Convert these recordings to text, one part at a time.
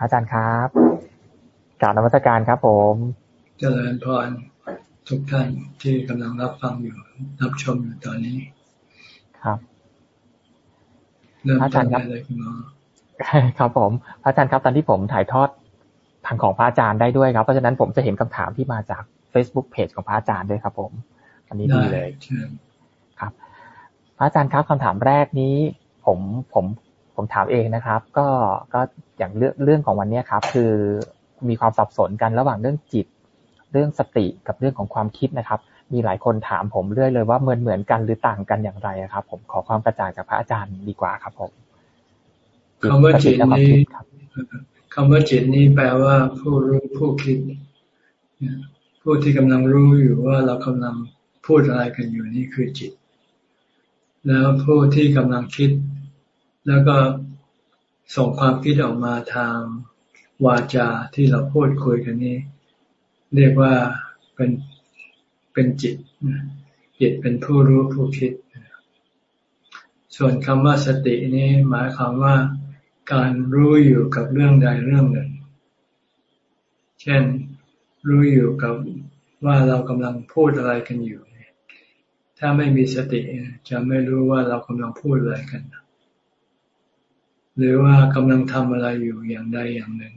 อาจารย์ครับกราบนมัสการครับ ผมเจริญพรทุกท่านที่กำลังรับฟังอยู่ รับชมอยู่ตอนนี้ ครับเริ่มต้นได้เลยคุณหมอครับผมพระอาจารย์ครับตอนที่ผมถ่ายทอดทางของพระอาจารย์ได้ด้วยครับ เพราะฉะนั้นผมจะเห็นคำถามที่มาจาก Facebook Page ของพระอาจารย์ด้วยครับ ผม อันนี้ดีเลยครับ พระอาจารย์ครับคำถามแรกนี้ ผมผม ผมถามเองนะครับ ก็ก็อย่างเรื่องเรื่องของวันนี้ครับ คือมีความสับสนกันระหว่างเรื่องจิต เรื่องสติกับเรื่องของความคิดนะครับ มีหลายคนถามผมเรื่อยเลยว่าเหมือนเหมือนกันหรือต่างกันอย่างไรครับ ผมขอความกระจ่างจากพระอาจารย์ดีกว่าครับผมคำว่าจิตนี้คำว่าจิตนี้แปลว่าผู้รู้ผู้คิดผู้ที่กำลังรู้อยู่ว่าเรากำลังพูดอะไรกันอยู่นี่คือจิต แล้วผู้ที่กำลังคิด แล้วก็ส่งความคิดออกมาทางวาจาที่เราพูดคุยกันนี้ เรียกว่าเป็นเป็นจิตจิตเป็นผู้รู้ผู้คิด ส่วนคำว่าสตินี้หมายความว่าการรู้อยู่กับเรื่องใดเรื่องหนึ่ง เช่นรู้อยู่กับว่าเรากำลังพูดอะไรกันอยู่ ถ้าไม่มีสติจะไม่รู้ว่าเรากำลังพูดอะไรกัน หรือว่ากำลังทำอะไรอยู่อย่างใดอย่างหนึ่ง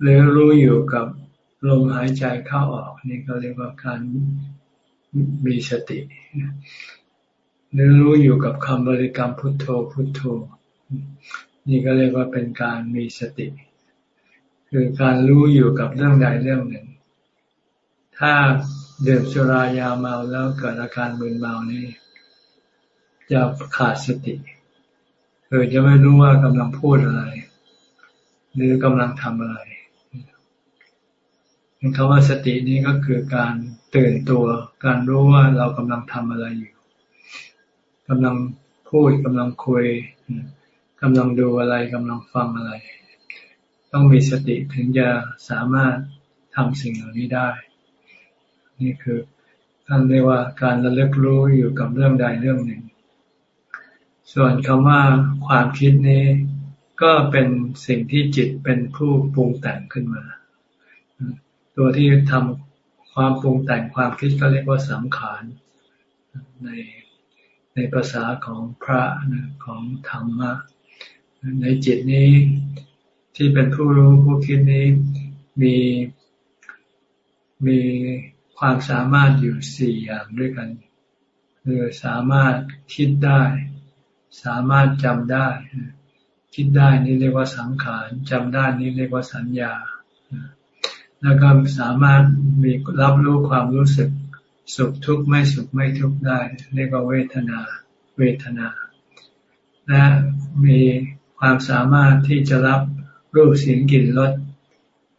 หรือรู้อยู่กับลมหายใจเข้าออกนี่ก็เรียกว่าการมีสติ หรือรู้อยู่กับคำบริกรรมพุทโธพุทโธ นี่ก็เรียกว่าเป็นการมีสติ คือการรู้อยู่กับเรื่องใดเรื่องหนึ่ง ถ้าเดื่มสุรายาเมาแล้วเกิดอาการมึนเมานี่จะขาดสติ คือจะไม่รู้ว่ากำลังพูดอะไร หรือกำลังทำอะไรคำว่าสตินี้ก็คือการตื่นตัว การรู้ว่าเรากำลังทำอะไรอยู่กำลังพูดกำลังคุยกำลังดูอะไรกำลังฟังอะไร ต้องมีสติถึงจะสามารถทำสิ่งเหล่านี้ได้ นี่คือท่านเรียกว่าการระลึกรู้อยู่กับเรื่องใดเรื่องหนึ่ง ส่วนคำว่าความคิดนี้ ก็เป็นสิ่งที่จิตเป็นผู้ปรุงแต่งขึ้นมา ตัวที่ทำความปรุงแต่งความคิดก็เรียกว่าสังขารในในภาษาของพระของธรรมะในจิตนี้ที่เป็นผู้รู้ผู้คิดนี้มีมีความสามารถอยู่สี่อย่างด้วยกัน คือสามารถคิดได้ สามารถจำได้ คิดได้นี่เรียกว่าสังขารจำได้นี่เรียกว่าสัญญา แล้วก็สามารถมีรับรู้ความรู้สึกสุขทุกข์ไม่สุขไม่ทุกข์ได้ เรียกว่าเวทนา เวทนา และมีความสามารถที่จะรับรูปเสียงกลิ่นรส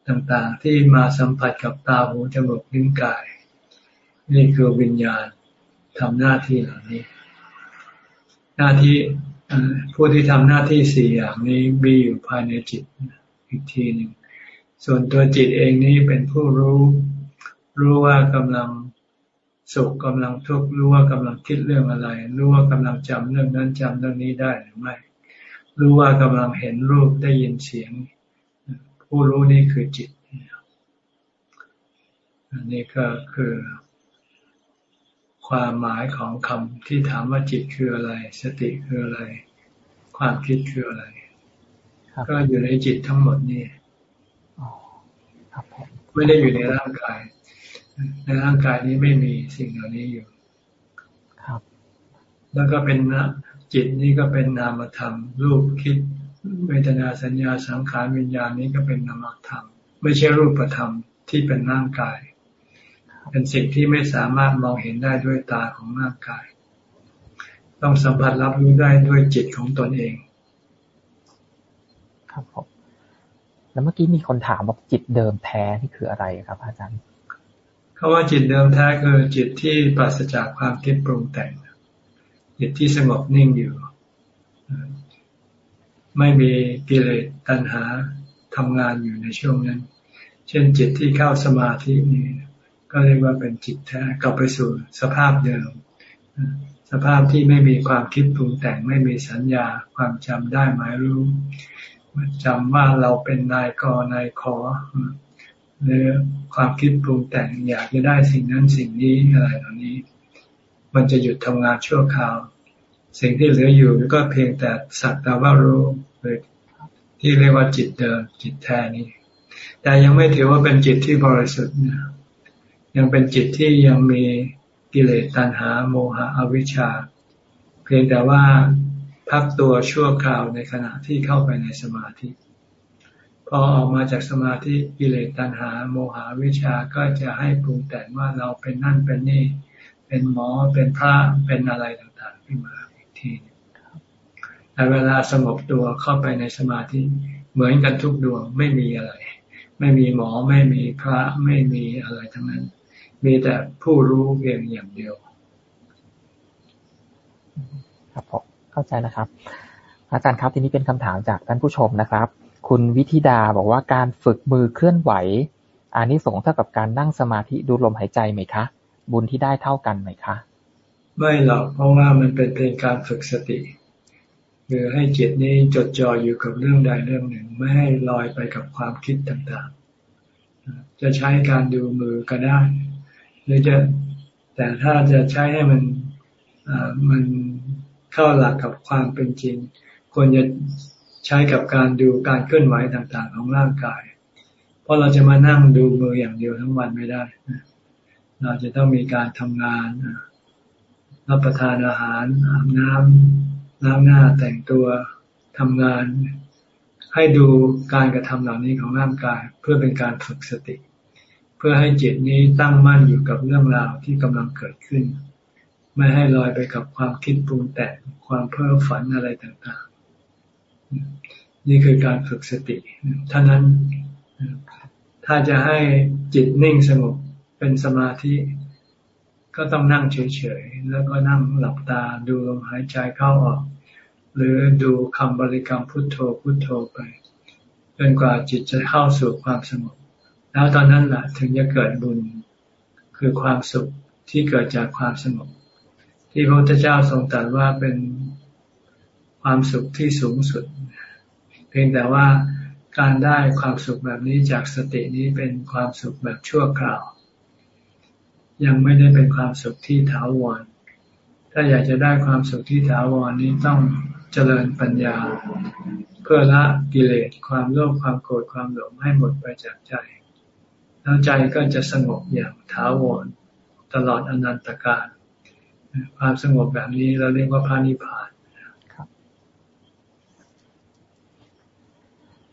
ต่างๆ ที่มาสัมผัสกับตาหูจมูกลิ้นกาย นี่คือวิญญาณทำหน้าที่เหล่านี้ หน้าที่ผู้ที่ทำหน้าที่สี่อย่างนี้มีอยู่ภายในจิตอีกทีหนึ่งส่วนตัวจิตเองนี้เป็นผู้รู้ รู้ว่ากำลังสุขกำลังทุกข์รู้ว่ากำลังคิดเรื่องอะไร รู้ว่ากำลังจำเรื่องนั้นจำเรื่องนี้ได้หรือไม่ รู้ว่ากำลังเห็นรูปได้ยินเสียง ผู้รู้นี่คือจิตอันนี้ก็คือ ความหมายของคำที่ถามว่าจิตคืออะไร สติคืออะไร ความคิดคืออะไร ก็อยู่ในจิตทั้งหมดนี่ไม่ได้อยู่ในร่างกาย ในร่างกายนี้ไม่มีสิ่งเหล่านี้อยู่ ครับ แล้วก็เป็นนะจิตนี้ก็เป็นนามธรรม รูปคิด เวทนาสัญญาสังขารวิญญาณนี้ก็เป็นนามธรรม ไม่ใช่รูปธรรมที่เป็นร่างกาย เป็นสิ่งที่ไม่สามารถมองเห็นได้ด้วยตาของร่างกาย ต้องสัมผัสรับรู้ได้ด้วยจิตของตนเอง ครับผมแล้วเมื่อกี้มีคนถามบอกจิตเดิมแท้นี่คืออะไรครับ อาจารย์คาว่าจิตเดิมแท้คือจิตที่ปราศจากความคิดปรุงแต่ง จิตที่สงบนิ่งอยู่ ไม่มีกิเลสตัณหาทำงานอยู่ในช่วงนั้น เช่นจิตที่เข้าสมาธินี่ ก็เรียกว่าเป็นจิตแท้กลับไปสู่สภาพเดิม สภาพที่ไม่มีความคิดปรุงแต่งไม่มีสัญญาความจำได้หมายรู้จำว่าเราเป็นนายกนายขอหรือความคิดปรุงแต่งอยากจะได้สิ่งนั้นสิ่งนี้อะไรเหล่านี้ มันจะหยุดทำงานชั่วคราว สิ่งที่เหลืออยู่ก็เพียงแต่สักแต่ว่ารู้เลยที่เรียกว่าจิตเดิมจิตแท้นี้ แต่ยังไม่ถือว่าเป็นจิตที่บริสุทธิ์นะ ยังเป็นจิตที่ยังมีกิเลสตัณหาโมหะอวิชชา เพียงแต่ว่าพักตัวชั่วคราวในขณะที่เข้าไปในสมาธิพอออกมาจากสมาธิกิเลสตัณหา โมหะวิชาก็จะให้ปรุงแต่งว่าเราเป็นนั่นเป็นนี่ เป็นหมอเป็นพระเป็นอะไรต่างๆขึ้นมาอีกทีแต่เวลาสงบตัวเข้าไปในสมาธิเหมือนกันทุกดวงไม่มีอะไร ไม่มีหมอไม่มีพระไม่มีอะไรทั้งนั้น มีแต่ผู้รู้เพียงอย่างเดียว ครับผมเข้าใจนะครับ อาจารย์ครับทีนี้เป็นคำถามจากท่านผู้ชมนะครับ คุณวิธิดาบอกว่าการฝึกมือเคลื่อนไหวอานิสงส์เท่ากับการนั่งสมาธิดูลมหายใจไหมคะ บุญที่ได้เท่ากันไหมคะ ไม่หรอกเพราะว่ามันเป็นเพียงการฝึกสติคือให้จิตนี้จดจ่ออยู่กับเรื่องใดเรื่องหนึ่ง ไม่ให้ลอยไปกับความคิดต่างๆ จะใช้การดูมือก็ได้ หรือจะแต่ถ้าจะใช้ให้มันมันเข้าหลักกับความเป็นจริง ควรจะใช้กับการดูการเคลื่อนไหวต่างๆ ของร่างกาย เพราะเราจะมานั่งดูมืออย่างเดียวทั้งวันไม่ได้ เราจะต้องมีการทำงาน รับประทานอาหารอาบน้ำล้างหน้าแต่งตัวทำงาน ให้ดูการกระทำเหล่านี้ของร่างกาย เพื่อเป็นการฝึกสติ พื่อให้จิตนี้ตั้งมั่นอยู่กับเรื่องราวที่กำลังเกิดขึ้น ไม่ให้ลอยไปกับความคิดปรุงแต่งความเพ้อฝันอะไรต่างๆ นี่คือการฝึกสติท่านั้นถ้าจะให้จิตนิ่งสงบเป็นสมาธิก็ต้องนั่งเฉยๆ แล้วก็นั่งหลับตาดูลมหายใจเข้าออก หรือดูคำบริกรรมพุทโธพุทโธไปจนกว่าจิตจะเข้าสู่ความสงบ แล้วตอนนั้นแหละถึงจะเกิดบุญคือความสุขที่เกิดจากความสงบที่พระพุทธเจ้าทรงตรัสว่าเป็นความสุขที่สูงสุด เพียงแต่ว่าการได้ความสุขแบบนี้จากสตินี้เป็นความสุขแบบชั่วคราว ยังไม่ได้เป็นความสุขที่ถาวร ถ้าอยากจะได้ความสุขที่ถาวรนี้ต้องเจริญปัญญา เพื่อละกิเลสความโลภความโกรธความหลงให้หมดไปจากใจ แล้วใจก็จะสงบอย่างถาวรตลอดอนันตกาลความสงบแบบนี้เราเรียกว่าพระนิพพาน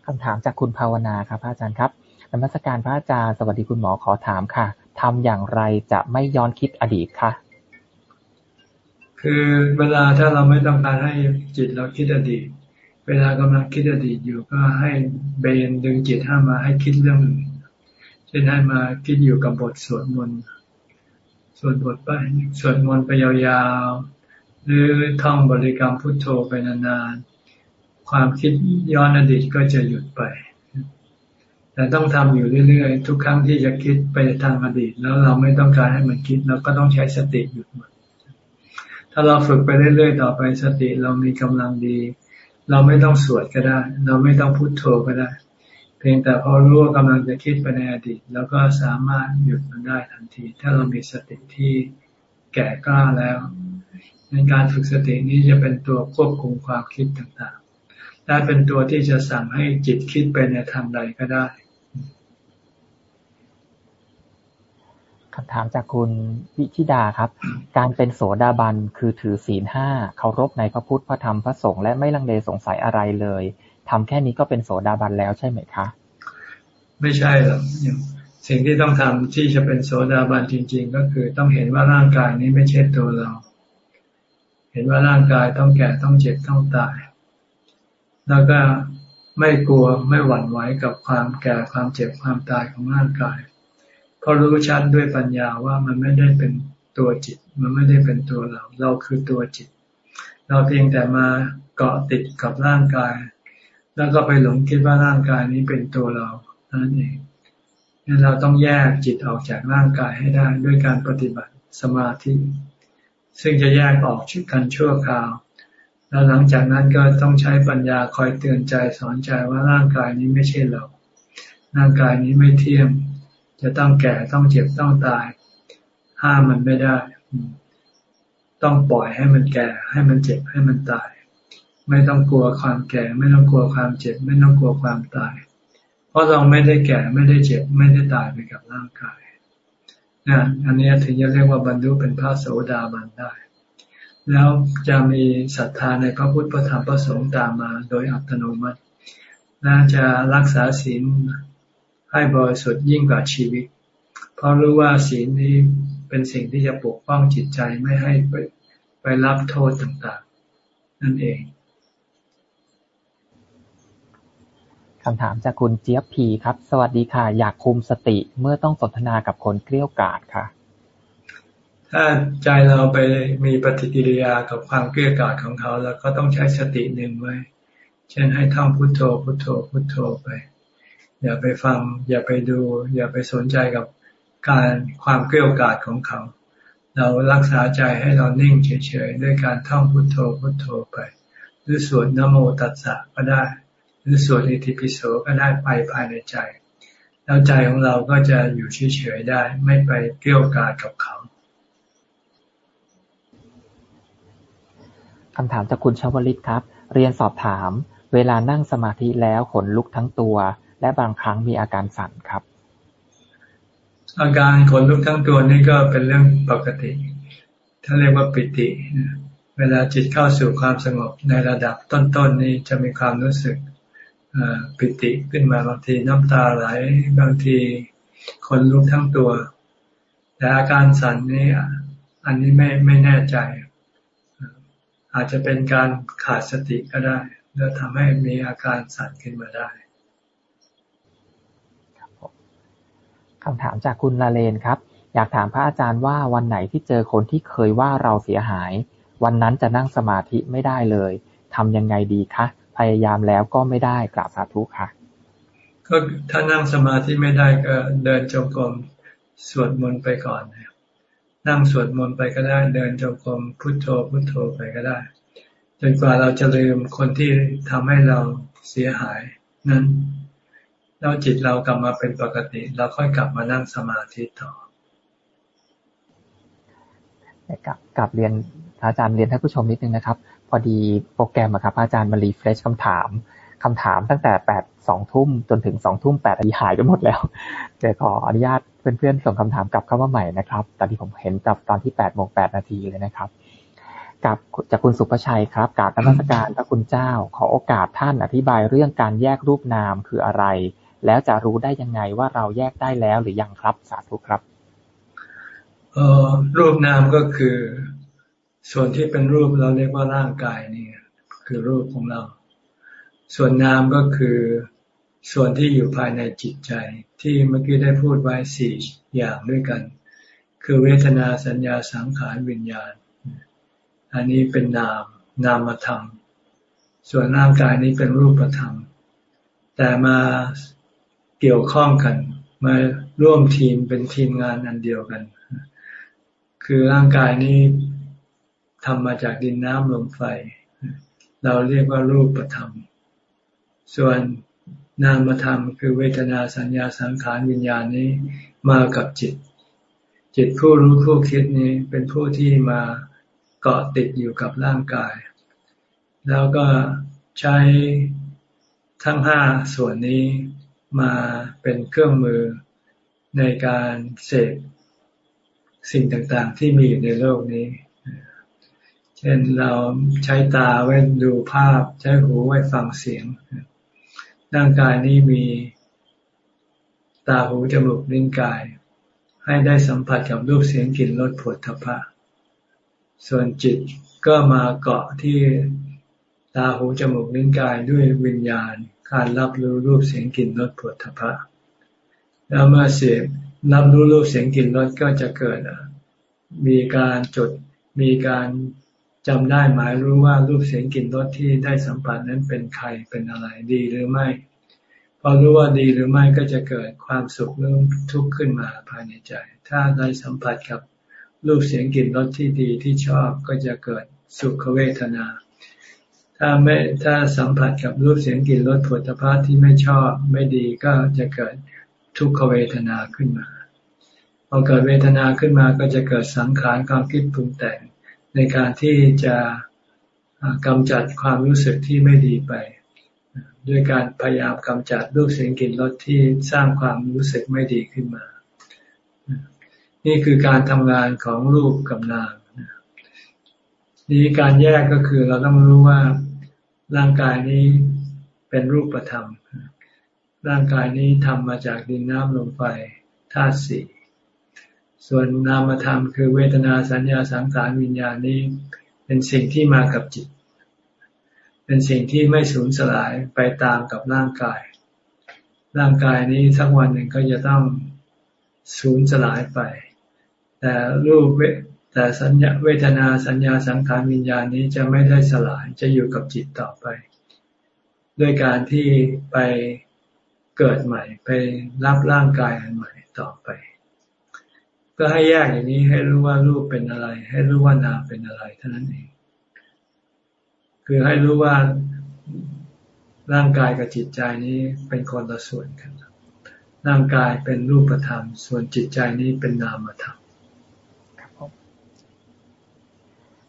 คำถามจากคุณภาวนาครับพระอาจารย์ครับนมัสการพระอาจารย์สวัสดีคุณหมอขอถามค่ะทำอย่างไรจะไม่ย้อนคิดอดีตคะคือเวลาถ้าเราไม่ต้องการให้จิตเราคิดอดีต เวลากำลังคิดอดีตอยู่ก็ให้เบนดึงจิตให้มาให้คิดเรื่องอื่น เช่นให้มาคิดอยู่กับบทสวดมนต์สวดบทไปสวดมนต์ไปยาวๆ หรือท่องบริกรรมพุทโธไปนานๆ ความคิดย้อนอดีตก็จะหยุดไป แต่ต้องทำอยู่เรื่อยๆ ทุกครั้งที่จะคิดไปทางอดีต แล้วเราไม่ต้องการให้มันคิดเราก็ต้องใช้สติหยุดมันถ้าเราฝึกไปเรื่อยๆ ต่อไปสติเรามีกำลังดี เราไม่ต้องสวดก็ได้ เราไม่ต้องพุโทโธก็ได้ เพียงแต่พอรู้ว่ากำลังจะคิดไปในอดีตแล้วก็สามารถหยุดมันได้ทันที ถ้าเรามีสติที่แก่กล้าแล้วในการฝึกสตินี้จะเป็นตัวควบคุมความคิดต่างได้เป็นตัวที่จะสั่งให้จิตคิดไปในทางใดก็ได้คำถามจากคุณวิชิดาครับ การเป็นโสดาบันคือถือศีลห้าเคารพในพระพุทธพระธรรมพระสงฆ์และไม่ลังเลสงสัยอะไรเลย ทำแค่นี้ก็เป็นโสดาบันแล้วใช่ไหมคะ ไม่ใช่หรอกสิ่งที่ต้องทำที่จะเป็นโสดาบันจริง ๆ ก็คือต้องเห็นว่าร่างกายนี้ไม่ใช่ตัวเรา เห็นว่าร่างกายต้องแก่ต้องเจ็บต้องตาย แล้วก็ไม่กลัวไม่หวั่นไหวกับความแก่ความเจ็บความตายของร่างกาย เพราะรู้ชัดด้วยปัญญาว่ามันไม่ได้เป็นตัวจิต มันไม่ได้เป็นตัวเรา เราคือตัวจิต เราเพียงแต่มาเกาะติดกับร่างกาย แล้วก็ไปหลงคิดว่าร่างกายนี้เป็นตัวเรานั่นเองนี่เราต้องแยกจิตออกจากร่างกายให้ได้ด้วยการปฏิบัติสมาธิ ซึ่งจะแยกออกกันชั่วคราว แล้วหลังจากนั้นก็ต้องใช้ปัญญาคอยเตือนใจสอนใจว่าร่างกายนี้ไม่ใช่เรา ร่างกายนี้ไม่เที่ยงจะต้องแก่ต้องเจ็บต้องตาย ห้ามมันไม่ได้ ต้องปล่อยให้มันแก่ให้มันเจ็บให้มันตาย ไม่ต้องกลัวความแก่ ไม่ต้องกลัวความเจ็บ ไม่ต้องกลัวความตาย เพราะเราไม่ได้แก่ไม่ได้เจ็บ ไม่ได้ตายไปกับร่างกายนะอันนี้ถึงจะเรียกว่าบรรลุเป็นพระโสดาบันได้ แล้วจะมีศรัทธาในพระพุทธพระธรรมพระสงฆ์ตามมา โดยอัตโนมัติน่าจะรักษาศีลให้บริสุทธิ์ยิ่งกว่าชีวิต เพราะรู้ว่าศีลนี้เป็นสิ่งที่จะปกป้องจิตใจไม่ให้ไปไปรับโทษต่างๆ นั่นเอง คำถามจากคุณเจี๊ยบพีครับ สวัสดีค่ะ อยากคุมสติเมื่อต้องสนทนากับคนเกลี้ยกล่อมค่ะ ถ้าใจเราไปมีปฏิกิริยากับความเกลียดกาดของเขาแล้วก็ต้องใช้สติหนึ่งไว้ เช่นให้ท่องพุโทโธพุโทโธพุโทโธไป อย่าไปฟัง อย่าไปดู อย่าไปสนใจกับการความเกลียดกาดของเขา เรารักษาใจให้เรานิ่งเฉยๆด้วยการท่องพุโทโธพุโทโธไป หรือสวดนโมตัสสะก็ได้ รือสวดอิติปิโสก็ได้ไปภายในใจ แล้วใจของเราก็จะอยู่เฉยๆได้ ไม่ไปเกลียวกราดกับเขาคำถามจากคุณชวลิตครับ เรียนสอบถาม เวลานั่งสมาธิแล้วขนลุกทั้งตัว และบางครั้งมีอาการสั่นครับ อาการขนลุกทั้งตัวนี่ก็เป็นเรื่องปกติ ถ้าเรียกว่าปิติ เวลาจิตเข้าสู่ความสงบในระดับต้นๆนนี้จะมีความรู้สึก ปิติขึ้นมาบางทีน้ำตาไหลบางทีขนลุกทั้งตัว แต่อาการสั่นนี่อันนี้ไม่ไม่แน่ใจ อาจจะเป็นการขาดสติก็ได้ แล้วทำให้มีอาการสั่นขึ้นมาได้คำถามจากคุณลาเลนครับ อยากถามพระอาจารย์ว่าวันไหนที่เจอคนที่เคยว่าเราเสียหาย วันนั้นจะนั่งสมาธิไม่ได้เลยทำยังไงดีคะ พยายามแล้วก็ไม่ได้กราบสาธุค่ะ ก็ถ้านั่งสมาธิไม่ได้ก็เดินจงกรมสวดมนต์ไปก่อนนะนั่งสวดมนต์ไปก็ได้ เดินจงกรมพุทโธพุทโธไปก็ได้จนกว่าเราจะลืมคนที่ทำให้เราเสียหายนั้นแล้วจิตเรากลับมาเป็นปกติ เราค่อยกลับมานั่งสมาธิต่อกับกับเรียนอาจารย์เรียนท่านผู้ชมนิดนึงนะครับ พอดีโปรแกรมครับอาจารย์มารีเฟรชคำถามคำถามตั้งแต่แปดสองทุ่มจนถึงสองทุ่มแปดนาทีหายไปหมดแล้วเดี๋ยวขออนุญาตเพื่อนๆส่งคำถามกลับเข้ามาใหม่นะครับตอนที่ผมเห็นจับตอนที่แปดโมงแปดนาทีเลยนะครับกับจากคุณสุภชัยครับกราบนมัสการพระคุณเจ้า ขอโอกาสท่านอธิบายเรื่องการแยกรูปนามคืออะไร แล้วจะรู้ได้ยังไงว่าเราแยกได้แล้วหรือยังครับสาธุครับเออรูปนามก็คือ ส่วนที่เป็นรูปเราเรียกว่าร่างกายนี่คือรูปของเรา ส่วนนามก็คือส่วนที่อยู่ภายในจิตใจ ที่เมื่อกี้ได้พูดไว้สี่อย่างด้วยกัน คือเวทนาสัญญาสังขารวิญญาณ อันนี้เป็นนามนามธรรม ส่วนร่างกายนี้เป็นรูปธรรม แต่มาเกี่ยวข้องกัน มาร่วมทีมเป็นทีมงานอันเดียวกัน คือร่างกายนี้ ทำมาจากดินน้ำลมไฟ เราเรียกว่ารูปธรรม ส่วนนามธรรมคือเวทนาสัญญาสังขารวิญญาณนี้มากับจิต จิตผู้รู้ผู้คิดนี้เป็นผู้ที่มาเกาะติดอยู่กับร่างกาย แล้วก็ใช้ทั้งห้าส่วนนี้มาเป็นเครื่องมือในการเสพสิ่งต่างๆที่มีอยู่ในโลกนี้ เช่นเราใช้ตาไว้ดูภาพ ใช้หูไว้ฟังเสียง ร่างกายนี้มีตาหูจมูกลิ้นกาย ให้ได้สัมผัสกับรูปเสียงกลิ่นรสผลทพะ ส่วนจิตก็มาเกาะที่ตาหูจมูกลิ้นกายด้วยวิญญาณการรับรู้รูปเสียงกลิ่นรสผลทพะ แล้วเมื่อเสพรับรู้รูปเสียงกลิ่นรสก็จะเกิดมีการจดมีการ จำได้หมายรู้ว่ารูปเสียงกลิ่นรสที่ได้สัมผัสนั้นเป็นใครเป็นอะไรดีหรือไม่ พอรู้ว่าดีหรือไม่ก็จะเกิดความสุขหรือทุกข์ขึ้นมาภายในใจ ถ้าได้สัมผัสกับรูปเสียงกลิ่นรสที่ดีที่ชอบก็จะเกิดสุขเวทนา ถ้าไม่ถ้าสัมผัสกับรูปเสียงกลิ่นรสผลิตภัณฑ์ที่ไม่ชอบไม่ดีก็จะเกิดทุกขเวทนาขึ้นมา พอเกิดเวทนาขึ้นมาก็จะเกิดสังขารความคิดปรุงแต่ง ในการที่จะกำจัดความรู้สึกที่ไม่ดีไป ด้วยการพยายามกำจัดรูปเสียงกลิ่นรสที่สร้างความรู้สึกไม่ดีขึ้นมา นี่คือการทำงานของรูปกับนามนี้การแยกก็คือเราต้องรู้ว่าร่างกายนี้เป็นรูปธรรม ร่างกายนี้ทำมาจากดินน้ำลมไฟธาตุสี่ ส่วนนามธรรมคือเวทนาสัญญาสังขารวิญญาณนี้ เป็นสิ่งที่มากับจิต เป็นสิ่งที่ไม่สูญสลายไปตามกับร่างกาย ร่างกายนี้สักวันหนึ่งก็จะต้องสูญสลายไป แต่รูปเวแต่สัญญาเวทนาสัญญาสังขารวิญญาณนี้จะไม่ได้สลายจะอยู่กับจิตต่อไป ด้วยการที่ไปเกิดใหม่ ไปรับร่างกายอันใหม่ต่อไป ก็ให้แยกอย่างนี้ให้รู้ว่ารูปเป็นอะไร ให้รู้ว่านามเป็นอะไรเท่านั้นเอง คือให้รู้ว่าร่างกายกับจิตใจนี้เป็นคนละส่วนกัน ร่างกายเป็นรูปธรรม ส่วนจิตใจนี้เป็นนามธรรม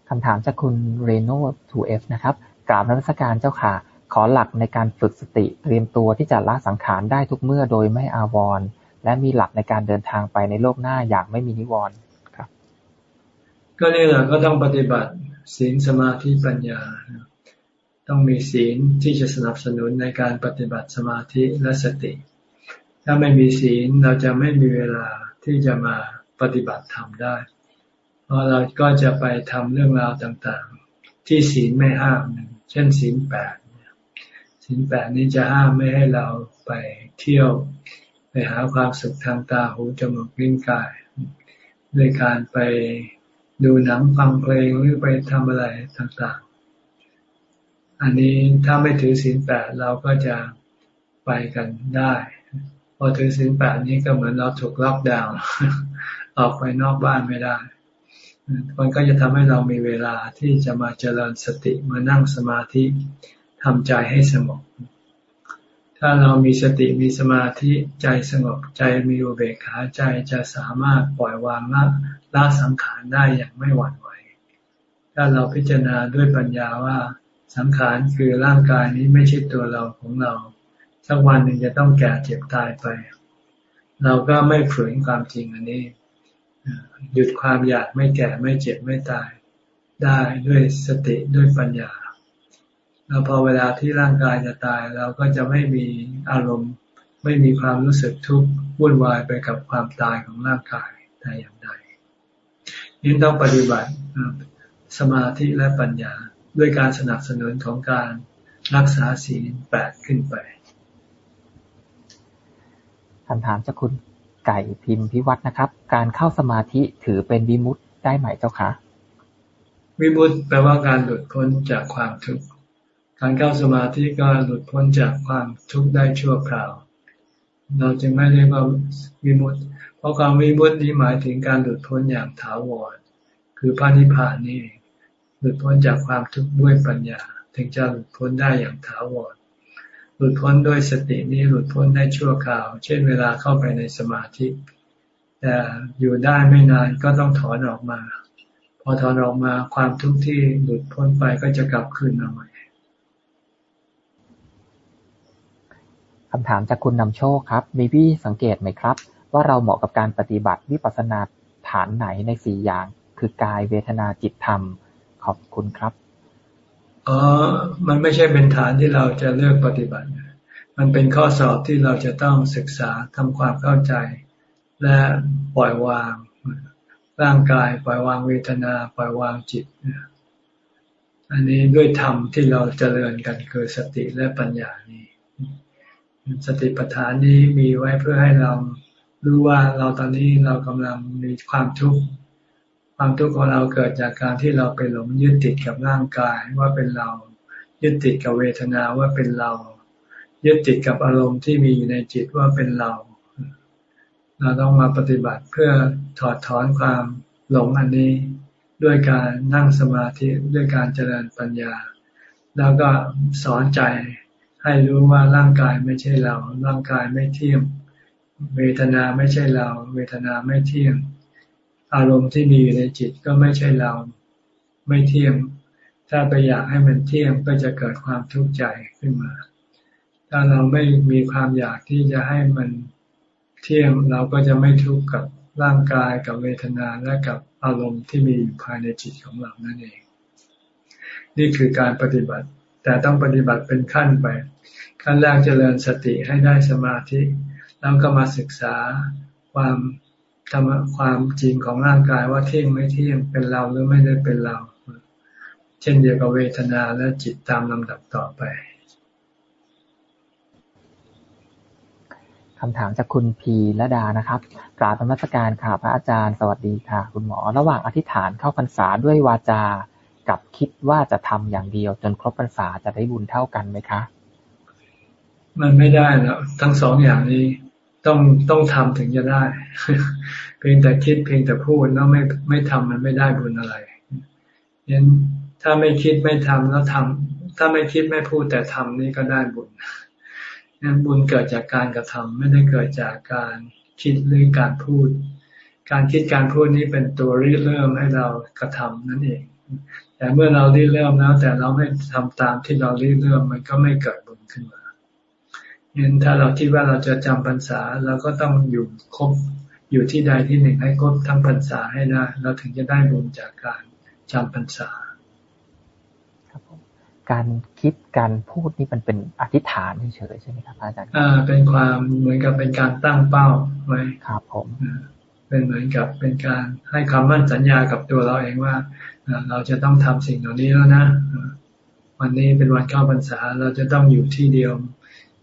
คำถามจากคุณเรโน่ 2F นะครับ กราบนักสการเจ้าค่ะ ขอหลักในการฝึกสติ เตรียมตัวที่จะละสังขารได้ทุกเมื่อโดยไม่อาวรณ์ และมีหลักในการเดินทางไปในโลกหน้าอย่างไม่มีนิวรณ์ครับ ก็นี่แหละก็ต้องปฏิบัติศีลสมาธิปัญญา ต้องมีศีลที่จะสนับสนุนในการปฏิบัติสมาธิและสติ ถ้าไม่มีศีลเราจะไม่มีเวลาที่จะมาปฏิบัติธรรมได้ เพราะเราก็จะไปทำเรื่องราวต่างๆ ที่ศีลไม่ห้าม เช่นศีลแปดศีลแปดนี้จะห้ามไม่ให้เราไปเที่ยว ไปหาความสุขทางตาหูจมูกลิ้นกาย ด้วยการไปดูหนังฟังเพลงหรือไปทำอะไรต่างๆ อันนี้ถ้าไม่ถือศีลแปดเราก็จะไปกันได้ พอถือศีลแปดนี้ก็เหมือนเราถูกล็อกดาวน์ออกไปนอกบ้านไม่ได้ มันก็จะทำให้เรามีเวลาที่จะมาเจริญสติมานั่งสมาธิทำใจให้สงบ ถ้าเรามีสติมีสมาธิใจสงบใจมีอุเบกขาใจจะสามารถปล่อยวางละละสังขารได้อย่างไม่หวั่นไหว ถ้าเราพิจารณาด้วยปัญญาว่าสังขารคือร่างกายนี้ไม่ใช่ตัวเราของเรา สักวันหนึ่งจะต้องแก่เจ็บตายไป เราก็ไม่ฝืนความจริงอันนี้ หยุดความอยากไม่แก่ไม่เจ็บไม่ตาย ได้ด้วยสติด้วยปัญญา แล้วพอเวลาที่ร่างกายจะตายเราก็จะไม่มีอารมณ์ ไม่มีความรู้สึกทุกข์วุ่นวายไปกับความตายของร่างกายแต่อย่างใดยิ่งต้องปฏิบัติสมาธิและปัญญาด้วยการสนับสนุนของการรักษาศีลแปดขึ้นไปคำถามจากคุณไก่พิมพ์พิวัตรนะครับ การเข้าสมาธิถือเป็นวิมุตได้ไหมเจ้าคะวิมุตแปลว่าการหลุดพ้นจากความทุกข์ การเข้าสมาธิก็หลุดพ้นจากความทุกข์ได้ชั่วคราว เราจึงไม่เรียกว่าวิมุตติเพราะความวิมุตตินี้หมายถึงการหลุดพ้นอย่างถาวร คือพระนิพพานนี่หลุดพ้นจากความทุกข์ด้วยปัญญา ถึงจะหลุดพ้นได้อย่างถาวร หลุดพ้นด้วยสตินี้หลุดพ้นได้ชั่วคราว เช่นเวลาเข้าไปในสมาธิ แต่อยู่ได้ไม่นานก็ต้องถอนออกมา พอถอนออกมาความทุกข์ที่หลุดพ้นไปก็จะกลับคืนมาใหม่ คำถามจากคุณนำโชคครับ มีพี่สังเกตไหมครับ ว่าเราเหมาะกับการปฏิบัติวิปัสสนาฐานไหนในสี่อย่าง คือกายเวทนาจิตธรรม ขอบคุณครับอ๋อมันไม่ใช่เป็นฐานที่เราจะเลือกปฏิบัติ มันเป็นข้อสอบที่เราจะต้องศึกษาทำความเข้าใจ และปล่อยวาง ร่างกายปล่อยวางเวทนาปล่อยวางจิต อันนี้ด้วยธรรมที่เราเจริญกันคือสติและปัญญานี้ สติปัฏฐานนี้มีไว้เพื่อให้เรารู้ว่าเราตอนนี้เรากำลังมีความทุกข์ความทุกข์ของเราเกิดจากการที่เราไปหลงยึดติดกับร่างกายว่าเป็นเรา ยึดติดกับเวทนาว่าเป็นเรา ยึดติดกับอารมณ์ที่มีอยู่ในจิตว่าเป็นเรา เราต้องมาปฏิบัติเพื่อถอดถอนความหลงอันนี้ ด้วยการนั่งสมาธิด้วยการเจริญปัญญา แล้วก็สอนใจ ให้รู้ว่าร่างกายไม่ใช่เรา ร่างกายไม่เที่ยง เวทนาไม่ใช่เรา เวทนาไม่เที่ยง อารมณ์ที่มีอยู่ในจิตก็ไม่ใช่เรา ไม่เที่ยง ถ้าไปอยากให้มันเที่ยงก็จะเกิดความทุกข์ใจขึ้นมา ถ้าเราไม่มีความอยากที่จะให้มันเที่ยงเราก็จะไม่ทุกข์กับร่างกายกับเวทนาและกับอารมณ์ที่มีอยู่ภายในจิตของเรานั่นเอง นี่คือการปฏิบัติ แต่ต้องปฏิบัติเป็นขั้นไป ขั้นแรกเจริญสติให้ได้สมาธิ แล้วก็มาศึกษาความธรรมความจริงของร่างกายว่าเที่ยงไม่เที่ยงเป็นเราหรือไม่ได้เป็นเรา เช่นเดียวกับเวทนาและจิตตามลำดับต่อไปคำถามจากคุณพีละดานะครับ กราบธรรมสการค่ะพระอาจารย์สวัสดีค่ะ คุณหมอ ระหว่างอธิษฐานเข้าพรรษาด้วยวาจา กับคิดว่าจะทำอย่างเดียว จนครบพรรษาจะได้บุญเท่ากันไหมคะ มันไม่ได้แล้วทั้งสองอย่างนี้ต้องต้องทำถึงจะได้ เพียงแต่คิดเพียงแต่พูดแล้วไม่ไม่ทำมันไม่ได้บุญอะไรยันถ้าไม่คิดไม่ทำแล้วทำถ้าไม่คิดไม่พูดแต่ทำนี่ก็ได้บุญนั้นบุญเกิดจากการกระทำไม่ได้เกิดจากการคิดหรือการพูด การคิดการพูดนี้เป็นตัวริเริ่มให้เรากระทำนั่นเอง แต่เมื่อเราริเริ่มแล้ว แต่เราไม่ทำตามที่เราริเริ่มมันก็ไม่เกิดบุญขึ้นมาเห็นถ้าเราคิดว่าเราจะจำพรรษาเราก็ต้องอยู่ครบอยู่ที่ใดที่หนึ่งให้ครบทั้งพรรษาให้ได้เราถึงจะได้บุญจากการจำพรรษาการคิดการพูดนี่มันเป็นอธิษฐานเฉยๆใช่ไหมครับอาจารย์อ่า เป็นความเหมือนกับเป็นการตั้งเป้าไว้ครับผมเป็นเหมือนกับเป็นการให้คำมั่นสัญญากับตัวเราเองว่า เราจะต้องทำสิ่งเหล่านี้แล้วนะวันนี้เป็นวันเข้าพรรษาเราจะต้องอยู่ที่เดียว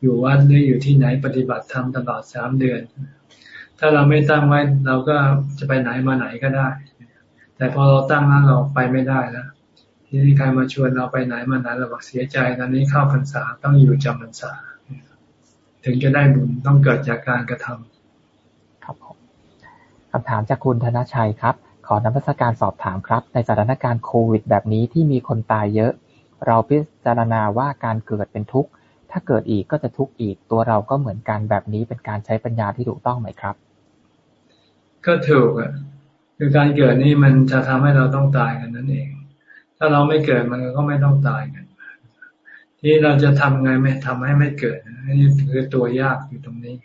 อยู่วัดหรืออยู่ที่ไหนปฏิบัติธรรมตลอดสามเดือน ถ้าเราไม่ตั้งไว้เราก็จะไปไหนมาไหนก็ได้ แต่พอเราตั้งแล้วเราไปไม่ได้แล้วทีนี้ใครมาชวนเราไปไหนมาไหนเราบอกเสียใจตอนนี้เข้าพรรษาต้องอยู่จำพรรษา ถึงจะได้บุญต้องเกิดจากการกระทำครับผมคำถามจากคุณธนชัยครับ ขอนมัสการสอบถามครับ ในสถานการณ์โควิด แบบนี้ที่มีคนตายเยอะ เราพิจารณาว่าการเกิดเป็นทุกข์ ถ้าเกิดอีกก็จะทุกข์อีก ตัวเราก็เหมือนกันแบบนี้เป็นการใช้ปัญญาที่ถูกต้องไหมครับ ก็ถูกอะคือการเกิดนี่มันจะทำให้เราต้องตายกันนั่นเอง ถ้าเราไม่เกิดมันก็ไม่ต้องตายกัน ที่เราจะทำไงไม่ทำให้ไม่เกิดนี่คือตัวยากอยู่ตรงนี้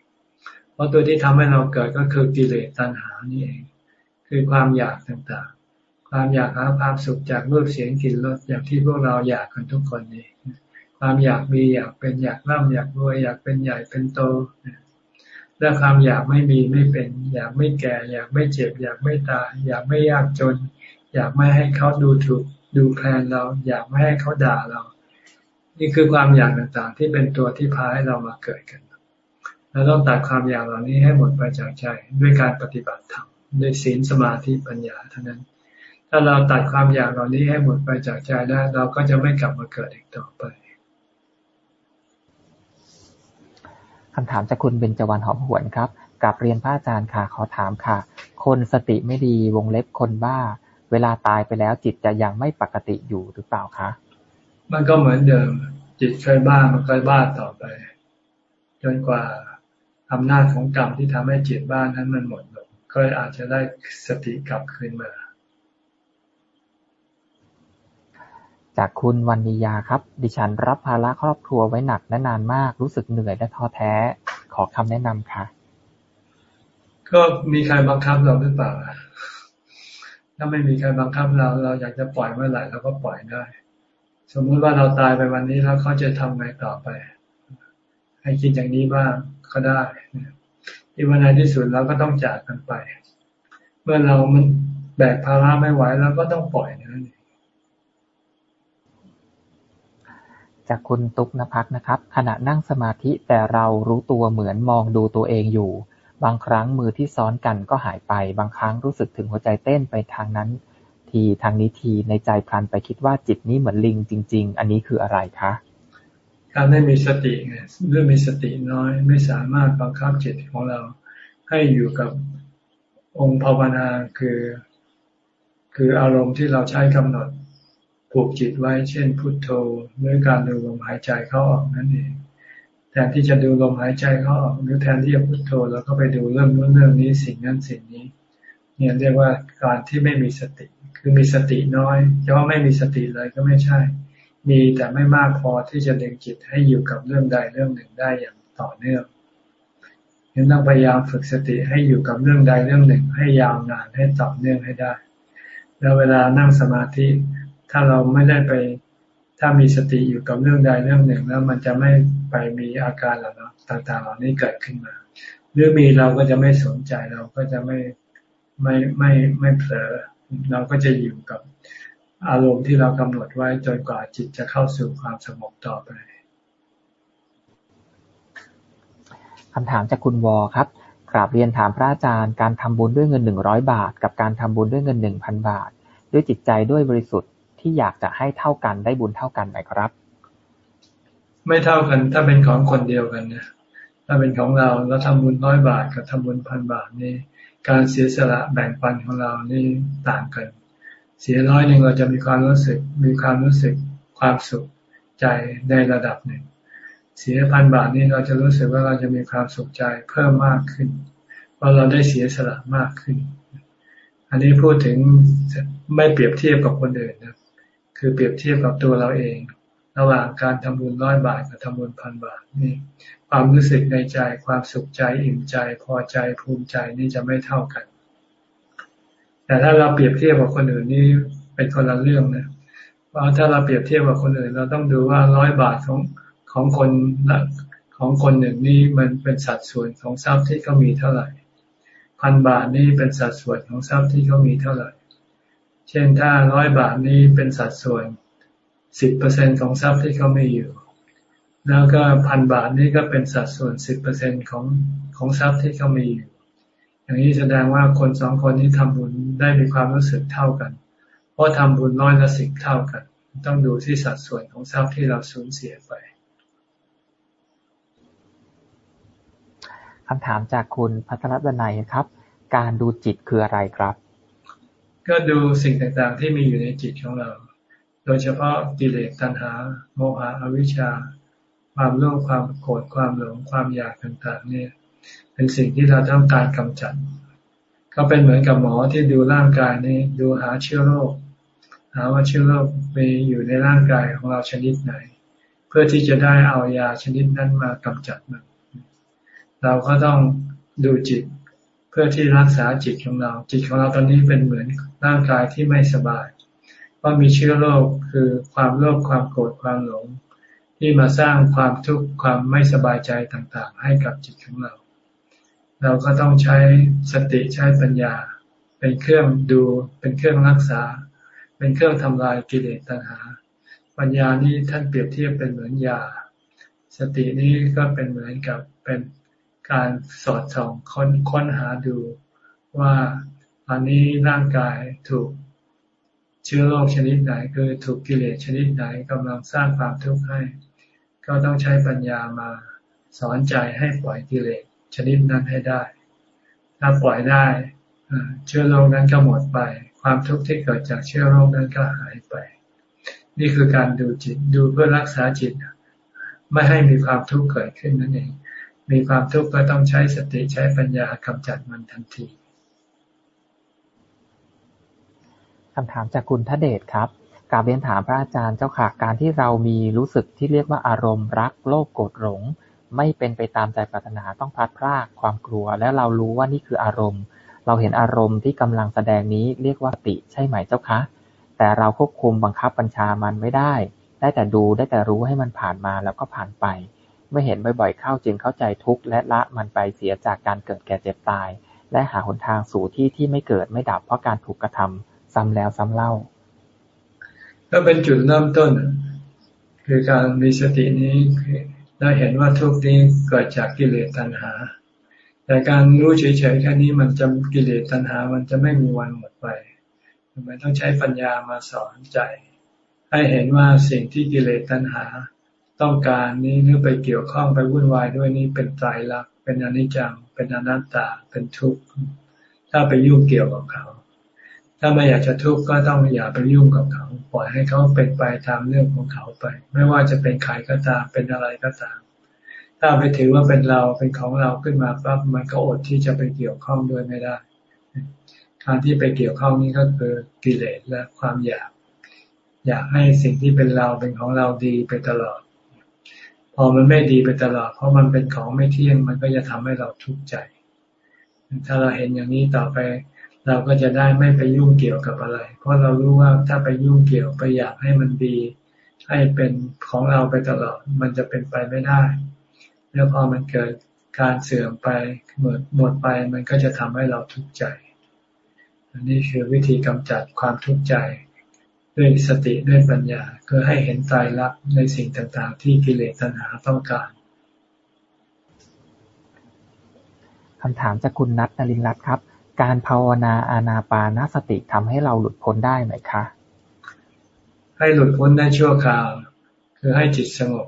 เพราะตัวที่ทำให้เราเกิดก็คือกิเลสตัณหานี่เอง คือความอยากต่างๆ ความอยากหาความสุขจากรูปเสียงกลิ่นรสอย่างที่พวกเราอยากกันทุกคนนี่ความอยากมีอยากเป็นอยากร่ำอยากรวยอยากเป็นใหญ่เป็นโตและความอยากไม่มีไม่เป็น อยากไม่แก่ อยากไม่เจ็บ อยากไม่ตายอยากไม่ยากจน อยากไม่ให้เขาดูถูกดูแคลนเรา อยากไม่ให้เขาด่าเรา นี่คือความอยากต่างๆ ที่เป็นตัวที่พาให้เรามาเกิดกันเราต้องตัดความอยากเหล่านี้ให้หมดไปจากใจด้วยการปฏิบัติธรรม ด้วยศีลสมาธิปัญญาเท่านั้น ถ้าเราตัดความอยากเหล่านี้ให้หมดไปจากใจได้ เราก็จะไม่กลับมาเกิดอีกต่อไปคำถามจากคุณเบญจวรรณหอมหวนครับกับเรียนพระอาจารย์ค่ะขอถามค่ะ คนสติไม่ดีวงเล็บคนบ้า เวลาตายไปแล้วจิตจะยังไม่ปกติอยู่หรือเปล่าคะ มันก็เหมือนเดิม จิตเคยบ้ามันก็บ้าต่อไป จนกว่าอำนาจของกรรมที่ทำให้จิตบ้านนั้นมันหมดลง ก็อาจจะได้สติกลับคืนมา จากคุณวันนิยาครับ ดิฉันรับภาระครอบครัวไว้หนักและนานมาก รู้สึกเหนื่อยและท้อแท้ ขอคำแนะนำค่ะ ก็มีใครบังคับเราหรือเปล่า ถ้าไม่มีใครบังคับเรา เราอยากจะปล่อยเมื่อไหร่เราก็ปล่อยได้ สมมุติว่าเราตายไปวันนี้แล้วเขาจะทำไงต่อไป ให้คิดอย่างนี้บ้างก็ได้ ที่วันในที่สุดเราก็ต้องจากกันไป เมื่อเรามันแบกภาระไม่ไหวเราก็ต้องปล่อยนั่นเองจากคุณตุ๊กนภักนะครับ ขณะนั่งสมาธิแต่เรารู้ตัวเหมือนมองดูตัวเองอยู่ บางครั้งมือที่ซ้อนกันก็หายไป บางครั้งรู้สึกถึงหัวใจเต้นไปทางนั้น ทีทางนี้ทีในใจพลันไปคิดว่าจิตนี้เหมือนลิงจริง ๆ อันนี้คืออะไรคะ การไม่มีสติไงเรื่องมีสติน้อย ไม่สามารถบังคับจิตของเรา ให้อยู่กับองค์ภาวนาคือ คืออารมณ์ที่เราใช้กำหนดผูกจิตไว้ เช่น พุทโธด้วยการดูลมหายใจเข้าออกนั่นเองแทนที่จะดูลมหายใจเข้าออกหรือแทนที่จะพุทโธแล้วก็ไปดูเรื่องนู้นเรื่องนี้สิ่งนั้นสิ่งนี้ เนี่ยเรียกว่าการที่ไม่มีสติ คือมีสติน้อยจะว่าไม่มีสติเลยก็ไม่ใช่ มีแต่ไม่มากพอที่จะดึงจิตให้อยู่กับเรื่องใดเรื่องหนึ่งได้อย่างต่อเนื่องยังต้องพยายามฝึกสติให้อยู่กับเรื่องใดเรื่องหนึ่ง ให้ยาวนานให้ต่อเนื่องให้ได้ แล้วเวลานั่งสมาธิ ถ้าเราไม่ได้ไป ถ้ามีสติอยู่กับเรื่องใดเรื่องหนึ่ง แล้วมันจะไม่ไปมีอาการเหล่านั้นต่าง ๆ เหล่านี้เกิดขึ้นมา หรือมีเราก็จะไม่สนใจเราก็จะไม่ไม่ไม่ไม่เผลอเราก็จะอยู่กับ อารมณ์ที่เรากำหนดไว้จนกว่าจิตจะเข้าสู่ความสงบต่อไปคำถามจากคุณวอครับกราบเรียนถามพระอาจารย์การทำบุญด้วยเงินหนึ่งร้อยบาท กับการทำบุญด้วยเงินหนึ่งพันบาท ด้วยจิตใจด้วยบริสุทธิ์ที่อยากจะให้เท่ากันได้บุญเท่ากันไหมครับ ไม่เท่ากันถ้าเป็นของคนเดียวกันเนี่ยถ้าเป็นของเราเราทำบุญร้อยบาท กับทำบุญพันบาทนี่การเสียสละแบ่งปันของเรานี่ต่างกัน เสียร้อยหนึ่งเราจะมีความรู้สึก มีความรู้สึกความสุขใจในระดับหนึ่ง เสียพันบาทนี้เราจะรู้สึกว่าเราจะมีความสุขใจเพิ่มมากขึ้นเพราะเราได้เสียสละมากขึ้น อันนี้พูดถึงไม่เปรียบเทียบกับคนอื่นนะคือเปรียบเทียบกับตัวเราเอง ระหว่างการทำบุญร้อยบาทกับทำบุญพันบาทนี่ความรู้สึกในใจความสุขใจอิ่มใจพอใจภูมิใจนี่จะไม่เท่ากัน แต่ถ้าเราเปรียบเทียบกับคนอื่นนี่เป็นคนละเรื่องนะเพราถ้าเราเปรียบเทียบกับคนอื่น เราต้องดูว่าร้อยบาทของของคนของคนหนึ่งนี่มันเป็นสัดส่วนของทรัพย์ที่เขามีเท่าไหร่พันบาทนี่เป็นสัดส่วนของทรัพย์ที่เขามีเท่าไหร่ เช่นถ้าร้อยบาทนี่เป็นสัดส่วนสิบเปอร์เซ็นของทรัพย์ที่เขาไม่อยู่ แล้วก็พันบาทนี่ก็เป็นสัดส่วนสิบเปอร์เซ็นของของทรัพย์ที่เขามีอยู่ อย่างนี้แสดงว่าคนสองคนนี้ทำบุญได้มีความรู้สึกเท่ากัน เพราะทำบุญน้อยละสิบเท่ากัน ต้องดูที่สัดส่วนของทรัพย์ที่เราสูญเสียไปคำถามจากคุณพัทรดนัยครับ การดูจิตคืออะไรครับ ก็ดูสิ่งต่างๆที่มีอยู่ในจิตของเรา โดยเฉพาะกิเลสตัณหา โมหะอวิชชา ความโลภความโกรธความหลงความอยากต่างๆ เนี่ย เป็นสิ่งที่เราต้องการกำจัดก็เป็นเหมือนกับหมอที่ดูร่างกายนี่ดูหาเชื้อโรค หาว่าเชื้อโรคมีอยู่ในร่างกายของเราชนิดไหน เพื่อที่จะได้เอายาชนิดนั้นมากำจัดมันเราก็ต้องดูจิตเพื่อที่รักษาจิตของเรา จิตของเราตอนนี้เป็นเหมือนร่างกายที่ไม่สบาย ว่ามีเชื้อโรคคือความโลภความโกรธความหลง ที่มาสร้างความทุกข์ความไม่สบายใจต่างๆ ให้กับจิตของเรา เราก็ต้องใช้สติใช้ปัญญา เป็นเครื่องดู เป็นเครื่องรักษา เป็นเครื่องทำลายกิเลสตัณหา ปัญญานี้ท่านเปรียบเทียบเป็นเหมือนยา สตินี้ก็เป็นเหมือนกับเป็นการสอดส่องค้นค้นหาดูว่าตอนนี้ร่างกายถูกเชื้อโรคชนิดไหน คือถูกกิเลสชนิดไหนกำลังสร้างความทุกข์ให้ ก็ต้องใช้ปัญญามาสอนใจให้ปล่อยกิเลส ชนิดนั้นให้ได้ ถ้าปล่อยได้เชื้อโรคนั้นก็หมดไป ความทุกข์ที่เกิดจากเชื้อโรคนั้นก็หายไป นี่คือการดูจิตดูเพื่อรักษาจิต ไม่ให้มีความทุกข์เกิดขึ้นนั่นเอง มีความทุกข์ก็ต้องใช้สติใช้ปัญญากำจัดมันทันทีคำถามจากคุณทเดชครับกาบเรียนถามพระอาจารย์เจ้าค่ะการที่เรามีรู้สึกที่เรียกว่าอารมณ์รักโลภโกรธหลง ไม่เป็นไปตามใจปรารถนา ต้องพลัดพราก ความกลัว และเรารู้ว่านี่คืออารมณ์ เราเห็นอารมณ์ที่กำลังแสดงนี้เรียกว่าติใช่ไหมเจ้าคะ แต่เราควบคุมบังคับบัญชามันไม่ได้ ได้แต่ดู ได้แต่รู้ให้มันผ่านมาแล้วก็ผ่านไป เมื่อเห็นบ่อยๆเข้าจึงเข้าใจทุกข์และละมันไปเสียจากการเกิดแก่เจ็บตาย และหาหนทางสู่ที่ที่ไม่เกิดไม่ดับเพราะการถูกกระทำซ้ำแล้วซ้ำเล่า ก็เป็นจุดเริ่มต้น คือการมีสตินี้ ได้เห็นว่าทุกข์นี้เกิดจากกิเลสตัณหา แต่การรู้เฉยๆแค่นี้มันจะกิเลสตัณหา มันจะไม่มีวันหมดไปมันต้องใช้ปัญญามาสอนใจ ให้เห็นว่าสิ่งที่กิเลสตัณหา ต้องการนี้หรือไปเกี่ยวข้องไปวุ่นวายด้วยนี่เป็นไตรลักษณ์เป็นอนิจจัง เป็นอนัตตา เป็นทุกข์ ถ้าไปยุ่งเกี่ยวกับเขา ถ้าไม่อยากจะทุกข์ก็ต้องอย่าไปยุ่งกับเขา ปล่อยให้เขาเป็นไปตามเรื่องของเขาไป ไม่ว่าจะเป็นใครก็ตามเป็นอะไรก็ตาม ถ้าไปถือว่าเป็นเราเป็นของเราขึ้นมาปั๊บมันก็อดที่จะไปเกี่ยวข้องด้วยไม่ได้การที่ไปเกี่ยวข้องนี้ก็คือกิเลสและความอยาก อยากให้สิ่งที่เป็นเราเป็นของเราดีไปตลอด พอมันไม่ดีไปตลอด เพราะมันเป็นของไม่เที่ยงมันก็จะทำให้เราทุกข์ใจ ถ้าเราเห็นอย่างนี้ต่อไป เราก็จะได้ไม่ไปยุ่งเกี่ยวกับอะไร เพราะเรารู้ว่าถ้าไปยุ่งเกี่ยวไปอยากให้มันดี ให้เป็นของเราไปตลอด มันจะเป็นไปไม่ได้ แล้วพอมันเกิดการเสื่อมไปหมดหมดไปมันก็จะทำให้เราทุกข์ใจ อันนี้คือวิธีกำจัดความทุกข์ใจ ด้วยสติด้วยปัญญาคือให้เห็นใจรักในสิ่งต่างๆ ที่กิเลสตัณหาต้องการคำถามจากคุณนัทนรินรัตน์ครับ การภาวนาอานาปานสติทำให้เราหลุดพ้นได้ไหมคะ ให้หลุดพ้นได้ชั่วคราว คือให้จิตสงบ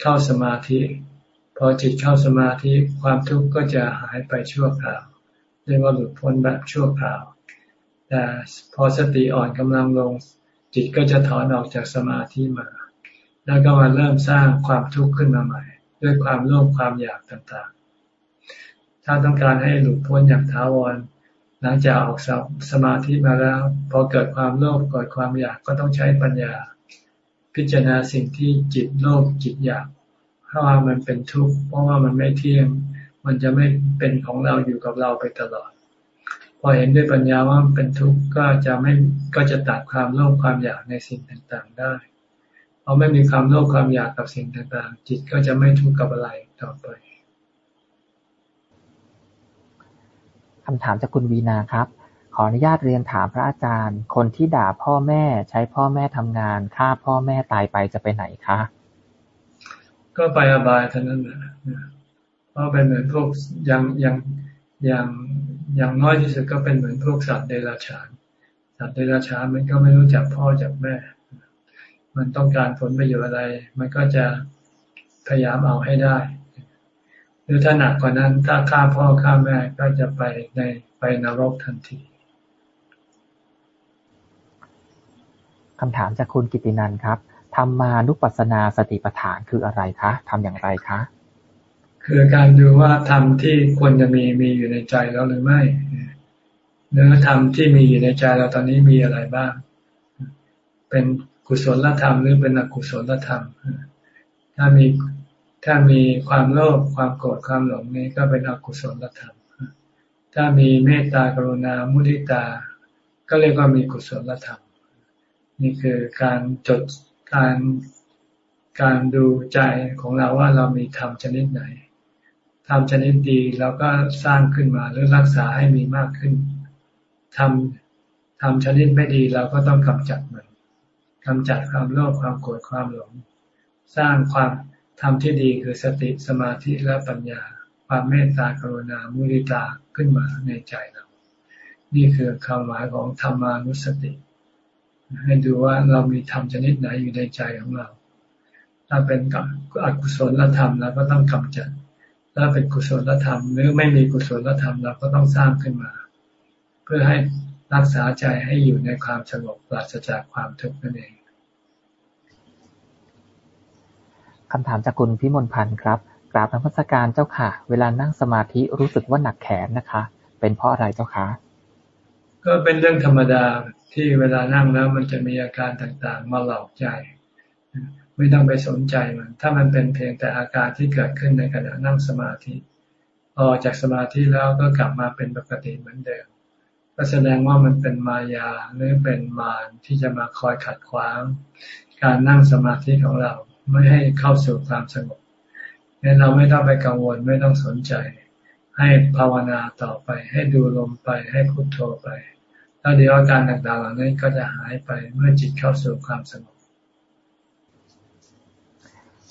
เข้าสมาธิ พอจิตเข้าสมาธิความทุกข์ก็จะหายไปชั่วคราวเรียกว่าหลุดพ้นแบบชั่วคราว แต่พอสติอ่อนกำลังลง จิตก็จะถอนออกจากสมาธิมา แล้วก็มาเริ่มสร้างความทุกข์ขึ้นมาใหม่ ด้วยความโลภความอยากต่างๆ ถ้าต้องการให้หลุดพ้นอย่างท้าวร หลังจากออกสมาธิมาแล้ว พอเกิดความโลภเกิดความอยากก็ต้องใช้ปัญญา พิจารณาสิ่งที่จิตโลภจิตอยากเพราะว่ามันเป็นทุกข์เพราะว่ามันไม่เที่ยง มันจะไม่เป็นของเราอยู่กับเราไปตลอด พอเห็นด้วยปัญญาว่าเป็นทุกข์ก็จะไม่ก็จะตัดความโลภความอยากในสิ่งต่างๆได้พอไม่มีความโลภความอยากกับสิ่งต่างๆ จิตก็จะไม่ทุกข์กับอะไรต่อไป คำถามจากคุณวีนาครับ ขออนุญาตเรียนถามพระอาจารย์ คนที่ด่าพ่อแม่ ใช้พ่อแม่ทำงาน ฆ่าพ่อแม่ตายไปจะไปไหนคะ ก็ไปอบายเท่านั้นแหละเพราะเป็นเหมือนพวกยังยังยังยังน้อยที่สุดก็เป็นเหมือนพวกสัตว์เดรัจฉาน สัตว์เดรัจฉานมันก็ไม่รู้จักพ่อจากแม่ มันต้องการผลประโยชน์อะไร มันก็จะพยายามเอาให้ได้ หรือถ้าหนักกว่านั้นถ้าฆ่าพ่อฆ่าแม่ก็จะไปในไปนรกทันทีคำถามจากคุณกิตินันครับธรรมานุปัสสนาสติปัฏฐานคืออะไรคะทำอย่างไรคะ คือการดูว่าธรรมที่ควรจะมีมีอยู่ในใจเราหรือไม่เนื้อธรรมที่มีอยู่ในใจเราตอนนี้มีอะไรบ้าง เป็นกุศลธรรมหรือเป็นอกุศลธรรม ถ้ามี ถ้ามีความโลภความโกรธความหลงนี้ก็เป็นอกุศลธรรม ถ้ามีเมตตากรุณามุทิตา ก็เรียกว่ามีกุศลธรรม นี่คือการจดการการดูใจของเราว่าเรามีธรรมชนิดไหนทำชนิดดีแล้วก็สร้างขึ้นมาหรือรักษาให้มีมากขึ้นทำทำชนิดไม่ดีเราก็ต้องกำจัดมันกำจัดความโลภความโกรธความหลง สร้างความ ทำที่ดีคือสติสมาธิและปัญญา ความเมตตากรุณามุริตาขึ้นมาในใจเรา นี่คือคำหมายของธรรมานุสติ ให้ดูว่าเรามีธรรมชนิดไหนอยู่ในใจของเรา ถ้าเป็นอกุศลธรรมเราก็ต้องกำจัด ถ้าเป็นกุศลธรรม หรือไม่มีกุศลธรรมเราก็ต้องสร้างขึ้นมา เพื่อให้รักษาใจให้อยู่ในความสงบปราศจากความทุกข์นั่นเอง คำถามจากคุณพิมลพันธ์ครับ กราบนมัสการเจ้าค่ะ เวลานั่งสมาธิรู้สึกว่าหนักแขนนะคะ เป็นเพราะอะไรเจ้าคะก็เป็นเรื่องธรรมดาที่เวลานั่งแล้วมันจะมีอาการต่างๆ มาหลอกใจ ไม่ต้องไปสนใจมัน ถ้ามันเป็นเพียงแต่อาการที่เกิดขึ้นในขณะนั่งสมาธิออกจากสมาธิแล้วก็กลับมาเป็นปกติเหมือนเดิมก็แสดงว่ามันเป็นมายาหรือเป็นมารที่จะมาคอยขัดขวาง การนั่งสมาธิของเรา ไม่ให้เข้าสู่ความสงบงั้นเราไม่ต้องไปกังวลไม่ต้องสนใจ ให้ภาวนาต่อไป ให้ดูลมไปให้พุโทโธไปแล้วเดี๋ยวอาการต่างๆเหล่านี้ก็จะหายไปเมื่อจิตเข้าสู่ความสงบ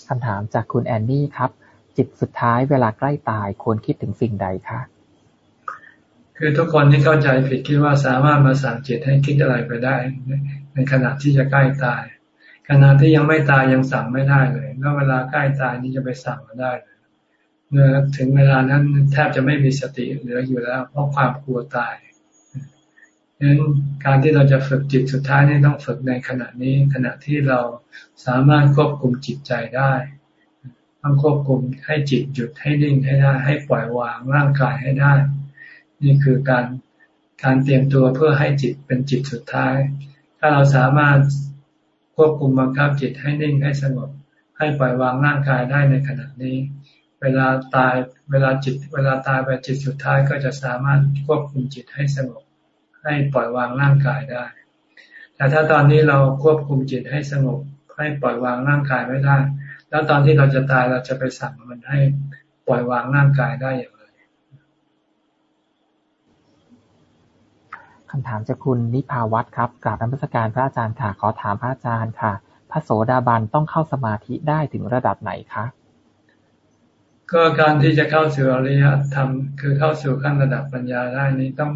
คำถามจากคุณแอนนี่ครับ จิตสุดท้ายเวลาใกล้ตายควรคิดถึงสิ่งใดคะคือทุกคนที่เข้าใจผิดคิดว่าสามารถมาสั่งจิตให้คิดอะไรไปได้ ในขณะที่จะใกล้ตาย ขณะที่ยังไม่ตายยังสั่งไม่ได้เลย แล้วเวลาใกล้ตายนี้จะไปสั่งมาได้เลยเมื่อถึงเวลานั้นแทบจะไม่มีสติเหลืออยู่แล้ว เพราะความกลัวตายดังนั้นการที่เราจะฝึกจิตสุดท้ายนี่ต้องฝึกในขณะนี้ ขณะที่เราสามารถควบคุมจิตใจได้ต้องควบคุมให้จิตหยุดให้นิ่งให้ได้ ให้ปล่อยวางร่างกายให้ได้ นี่คือการการเตรียมตัวเพื่อให้จิตเป็นจิตสุดท้าย ถ้าเราสามารถ ควบคุมบังคับจิตให้นิ่งให้สงบ ให้ปล่อยวางร่างกายได้ในขณะนี้ เวลาตายเวลาจิต เวลาตายไปจิตสุดท้ายก็จะสามารถควบคุมจิตให้สงบ ให้ปล่อยวางร่างกายได้ แต่ถ้าตอนนี้เราควบคุมจิตให้สงบ ให้ปล่อยวางร่างกายไม่ได้ แล้วตอนที่เราจะตายเราจะไปสั่งมันให้ปล่อยวางร่างกายได้อย่างคำถามจากคุณนิพาวัตรครับ กราบนมัสการพระอาจารย์ค่ะ ขอถามพระอาจารย์ค่ะ พระโสดาบันต้องเข้าสมาธิได้ถึงระดับไหนคะ ก็การที่จะเข้าสู่อริยธรรมคือเข้าสู่ขั้นระดับปัญญาได้นี้ต้อง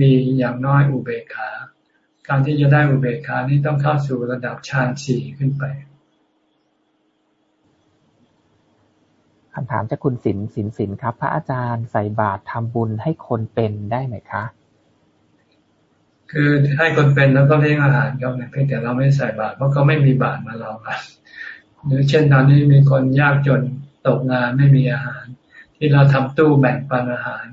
มีอย่างน้อยอุเบกขา การที่จะได้อุเบกขานี้ต้องเข้าสู่ระดับฌานสี่ขึ้นไปคำถามจากคุณสินสินสินครับ พระอาจารย์ใส่บาตรทำบุญให้คนเป็นได้ไหมคะ คือให้คนเป็นแล้วก็เลี้ยงอาหารเขาเนี่ยเพียงแต่เราไม่ใส่บาตรเพราะเขาไม่มีบาตรมารองรับหรือเช่นตอนนี้มีคนยากจนตกงานไม่มีอาหาร ที่เราทำตู้แบ่งปันอาหาร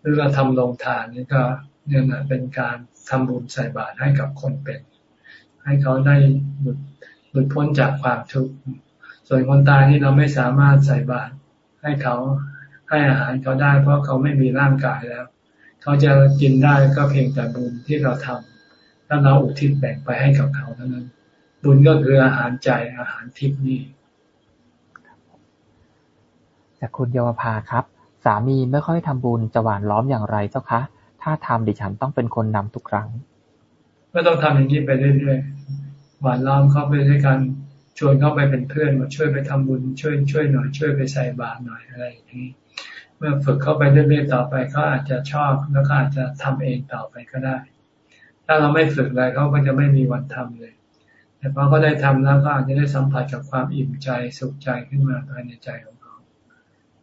หรือเราทำโรงทานนี่ก็เนี่ยนะเป็นการทำบุญใส่บาตรให้กับคนเป็น ให้เขาได้หลุดหลุดพ้นจากความทุกข์ส่วนคนตายนี่เราไม่สามารถใส่บาตรให้เขาให้อาหารเขาได้ เพราะเขาไม่มีร่างกายแล้ว เขาจะกินได้ก็เพียงแต่บุญที่เราทำถ้าเราอุทิศแบ่งไปให้กับเขาเท่านั้น บุญก็คืออาหารใจอาหารทิพนี่จากคุณเยาวภาครับ สามีไม่ค่อยทำบุญจะหวานล้อมอย่างไรเจ้าคะถ้าทำดิฉันต้องเป็นคนนำทุกครั้ง ก็ต้องทำอย่างนี้ไปเรื่อยๆหวานล้อมเขาไปด้วยกันชวนเขาไปเป็นเพื่อนมาช่วยไปทำบุญช่วยช่วยหน่อยช่วยไปใส่บาตรหน่อยอะไรอย่างนี้ เมื่อฝึกเข้าไปเรื่อยๆต่อไปเขาอาจจะชอบแล้วก็อาจจะทำเองต่อไปก็ได้ ถ้าเราไม่ฝึกเลยเขาก็จะไม่มีวันทำเลย แต่พอเขาได้ทำแล้วก็อาจจะได้สัมผัสกับความอิ่มใจสุขใจขึ้นมาภายในใจของเขา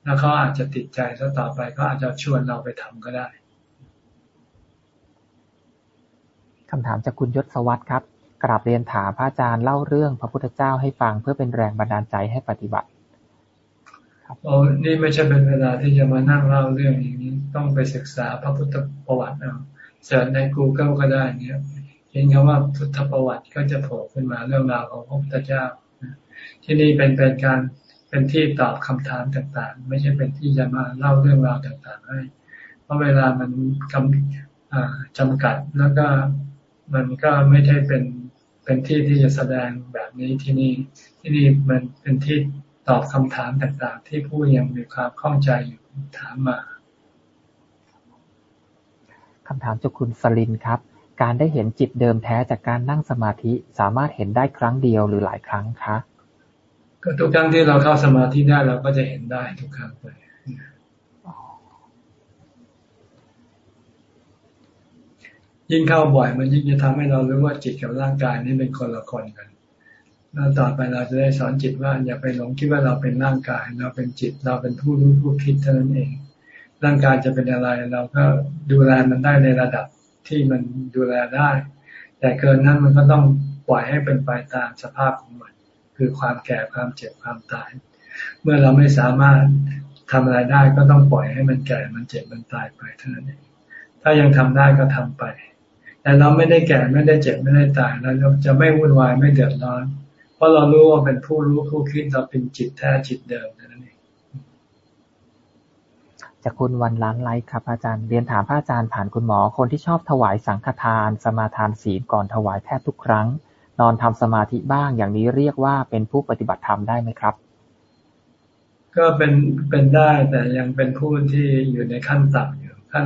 แล้วเขาอาจจะติดใจแล้วต่อไปก็อาจจะชวนเราไปทำก็ได้คำถามจากคุณยศสวัสดิ์ครับ กราบเรียนถามพระอาจารย์เล่าเรื่องพระพุทธเจ้าให้ฟังเพื่อเป็นแรงบันดาลใจให้ปฏิบัติ โอ้นี่ไม่ใช่เป็นเวลาที่จะมานั่งเล่าเรื่องอย่างนี้ ต้องไปศึกษาพระพุทธประวัติเอาเสิร์ชใน Google ก็ได้เนี่ยเห็นคำว่าพุทธประวัติก็จะโผล่ขึ้นมาเรื่องราวของพระพุทธเจ้า ที่นี่เป็นเป็นการเป็นที่ตอบคำถามต่างๆ ไม่ใช่เป็นที่จะมาเล่าเรื่องราวต่างๆ ให้ เพราะเวลามันกำจำกัดแล้วก็มันก็ไม่ใช่เป็นเป็นที่ที่จะแสดงแบบนี้ที่นี่ที่นี่มันเป็นที่ ตอบคำถามต่างๆ ที่ผู้ยังมีความข้องใจอยู่ถามมาคำถามจากคุณสลินครับ การได้เห็นจิตเดิมแท้จากการนั่งสมาธิสามารถเห็นได้ครั้งเดียวหรือหลายครั้งคะ ก็ทุกครั้งที่เราเข้าสมาธิได้เราก็จะเห็นได้ทุกครั้งไปยิ่งเข้าบ่อยมันยิ่งจะทำให้เรารู้ว่าจิตกับร่างกายนี่เป็นคนละคนกัน แล้วต่อไปเราจะได้สอนจิตว่าอย่าไปหลงคิดว่าเราเป็นร่างกาย เราเป็นจิตเราเป็นผู้รู้ผู้คิดเท่านั้นเอง ร่างกายจะเป็นอะไร เราก็ดูแลมันได้ในระดับที่มันดูแลได้ แต่เกินนั้นมันก็ต้องปล่อยให้เป็นไปตามสภาพของมัน คือความแก่ความเจ็บความตาย เมื่อเราไม่สามารถทำอะไรได้ก็ต้องปล่อยให้มันแก่มันเจ็บมันตายไปเท่านั้นเองถ้ายังทำได้ก็ทำไป แต่เราไม่ได้แก่ไม่ได้เจ็บไม่ได้ตายเราจะไม่วุ่นวายไม่เดือดร้อน ราะเรารู้ว่าเป็นผู้รู้ผู้คิดเราเป็นจิตแท้จิตเดิมนั่นเองจากคุณวันล้านไลค์ครับอาจารย์เรียนถามพระอาจารย์ผ่านคุณหมอคนที่ชอบถวายสังฆทาน สมาทานศีลก่อนถวายแทบทุกครั้ง นอนทำสมาธิบ้างอย่างนี้เรียกว่าเป็นผู้ปฏิบัติธรรมได้ไหมครับ ก็เป็นเป็นได้แต่ยังเป็นผู้ที่อยู่ในขั้นต่ำอยู่ขั้น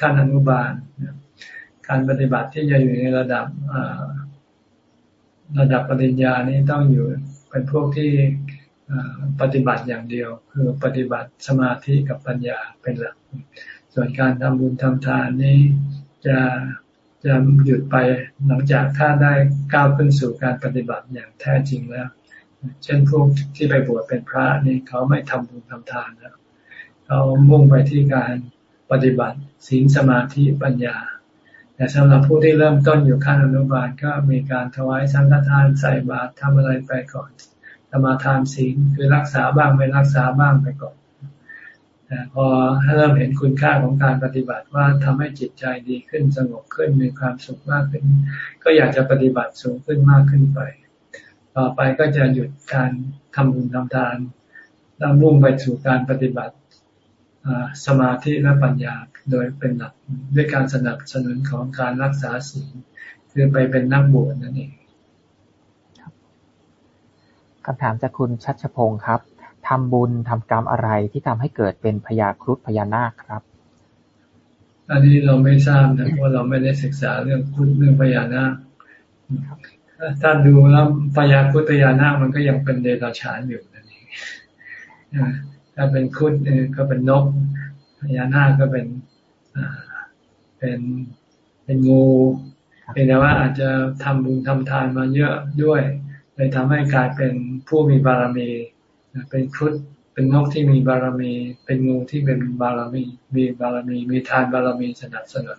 ขั้นอนุบาล การปฏิบัติที่จะอยู่ในระดับ ระดับปริญญานี้ต้องอยู่เป็นพวกที่ปฏิบัติอย่างเดียว คือปฏิบัติสมาธิกับปัญญาเป็นหลัก ส่วนการทำบุญทำทานนี้จะจะหยุดไปหลังจากถ้าได้ก้าวขึ้นสู่การปฏิบัติอย่างแท้จริงแล้ว เช่นพวกที่ไปบวชเป็นพระนี่เขาไม่ทำบุญทำทานแล้วเขามุ่งไปที่การปฏิบัติศีลสมาธิปัญญา แต่สำหรับผู้ที่เริ่มต้นอยู่ขั้นอนุบาลก็มีการถวายสังฆทานใส่บาตรทำอะไรไปก่อนสมาทานศีลคือรักษาบ้างไม่รักษาบ้างไปก่อนแต่พอเริ่มเห็นคุณค่าของการปฏิบัติว่าทำให้จิตใจดีขึ้นสงบขึ้นมีความสุขมากขึ้น ก็อยากจะปฏิบัติสูงขึ้นมากขึ้นไป ต่อไปก็จะหยุดการทำบุญทำทานแล้วมุ่งไปสู่การปฏิบัติ สมาธิและปัญญาโดยเป็นหลักด้วยการสนับสนุนของการรักษาศีลคือไปเป็นนักบวชนั่นเองคำถามจากคุณชัชพงศ์ครับทำบุญทำกรรมอะไรที่ทำให้เกิดเป็นพญาครุฑพญานาคครับ อันนี้เราไม่ทราบนะเพราะเราไม่ได้ศึกษาเรื่องครุฑเรื่องพญานาคถ้าดูแล้วพญาครุฑพญานาคมันก็ยังเป็นเดรัจฉานอยู่นั่นเอง ถ้าเป็นครุฑก็เป็นนกพญานาคก็เป็นเป็นเป็นงูเป็นแต่ว่าอาจจะทำบุญทำทานมาเยอะด้วยเลยทำให้กลายเป็นผู้มีบารมีเป็นครุฑเป็นนกที่มีบารมี เป็นงูที่เป็นบารมี มีบารมี มีทานบารมีสนับสนุน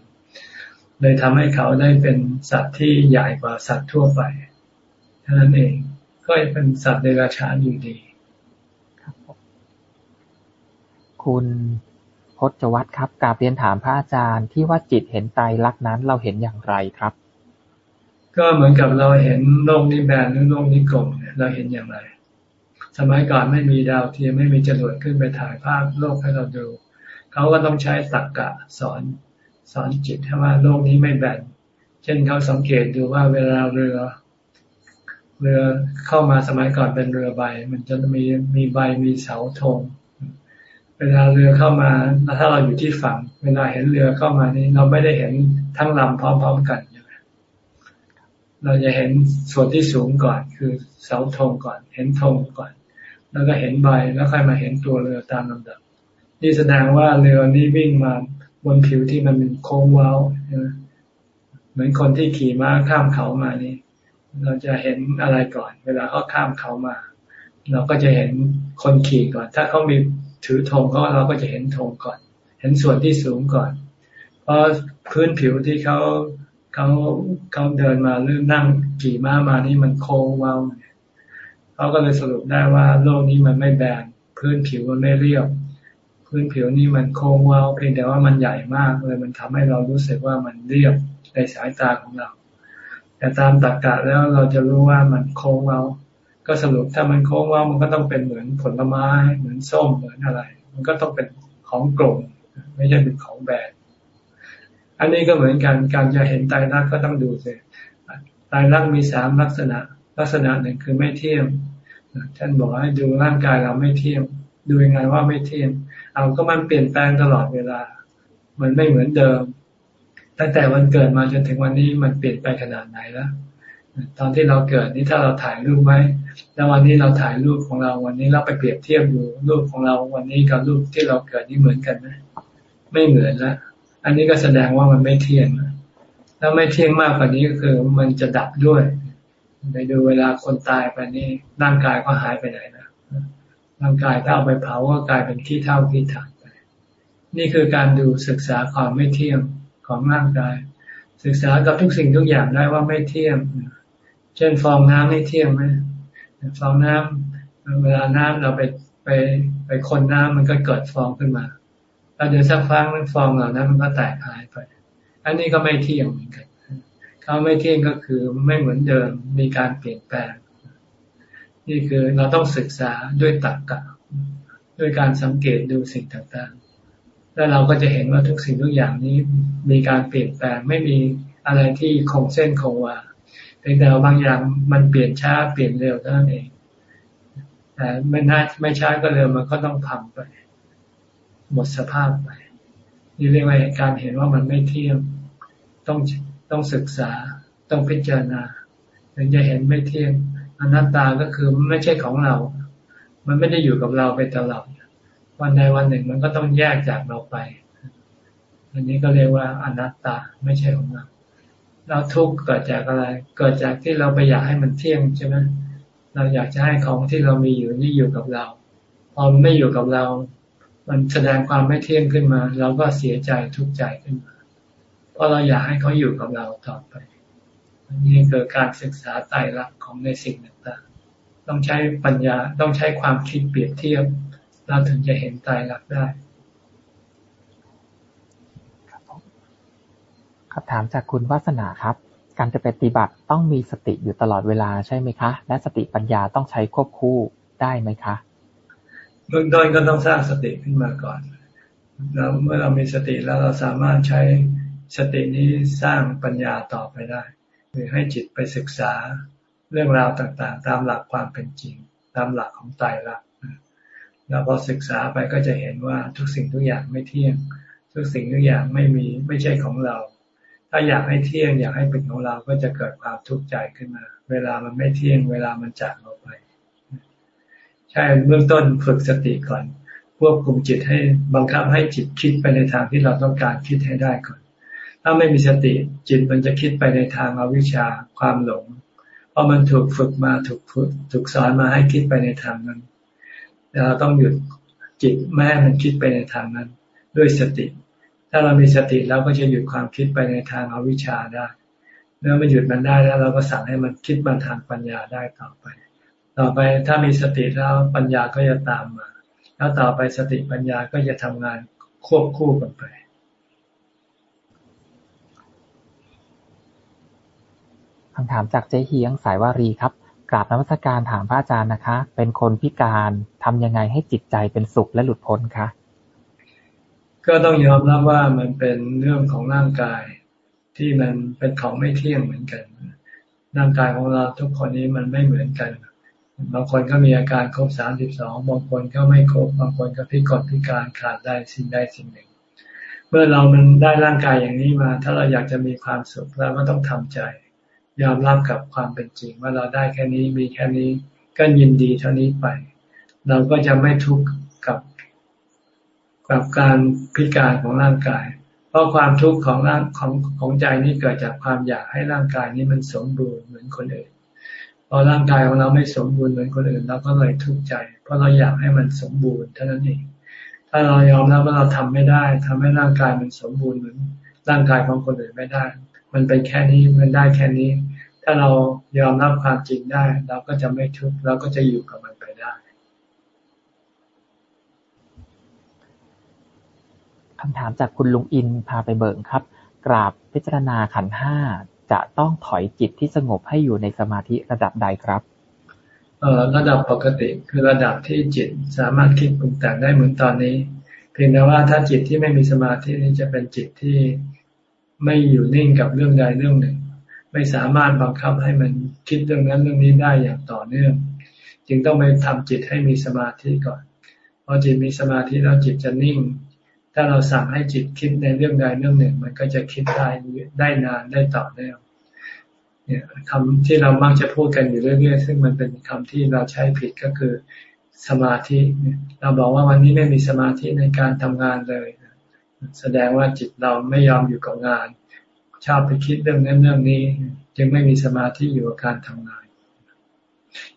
เลยทำให้เขาได้เป็นสัตว์ที่ใหญ่กว่าสัตว์ทั่วไปเท่านั้นเองก็เป็นสัตว์เดรัจฉานอยู่ดี คุณพจวัตรครับกาเรียนถามพระอาจารย์ ที่ว่าจิตเห็นไตรลักษณ์นั้นเราเห็นอย่างไรครับ ก็เหมือนกับเราเห็นโลกนี้แบนหรือโลกนี้กลมเนี่ยเราเห็นอย่างไร สมัยก่อนไม่มีดาวเทียมไม่มีจรวดขึ้นไปถ่ายภาพโลกให้เราดู เขาก็ต้องใช้ตรรกกะสอนสอนจิตให้ว่าโลกนี้ไม่แบนเช่นเขาสังเกตดูว่าเวลาเรือเรือเข้ามาสมัยก่อนเป็นเรือใบ มันจะมีมีใบมีเสาธง เวลาเรือเข้ามาถ้าเราอยู่ที่ฝั่ง เวลาเห็นเรือเข้ามานี้ เราไม่ได้เห็นทั้งลำพร้อม ๆกันใช่ไหมเราจะเห็นส่วนที่สูงก่อน คือเสาธงก่อน เห็นธงก่อน แล้วก็เห็นใบแล้วค่อยมาเห็นตัวเรือตามลำดับ นี่แสดงว่าเรือนี้วิ่งมาบนผิวที่มันเป็นโค้งเว้าเหมือนคนที่ขี่ม้าข้ามเขามานี่ เราจะเห็นอะไรก่อน เวลาเขาข้ามเขามา เราก็จะเห็นคนขี่ก่อน ถ้าเขามี ถือธงก็เราก็จะเห็นธงก่อน เห็นส่วนที่สูงก่อน เพราะพื้นผิวที่เขาเขาเขาเดินมาหรือนั่งขี่ม้ามานี่มันโค้งเว้าเขาก็เลยสรุปได้ว่าโลกนี้มันไม่แบนพื้นผิวมันไม่เรียบพื้นผิวนี่มันโค้งเว้าเพียงแต่ว่ามันใหญ่มากเลยมันทำให้เรารู้สึกว่ามันเรียบในสายตาของเรา แต่ตามตรรกะแล้วเราจะรู้ว่ามันโค้งเว้า ก็สรุปถ้ามันโค้งว้ามันก็ต้องเป็นเหมือนผลไม้เหมือนส้มเหมือนอะไร มันก็ต้องเป็นของกลมไม่ใช่เป็นของแบนอันนี้ก็เหมือนกันการจะเห็นไตรลักษณ์ก็ต้องดูสิไตรลักษณ์มีสามลักษณะ ลักษณะหนึ่งคือไม่เที่ยงท่านบอกให้ดูร่างกายเราไม่เที่ยงดูยังไงว่าไม่เที่ยงเอาก็มันเปลี่ยนแปลงตลอดเวลา มันไม่เหมือนเดิมตั้งแต่วันเกิดมาจนถึงวันนี้มันเปลี่ยนไปขนาดไหนแล้วตอนที่เราเกิดนี่ถ้าเราถ่ายรูปไว้ แล้ววันนี้เราถ่ายรูปของเราวันนี้เราไปเปรียบเทียบดูรูปของเราวันนี้กับรูปที่เราเกิดนี่เหมือนกันไหมไม่เหมือนละอันนี้ก็แสดงว่ามันไม่เที่ยงแล้วไม่เที่ยงมากกว่านี้ก็คือมันจะดับด้วยไปดูเวลาคนตายไปนี่ร่างกายก็หายไปไหนนะร่างกายถ้าเอาไปเผาก็กลายเป็นขี้เท่าขี้ถ่านไป นี่คือการดูศึกษาความไม่เที่ยงของร่างกาย ศึกษากับทุกสิ่งทุกอย่างได้ว่าไม่เที่ยง เช่นฟองน้ำไม่เที่ยงไหม ฟองน้ำเวลาน้ำเราไปไปไปคนน้ำมันก็เกิดฟองขึ้นมาแล้วเดี๋ยวสักฟังนั้นฟองเหล่านั้นมันก็แตกหายไป อันนี้ก็ไม่เที่ยงเหมือนกันคำไม่เที่ยงก็คือไม่เหมือนเดิมมีการเปลี่ยนแปลง นี่คือเราต้องศึกษาด้วยตรรกกะด้วยการสังเกตดูสิ่งต่างๆ แล้วเราก็จะเห็นว่าทุกสิ่งทุกอย่างนี้มีการเปลี่ยนแปลงไม่มีอะไรที่คงเส้นคงวา เพียงแต่บางอย่างมันเปลี่ยนช้าเปลี่ยนเร็วเท่านั้นเองแต่ไม่น่าไม่ช้าก็เร็วมันก็ต้องพังไป หมดสภาพไป นี่เรียกว่าการเห็นว่ามันไม่เที่ยงต้องต้องศึกษาต้องพิจารณาถึงจะเห็นไม่เที่ยงอนัตตาก็คือไม่ใช่ของเรา มันไม่ได้อยู่กับเราไปตลอดวันใดวันหนึ่งมันก็ต้องแยกจากเราไป อันนี้ก็เรียกว่าอนัตตาไม่ใช่ของเรา เราทุกข์เกิดจากอะไร เกิดจากที่เราไปอยากให้มันเที่ยงใช่ไหมเราอยากจะให้ของที่เรามีอยู่นี่อยู่กับเรา พอมันไม่อยู่กับเรา มันแสดงความไม่เที่ยงขึ้นมา เราก็เสียใจทุกข์ใจขึ้นมา เพราะเราอยากให้เขาอยู่กับเราต่อไป นี่คือการศึกษาไตรลักษณ์ของในสิ่งต่างๆ ต้องใช้ปัญญา ต้องใช้ความคิดเปรียบเทียบ เราถึงจะเห็นไตรลักษณ์ได้คำ ถามจากคุณวาสนาครับ การจะปฏิบัติต้องมีสติอยู่ตลอดเวลาใช่ไหมคะ และสติปัญญาต้องใช้ควบคู่ได้ไหมคะ เบื้องต้นก็ต้องสร้างสติขึ้นมาก่อนแล้วเมื่อเรามีสติแล้วเราสามารถใช้สตินี้สร้างปัญญาต่อไปได้คือให้จิตไปศึกษาเรื่องราวต่างๆ ตามหลักความเป็นจริง ตามหลักของไตรลักษณ์แล้วพอศึกษาไปก็จะเห็นว่าทุกสิ่งทุกอย่างไม่เที่ยง ทุกสิ่งทุกอย่างไม่มีไม่ใช่ของเรา ถ้าอยากให้เที่ยงอยากให้เป็นของเราก็จะเกิดความทุกข์ใจขึ้นมา เวลามันไม่เที่ยง เวลามันจากเราไป ใช่เบื้องต้นฝึกสติก่อน ควบคุมจิตให้บังคับให้จิตคิดไปในทางที่เราต้องการคิดให้ได้ก่อน ถ้าไม่มีสติจิตมันจะคิดไปในทางอวิชชาความหลง เพราะมันถูกฝึกมาถูกฝึกถูกสอนมาให้คิดไปในทางนั้นเราต้องหยุดจิตแม่มันคิดไปในทางนั้น ด้วยสติ ถ้าเรามีสติเราก็จะหยุดความคิดไปในทางอวิชชาได้ เมื่อมันหยุดมันได้แล้ว เราก็สั่งให้มันคิดมาทางปัญญาได้ต่อไป ต่อไปถ้ามีสติแล้วปัญญาก็จะตามมา แล้วต่อไปสติปัญญาก็จะทำงานควบคู่กันไปคำถามจากเจ๊เฮียงสายวารีครับกราบนมัสการถามพระอาจารย์นะคะ เป็นคนพิการทำยังไงให้จิตใจเป็นสุขและหลุดพ้นคะ ก็ต้องยอมรับว่ามันเป็นเรื่องของร่างกายที่มันเป็นของไม่เที่ยงเหมือนกัน ร่างกายของเราทุกคนนี้มันไม่เหมือนกันบางคนก็มีอาการครบสามสิบสองบางคนก็ไม่ครบบางคนก็พิกลพิการขาดได้สิ่งใดสิ่งหนึ่ง เมื่อเรามันได้ร่างกายอย่างนี้มา ถ้าเราอยากจะมีความสุขเราก็ต้องทำใจ ยอมรับกับความเป็นจริง ว่าเราได้แค่นี้มีแค่นี้ก็ยินดีเท่านี้ไป เราก็จะไม่ทุกข์กับ กับการพิการของร่างกาย เพราะความทุกข์ของร่างของของใจนี้เกิดจากความอยากให้ร่างกายนี้มันสมบูรณ์เหมือนคนอื่นพอร่างกายของเราไม่สมบูรณ์เหมือนคนอื่นเราก็เลยทุกข์ใจ เพราะเราอยากให้มันสมบูรณ์เท่านั้นเองถ้าเรายอมรับว่าเราทำไม่ได้ทำให้ร่างกายมันสมบูรณ์เหมือนร่างกายของคนอื่นไม่ได้ มันเป็นแค่นี้มันได้แค่นี้ ถ้าเรายอมรับความจริงได้ เราก็จะไม่ทุกข์เราก็จะอยู่กับมันไปได้ คำถามจากคุณลุงอิน พาไปเบิกครับ กราบพิจารณาขันห้า จะต้องถอยจิตที่สงบให้อยู่ในสมาธิระดับใดครับเออระดับปกติคือระดับที่จิตสามารถคิดปรุงแต่งได้เหมือนตอนนี้ เพียงแต่ว่าถ้าจิตที่ไม่มีสมาธินี้จะเป็นจิตที่ไม่อยู่นิ่งกับเรื่องใดเรื่องหนึ่ง ไม่สามารถบังคับให้มันคิดเรื่องนั้นเรื่องนี้ได้อย่างต่อเนื่อง จึงต้องไปทำจิตให้มีสมาธิก่อนพอจิตมีสมาธิแล้วจิตจะนิ่ง ถ้าเราสั่งให้จิตคิดในเรื่องใดเรื่องหนึ่ง มันก็จะคิดได้ได้นานได้ต่อเนื่องเนี่ยคำที่เรามักจะพูดกันอยู่เรื่อยๆซึ่งมันเป็นคำที่เราใช้ผิดก็คือสมาธิเราบอกว่าวันนี้ไม่มีสมาธิในการทำงานเลย แสดงว่าจิตเราไม่ยอมอยู่กับงานชอบไปคิดเรื่องนั้นเรื่องนี้ จึงไม่มีสมาธิอยู่กับการทำงาน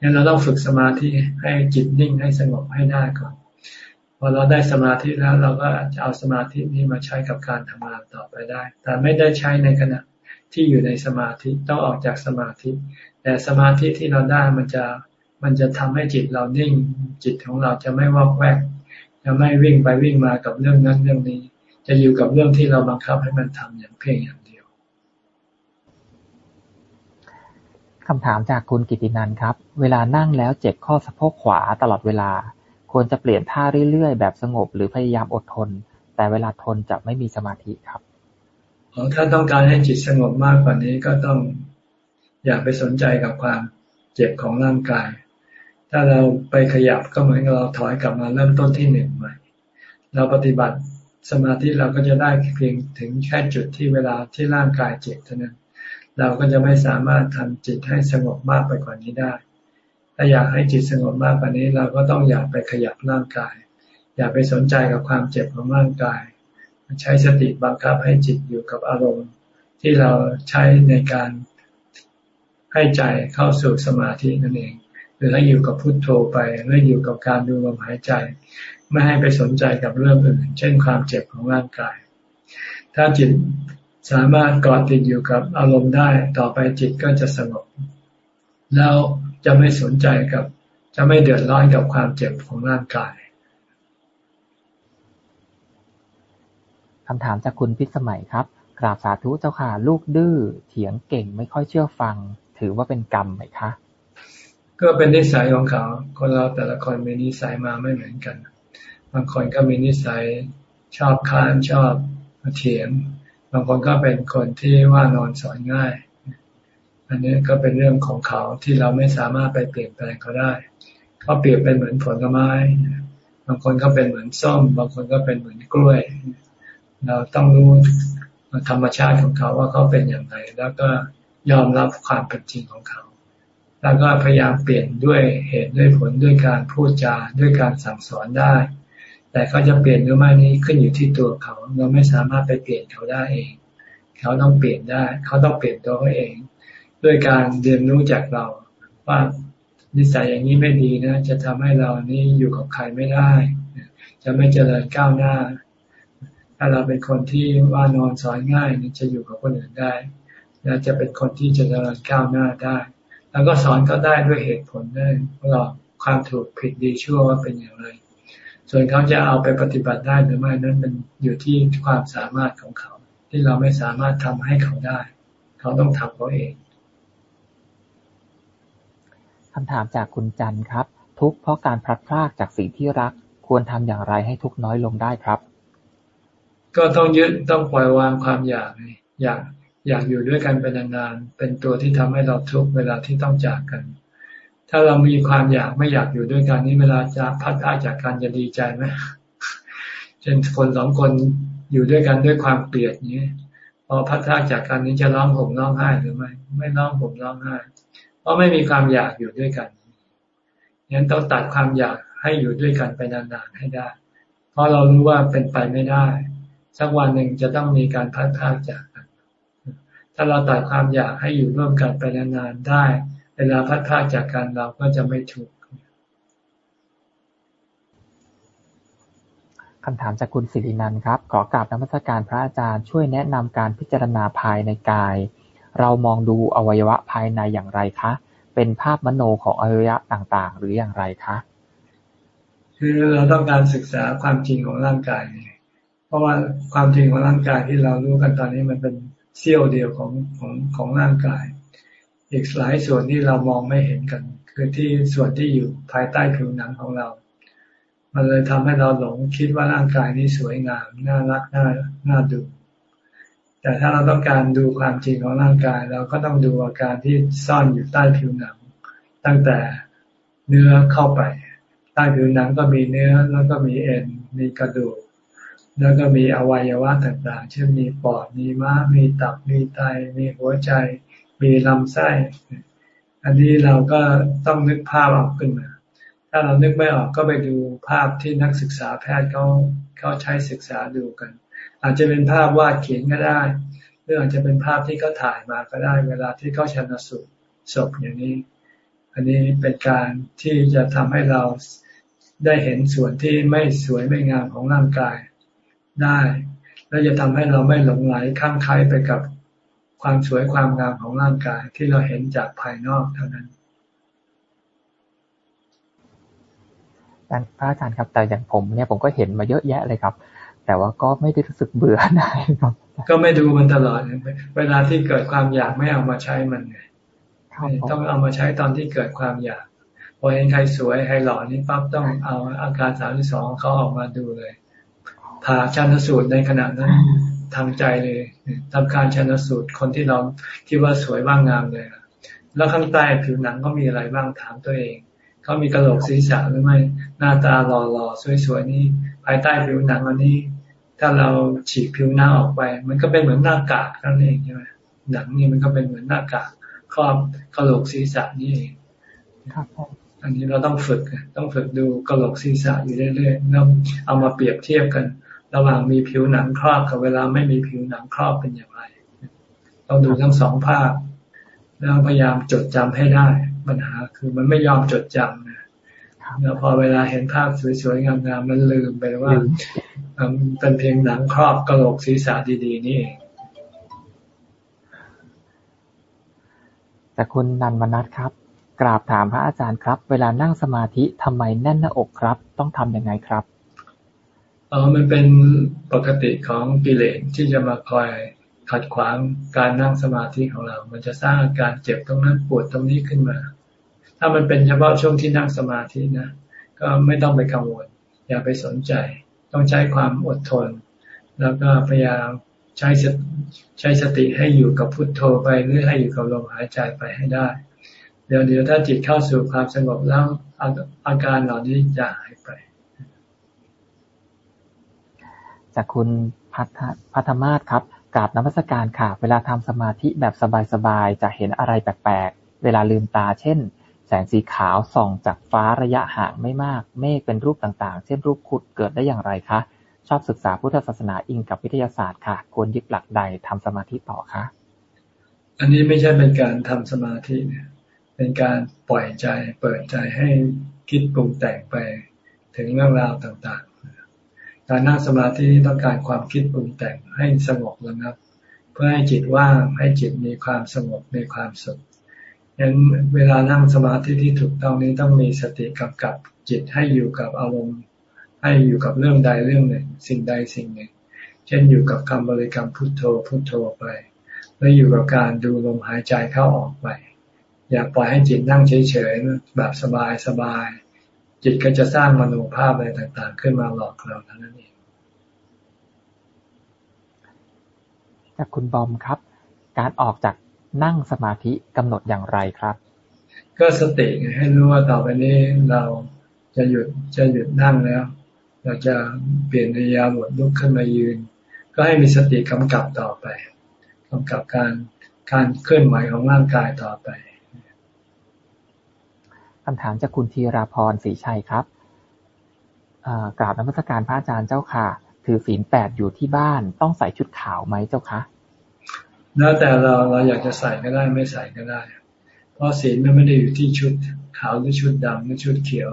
งั้นเราต้องฝึกสมาธิให้จิตนิ่งให้สงบให้ได้ก่อน พอเราได้สมาธิแล้วเราก็จะเอาสมาธินี้มาใช้กับการทำงานต่อไปได้ แต่ไม่ได้ใช้ในขณะที่อยู่ในสมาธิต้องออกจากสมาธิ แต่สมาธิที่เราได้มันจะมันจะทำให้จิตเรานิ่ง จิตของเราจะไม่วอกแวก จะไม่วิ่งไปวิ่งมากับเรื่องนั้นเรื่องนี้ จะอยู่กับเรื่องที่เราบังคับให้มันทำอย่างเพียงอย่างเดียวคำถามจากคุณกิตินันครับ เวลานั่งแล้วเจ็บข้อสะโพกขวาตลอดเวลา ควรจะเปลี่ยนท่าเรื่อย ๆ แบบสงบหรือพยายามอดทน แต่เวลาทนจะไม่มีสมาธิครับถ้าต้องการให้จิตสงบมากกว่านี้ก็ต้องอย่าไปสนใจกับความเจ็บของร่างกาย ถ้าเราไปขยับก็เหมือนเราถอยกลับมาเริ่มต้นที่หนึ่งใหม่ เราปฏิบัติสมาธิเราก็จะได้เพียงถึงแค่จุดที่เวลาที่ร่างกายเจ็บเท่านั้น เราก็จะไม่สามารถทำจิตให้สงบมากไปกว่านี้ได้ ถ้าอยากให้จิตสงบมากกว่านี้ เราก็ต้องอย่าไปขยับร่างกาย อย่าไปสนใจกับความเจ็บของร่างกาย ใช้สติบังคับให้จิตอยู่กับอารมณ์ ที่เราใช้ในการให้ใจเข้าสู่สมาธินั่นเอง หรือให้อยู่กับพุทโธไปหรืออยู่กับการดูลมหายใจ ไม่ให้ไปสนใจกับเรื่องอื่น เช่นความเจ็บของร่างกาย ถ้าจิตสามารถเกาะติดอยู่กับอารมณ์ได้ ต่อไปจิตก็จะสงบ แล้ว จะไม่สนใจกับ จะไม่เดือดร้อนกับความเจ็บของร่างกายคำถามจากคุณพิสมัยครับกราบสาธุเจ้าค่ะ ลูกดื้อเถียงเก่งไม่ค่อยเชื่อฟัง ถือว่าเป็นกรรมไหมคะ ก็เป็นนิสัยของเขา คนเราแต่ละคนมีนิสัยมาไม่เหมือนกัน บางคนก็มีนิสัยชอบค้านชอบเถียง บางคนก็เป็นคนที่ว่านอนสอนง่าย อันนี้ก็เป็นเรื่องของเขาที่เราไม่สามารถไปเปลี่ยนแปลงเขาได้เขาเปรียบเป็นเหมือนผลไม้บางคนก็เป็นเหมือนส้ม บางคนก็เป็นเหมือนกล้วย เราต้องรู้ธรรมชาติของเขาว่าเขาเป็นอย่างไร แล้วก็ยอมรับความเป็นจริงของเขา แล้วก็พยายามเปลี่ยนด้วยเหตุด้วยผลด้วยการพูดจาด้วยการสั่งสอนได้ แต่เขาจะเปลี่ยนหรือไม่นี้ขึ้นอยู่ที่ตัวเขา เราไม่สามารถไปเปลี่ยนเขาได้เอง เขาต้องเปลี่ยนได้ เขาต้องเปลี่ยนตัวเขาเอง ด้วยการเรียนรู้จากเรา ว่านิสัยอย่างนี้ไม่ดีนะ จะทำให้เรานี่อยู่กับใครไม่ได้ จะไม่เจริญก้าวหน้า ถ้าเราเป็นคนที่ว่านอนสอนง่ายจะอยู่กับคนอื่นได้และจะเป็นคนที่จะเจริญก้าวหน้าได้ แล้วก็สอนเขาได้ด้วยเหตุผลได้ว่าความถูกผิดดีชั่วว่าเป็นอย่างไร ส่วนเขาจะเอาไปปฏิบัติได้หรือไม่นั้นมันอยู่ที่ความสามารถของเขา ที่เราไม่สามารถทำให้เขาได้ เขาต้องทำเขาเอง คำถามจากคุณจันครับ ทุกเพราะการพลัดพรากจากสิ่งที่รัก ควรทำอย่างไรให้ทุกน้อยลงได้ครับ ก็ต้องยึดต้องปล่อยวางความอยากอยากอยากอยู่ด้วยกันเป็นนานๆเป็นตัวที่ทำให้เราทุกเวลาที่ต้องจากกัน ถ้าเรามีความอยากไม่อยากอยู่ด้วยกันนี่เวลาจะพัดพาจากกันจะดีใจไหมเช่นคนสองคนอยู่ด้วยกันด้วยความเกลียดนี้พอพัดพาจากกันนี้จะร้องห่มร้องไห้หรือไม่ ไม่ร้องห่มร้องไห้ เพราะไม่มีความอยากอยู่ด้วยกันงั้นต้องตัดความอยากให้อยู่ด้วยกันไปนานๆให้ได้ เพราะเรารู้ว่าเป็นไปไม่ได้ สักวันหนึ่งจะต้องมีการพัดพาจากกัน ถ้าเราตัดความอยากให้อยู่ร่วมกันไปนานๆได้ เวลาพัดพาจากกันเราก็จะไม่ถูกคำถามจากคุณสิรินันครับขอกราบนมัสการพระอาจารย์ช่วยแนะนำการพิจารณาภายในกาย เรามองดูอวัยวะภายในอย่างไรคะ เป็นภาพมโนของอวัยวะต่าง ๆ หรืออย่างไรคะคือเราต้องการศึกษาความจริงของร่างกายเพราะว่าความจริงของร่างกายที่เรารู้กันตอนนี้มันเป็นเสี้ยวเดียวของของของร่างกาย อีกหลายส่วนที่เรามองไม่เห็นกัน คือที่ส่วนที่อยู่ภายใต้ผิวหนังของเรา มันเลยทำให้เราหลงคิดว่าร่างกายนี้สวยงามน่ารักน่าน่าดู แแต่ถ้าเราต้องการดูความจริงของร่างกาย เราก็ต้องดูอาการที่ซ่อนอยู่ใต้ผิวหนัง ตั้งแต่เนื้อเข้าไป ใต้ผิวหนังก็มีเนื้อแล้วก็มีเอ็นมีกระดูก แล้วก็มีอวัยวะต่างๆ เช่นมีปอดมีม้ามีตับมีไต มีหัวใจ มีลำไส้ อันนี้เราก็ต้องนึกภาพออกขึ้นมา ถ้าเรานึกไม่ออกก็ไปดูภาพที่นักศึกษาแพทย์เขาเขาใช้ศึกษาดูกัน อาจจะเป็นภาพวาดเขียนก็ได้หรืออาจจะเป็นภาพที่เขาถ่ายมาก็ได้ เวลาที่เขาชันสูตรศพอย่างนี้ อันนี้เป็นการที่จะทำให้เราได้เห็นส่วนที่ไม่สวยไม่งามของร่างกายได้ และจะทำให้เราไม่หลงไหลข้างใครไปกับความสวยความงามของร่างกายที่เราเห็นจากภายนอกเท่านั้นพระอาจารย์ครับแต่อย่างผมเนี่ยผมก็เห็นมาเยอะแยะเลยครับ แต่ว่าก็ไม่ได้รู้สึกเบื่อหน่ายครับ ก็ไม่ดูมันตลอด เวลาที่เกิดความอยากไม่เอามาใช้มันไงต้องเอามาใช้ตอนที่เกิดความอยากพอเห็นใครสวยใครหล่อนี่ปั๊บต้องเอาอาการสามที่สองเขาออกมาดูเลยผ่าชันสูตรในขณะนั้นทางใจเลยทำการชันสูตรคนที่เราคิดว่าสวยบ้างงามเลยแล้วข้างใต้ผิวหนังก็มีอะไรบ้างถามตัวเองเขามีกระโหลกศีรษะหรือไม่หน้าตาหล่อๆสวยๆนี่ภายใต้ผิวหนังอันนี้ ถ้าเราฉีกผิวหน้าออกไป มันก็เป็นเหมือนหน้ากากนั่นเองใช่ไหมหนังนี่มันก็เป็นเหมือนหน้ากากครอบกระโหลกศีรษะนี่เองครับอันนี้เราต้องฝึกต้องฝึกดูกระโหลกศีรษะอยู่เรื่อยๆแล้วเอามาเปรียบเทียบกัน ระหว่างมีผิวหนังครอบกับเวลาไม่มีผิวหนังครอบเป็นอย่างไรต้องดูทั้งสองภาพ แล้วพยายามจดจำให้ได้ ปัญหาคือมันไม่ยอมจดจำนะ แล้วพอเวลาเห็นภาพสวยๆงามๆมันลืมไปว่าเป็นเพียงหนังครอบกระโหลกศีรษะดีๆนี่เองแต่คุณนันมนัทครับ กราบถามพระอาจารย์ครับ เวลานั่งสมาธิทำไมแน่นหน้าอกครับ ต้องทํำยังไงครับเออมันเป็นปกติของกิเลสที่จะมาคอยขัดขวางการนั่งสมาธิของเรา มันจะสร้างอาการเจ็บตรงนั้นปวดตรงนี้ขึ้นมา ถ้ามันเป็นเฉพาะช่วงที่นั่งสมาธินะ ก็ไม่ต้องไปกังวล อย่าไปสนใจ ต้องใช้ความอดทน แล้วก็พยายามใช้ใช้สติให้อยู่กับพุทโธไปหรือให้อยู่กับลมหายใจไปให้ได้ เดี๋ยวเดี๋ยวถ้าจิตเข้าสู่ความสงบแล้วอาการเหล่านี้จะหายไป จากคุณพัฒพัฒมาศครับกราบนัสการค่ะ เวลาทำสมาธิแบบสบายๆจะเห็นอะไรแปลกๆ เวลาลืมตา เช่น แสงสีขาวส่องจากฟ้าระยะห่างไม่มาก เมฆเป็นรูปต่างๆ เช่นรูปขุดเกิดได้อย่างไรคะ ชอบศึกษาพุทธศาสนาอิงกับวิทยาศาสตร์ค่ะ ควรยึดหลักใดทำสมาธิต่อคะ อันนี้ไม่ใช่เป็นการทำสมาธิเนี่ย เป็นการปล่อยใจเปิดใจให้คิดปรุงแต่งไปถึงเรื่องราวต่างๆ การนั่งสมาธิต้องการความคิดปรุงแต่งให้สงบระงับ เพื่อให้จิตว่างให้จิตมีความสงบมีความสุข ยันเวลานั่งสมาธิที่ถูกต้องนี้ต้องมีสติกำกับจิตให้อยู่กับอารมณ์ ให้อยู่กับเรื่องใดเรื่องหนึ่ง สิ่งใดสิ่งหนึ่ง เช่นอยู่กับคำบริกรรมพุทโธพุทโธไป แล้วอยู่กับการดูลมหายใจเข้าออกไป อย่าปล่อยให้จิตนั่งเฉยๆแบบสบายสบายจิตก็จะสร้างมโนภาพอะไรต่างๆ ขึ้นมาหลอกเราเท่านั้นเองจากคุณบอมครับ การออกจาก นั่งสมาธิกำหนดอย่างไรครับ ก็สติให้รู้ว่าต่อไปนี้เราจะหยุดจะหยุดนั่งแล้ว เราจะเปลี่ยนนิยาบทลุกขึ้นมายืน ก็ให้มีสติกำกับต่อไปกำกับการการเคลื่อนไหวของร่างกายต่อไปคำถามจากคุณธีราพรศรีชัยครับกราบนมัสการพระอาจารย์เจ้าค่ะ ถือศีลแปดอยู่ที่บ้านต้องใส่ชุดขาวไหมเจ้าคะ แล้วแต่เราเราอยากจะใส่ก็ได้ไม่ใส่ก็ได้ เพราะศีลมันไม่ได้อยู่ที่ชุดขาวหรือชุดดำหรือชุดเขียว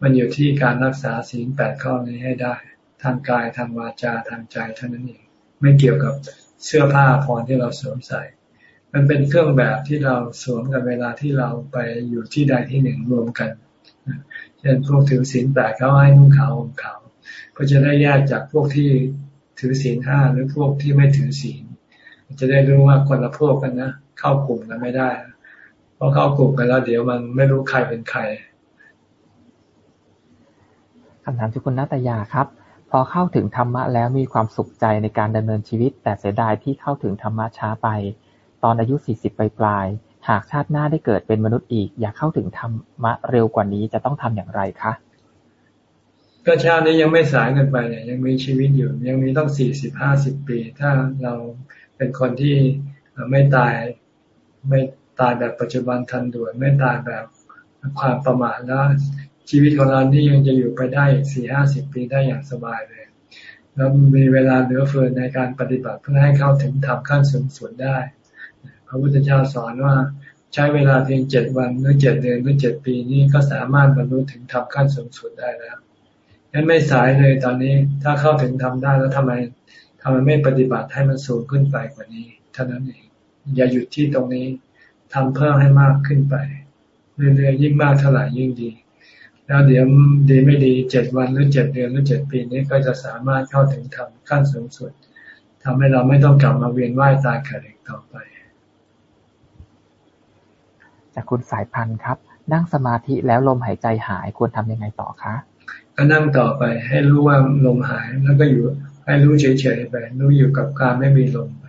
มันอยู่ที่การรักษาศีลแปดข้อนี้ให้ได้ ทางกายทางวาจาทางใจเท่านั้นเองไม่เกี่ยวกับเสื้อผ้าพรที่เราสวมใส่ มันเป็นเครื่องแบบที่เราสวมกันเวลาที่เราไปอยู่ที่ใดที่หนึ่งรวมกันเช่นพวกถือศีลแปดเขาให้นุ่งขาวห่มขาวเพื่อจะได้แยกจากพวกที่ถือศีลห้าหรือพวกที่ไม่ถือศีล จะได้รู้ว่าคนละพวกกันนะเข้ากลุ่มกันไม่ได้เพราะเข้ากลุ่มกันแล้วเดี๋ยวมันไม่รู้ใครเป็นใครคำถามจากคุณนัตยาครับ พอเข้าถึงธรรมะแล้วมีความสุขใจในการดำเนินชีวิต แต่เสียดายที่เข้าถึงธรรมะช้าไป ตอนอายุสี่สิบปลายๆหากชาติหน้าได้เกิดเป็นมนุษย์อีก อยากเข้าถึงธรรมะเร็วกว่านี้จะต้องทำอย่างไรคะก็ชาตินี้ยังไม่สายเกินไปเนี่ยยังมีชีวิตอยู่ ยังมีต้องสี่สิบห้าสิบปี ถ้าเรา เป็นคนที่ไม่ตายไม่ตายแบบปัจจุบันทันด่วนไม่ตายแบบความประมาทแล้วชีวิตของเรานี่ยังจะอยู่ไปได้สี่ห้าสิบปีได้อย่างสบายเลย แล้วมีเวลาเหลือเฟือในการปฏิบัติเพื่อให้เข้าถึงธรรมขั้นสูงสุดได้ พระพุทธเจ้าสอนว่าใช้เวลาเพียงเจ็ดวันหรือเจ็ดเดือนหรือเจ็ดปีนี้ก็สามารถบรรลุถึงทำขั้นสูงสุดได้แล้วงั้นไม่สายเลยตอนนี้ถ้าเข้าถึงทำได้แล้วทำไม ทำไมไม่ปฏิบัติให้มันสูงขึ้นไปกว่านี้เท่านั้นเอง อย่าหยุดที่ตรงนี้ทำเพิ่มให้มากขึ้นไปเรื่อยๆยิ่งมากเท่าไหร่ยิ่งดี แล้วเดี๋ยวดีไม่ดีเจ็ดวันหรือเจ็ดเดือนหรือเจ็ดปีนี้ก็จะสามารถเข้าถึงทำขั้นสูงสุดทำให้เราไม่ต้องกลับมาเวียนว่ายตายเกิดอีกต่อไป จากคุณสายพันธ์ครับ นั่งสมาธิแล้วลมหายใจหายควรทำยังไงต่อคะก็นั่งต่อไปให้รู้ว่าลมหายแล้วก็อยู่ ให้รู้เฉยๆไปรู้อยู่กับการไม่มีลมไป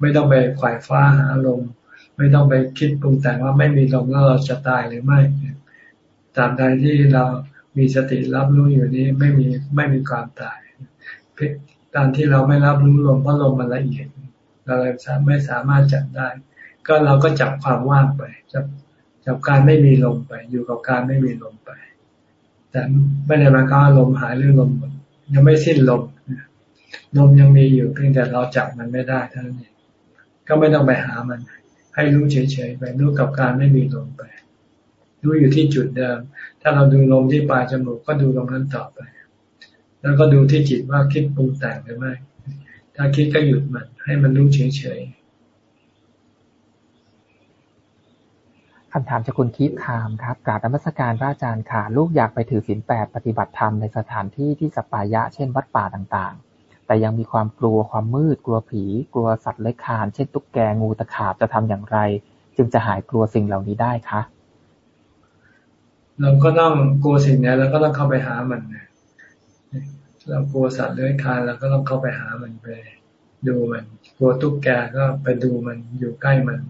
ไม่ต้องไปขวายฟ้าหาลมไม่ต้องไปคิดปรุงแต่งว่าไม่มีลมแล้วเราจะตายหรือไม่ตาบใดที่เรามีสติรับรู้อยู่นี้ไม่มีไม่มีความตายการที่เราไม่รับรู้ลมเพราะลมมันละเอียดเราเลยไม่สามารถจับได้ ก็เราก็จับความว่างไป จับจับการไม่มีลมไป อยู่กับการไม่มีลมไป แต่ไม่ได้มายความว่าลมหายหรือลมหมด ยังไม่สิ้นลมลมยังมีอยู่เพียงแต่เราจับมันไม่ได้เท่านั้นเองก็ไม่ต้องไปหามัน ให้รู้เฉยๆไปรู้กับการไม่มีลมไป รู้อยู่ที่จุดเดิม ถ้าเราดูลมที่ปลายจมูกก็ดูตรงนั้นต่อไป แล้วก็ดูที่จิตว่าคิดปรุงแต่งหรือไม่ ถ้าคิดก็หยุดมัน ให้มันรู้เฉยๆ คำถามจากคุณคีฟคามครับกราบนมัสการพระอาจารย์ค่ะ ลูกอยากไปถือศีลแปดปฏิบัติธรรมในสถานที่ที่สปายะ เช่นวัดป่าต่างๆ แต่ยังมีความกลัวความมืด กลัวผี กลัวสัตว์เลื้อยคลาน เช่นตุ๊กแกงูตะขาบจะทำอย่างไร จึงจะหายกลัวสิ่งเหล่านี้ได้คะ เราก็ต้องกลัวสิ่งนี้แล้วก็ต้องเข้าไปหามันเรากลัวสัตว์เลื้อยคลานเราก็ต้องเข้าไปหามันไป ดูมัน กลัวตุ๊กแกก็ไปดูมันอยู่ใกล้มัน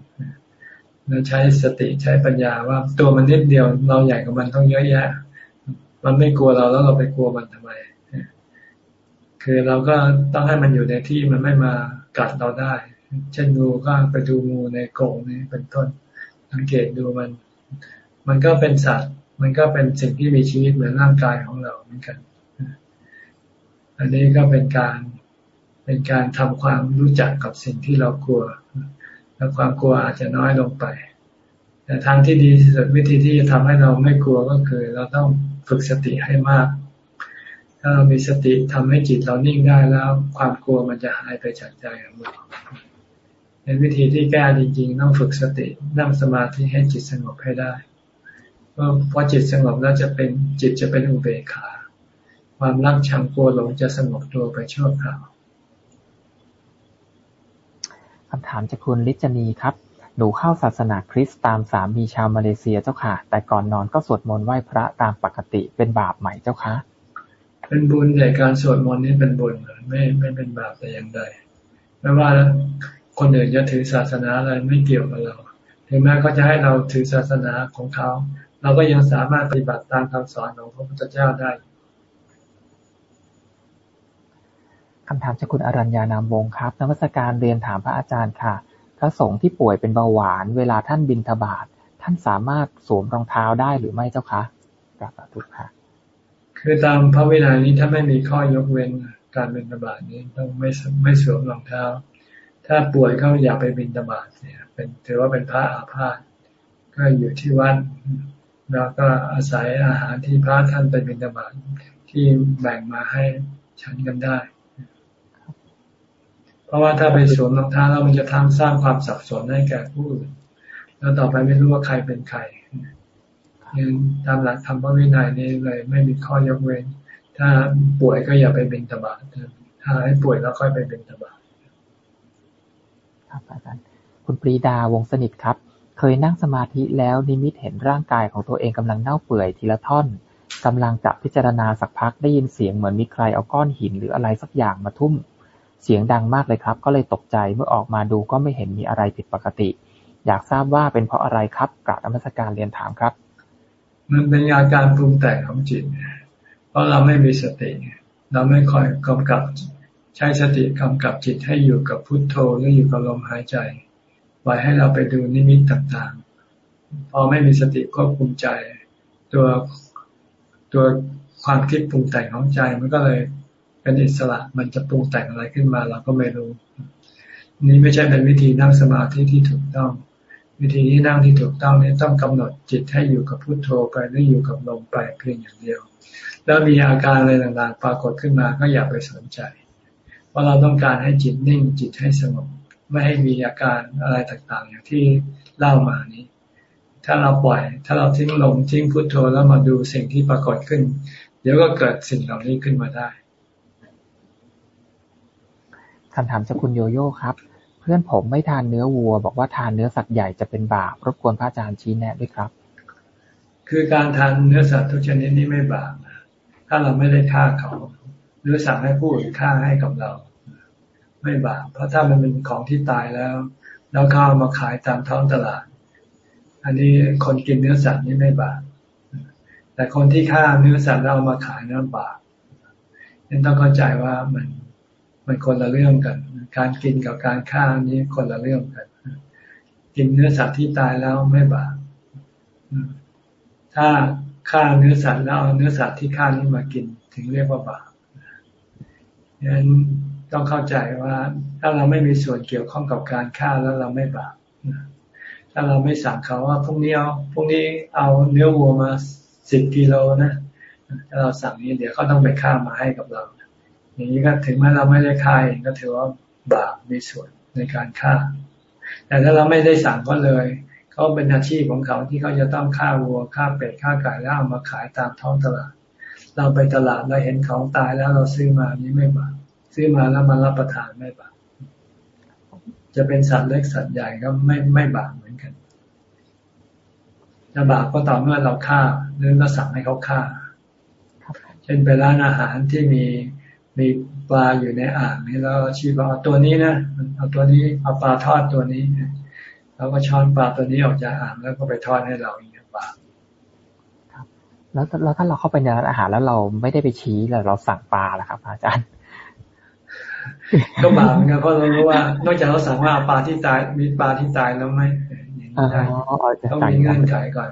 เราใช้สติใช้ปัญญาว่าตัวมันนิดเดียว เราใหญ่กว่ามันต้องเยอะแยะ มันไม่กลัวเราแล้วเราไปกลัวมันทำไม คือเราก็ต้องให้มันอยู่ในที่มันไม่มากัดเราได้ เช่นงูก็ไปดูงูในกรงนี่เป็นต้น สังเกตดูมัน มันก็เป็นสัตว์ มันก็เป็นสิ่งที่มีชีวิตเหมือนร่างกายของเราเหมือนกัน อันนี้ก็เป็นการเป็นการทำความรู้จักกับสิ่งที่เรากลัว แล้วความกลัวอาจจะน้อยลงไป แต่ทางที่ดีที่สุดวิธีที่จะทำให้เราไม่กลัวก็คือ เราต้องฝึกสติให้มาก ถ้าเรามีสติทำให้จิตเรานิ่งได้แล้ว ความกลัวมันจะหายไปจากใจของเราในวิธีที่แก้จริงๆ ต้องฝึกสตินั่งสมาธิให้จิตสงบให้ได้เพราะจิตสงบแล้วจะเป็นจิตจะเป็นอุเบกขา ความรักชังกลัวหลงจะสงบตัวไปชั่วคราว คำถามจากคุณลิจนีครับ หนูเข้าศาสนาคริสต์ตามสามีชาวมาเลเซียเจ้าค่ะ แต่ก่อนนอนก็สวดมนต์ไหว้พระตามปกติเป็นบาปใหม่เจ้าคะ เป็นบุญแต่การสวดมนต์นี่เป็นบุญไม่ไม่เป็นบาปแต่อย่างใด ไม่ว่าคนอื่นจะถือศาสนาอะไรไม่เกี่ยวกับเรา ถึงแม้เขาจะให้เราถือศาสนาของเขา เราก็ยังสามารถปฏิบัติตามคำสอนของพระพุทธเจ้าได้ คำถามจากคุณอรัญญานามวงครับ นมัสการเรียนถามพระอาจารย์ค่ะ พระสงฆ์ที่ป่วยเป็นเบาหวาน เวลาท่านบินทบาทท่านสามารถสวมรองเท้าได้หรือไม่เจ้าคะกราบทุกค่ะ คือตามพระวินัยนี้ถ้าไม่มีข้อยกเว้นการบินทบาทนี้ต้องไม่ไม่สวมรองเท้า ถ้าป่วยก็อย่าไปบินทบาทเนี่ย เป็นถือว่าเป็นพระอาพาธก็อยู่ที่วัดแล้วก็อาศัยอาหารที่พระท่านไปบินทบาทที่แบ่งมาให้ฉันกันได้ ราะว่าถ้าไปสวมรองเท้าแล้วมันจะทำสร้างความสับสนให้แก่ผู้อื่น แล้วต่อไปไม่รู้ว่าใครเป็นใครยังตามหลักธรรมวินัยนี้เลยไม่มีข้อยกเว้น ถ้าป่วยก็อย่าไปเป็นตบะถ้าให้ป่วยแล้วค่อยไปเป็นตบะครับอาจารย์คุณปรีดาวงสนิทครับ เคยนั่งสมาธิแล้วนิมิตเห็นร่างกายของตัวเองกำลังเน่าเปื่อยทีละท่อนกำลังจะพิจารณาสักพักได้ยินเสียงเหมือนมีใครเอาก้อนหินหรืออะไรสักอย่างมาทุ่ม เสียงดังมากเลยครับ ก็เลยตกใจ เมื่อออกมาดูก็ไม่เห็นมีอะไรผิดปกติ อยากทราบว่าเป็นเพราะอะไรครับ กราบนมัสการเรียนถามครับ มันเป็นอาการปรุงแต่งของจิต เพราะเราไม่มีสติ เราไม่คอยกำกับใช้สติกำกับจิตให้อยู่กับพุทโธหรืออยู่กับลมหายใจปล่อยให้เราไปดูนิมิตต่างๆ พอไม่มีสติควบคุมใจ ตัวตัวความคิดปรุงแต่งของใจมันก็เลย เป็นอิสระมันจะปรุงแต่งอะไรขึ้นมา เราก็ไม่รู้ นี่ไม่ใช่เป็นวิธีนั่งสมาธิที่ถูกต้อง วิธีที่นั่งที่ถูกต้องนี่ต้องกำหนดจิตให้อยู่กับพุโทโธไปหรืออยู่กับลมไปเพียงอย่างเดียว แล้วมีอาการอะไรต่างๆ ปรากฏขึ้นมาก็อย่าไปสนใจ เพราะเราต้องการให้จิตนิ่งจิตให้สงบไม่ให้มีอาการอะไรต่างๆ อย่างที่เล่ามานี้ ถ้าเราปล่อย ถ้าเราทิ้งลมทิ้งพุโทโธแล้วมาดูสิ่งที่ปรากฏขึ้น เดี๋ยวก็เกิดสิ่งเหล่านี้ขึ้นมาได้ คำถามจากคุณโยโย่ครับ เพื่อนผมไม่ทานเนื้อวัว บอกว่าทานเนื้อสัตว์ใหญ่จะเป็นบาป รบกวนพระอาจารย์ชี้แนะด้วยครับ คือการทานเนื้อสัตว์ทุกชนิดนี้ไม่บาปถ้าเราไม่ได้ฆ่าเขา หรือสั่งให้ผู้อื่นฆ่าให้กับเรา ไม่บาป เพราะถ้ามันเป็นของที่ตายแล้ว แล้วข้าวมาขายตามท้องตลาด อันนี้คนกินเนื้อสัตว์นี่ไม่บาป แต่คนที่ฆ่าเนื้อสัตว์แล้วเอามาขายนั้นบาปนั่นต้องเข้าใจว่ามัน มันคนละเรื่องกัน การกินกับการฆ่านี้คนละเรื่องกัน กินเนื้อสัตว์ที่ตายแล้วไม่บาปถ้าฆ่าเนื้อสัตว์แล้วเอาเนื้อสัตว์ที่ฆ่านี้มากินถึงเรียกว่าบาปดังนั้นต้องเข้าใจว่า ถ้าเราไม่มีส่วนเกี่ยวข้องกับการฆ่าแล้วเราไม่บาปถ้าเราไม่สั่งเขาว่าพรุ่งนี้เอาพรุ่งนี้เอาเนื้อวัวมาสิบกิโลนะถ้าเราสั่งนี้เดี๋ยวเขาต้องไปฆ่ามาให้กับเรา อย่างนี้ก็ถึงแม้เราไม่ได้ฆ่าเองก็ถือว่าบาปมีส่วนในการฆ่า แต่ถ้าเราไม่ได้สั่งก็เลยเขาเป็นอาชีพของเขาที่เขาจะต้องฆ่าวัวฆ่าเป็ดฆ่าไก่แล้วเอามาขายตามท้องตลาด เราไปตลาดเราเห็นของตายแล้วเราซื้อมานี้ไม่บาปซื้อมาแล้วมารับประทานไม่บาปจะเป็นสัตว์เล็กสัตว์ใหญ่ก็ไม่ไม่บาปเหมือนกันจะบาปก็ต่อเมื่อเราฆ่าหรือเราสั่งให้เขาฆ่า เช่นไปร้านอาหารที่มี มีปลาอยู่ในอ่างนี่แล้วชี้ว่าเอาตัวนี้นะเอาตัวนี้เอาปลาทอดตัวนี้แล้วก็ช้อนปลาตัวนี้ออกจากอ่างแล้วก็ไปทอดให้เราอย่างนี้ปลาครับแล้วแล้วถ้าเราเข้าไปในร้านอาหารแล้วเราไม่ได้ไปชี้แล้วเราสั่งปลาล่ะครับ อาจารย์ก็บาปเหมือนกันเพราะเรารู้ว่า นอกจากเราสั่งว่าปลาที่ตายมีปลาที่ตายแล้วไหมต้องมีเงื่อนไขก่อน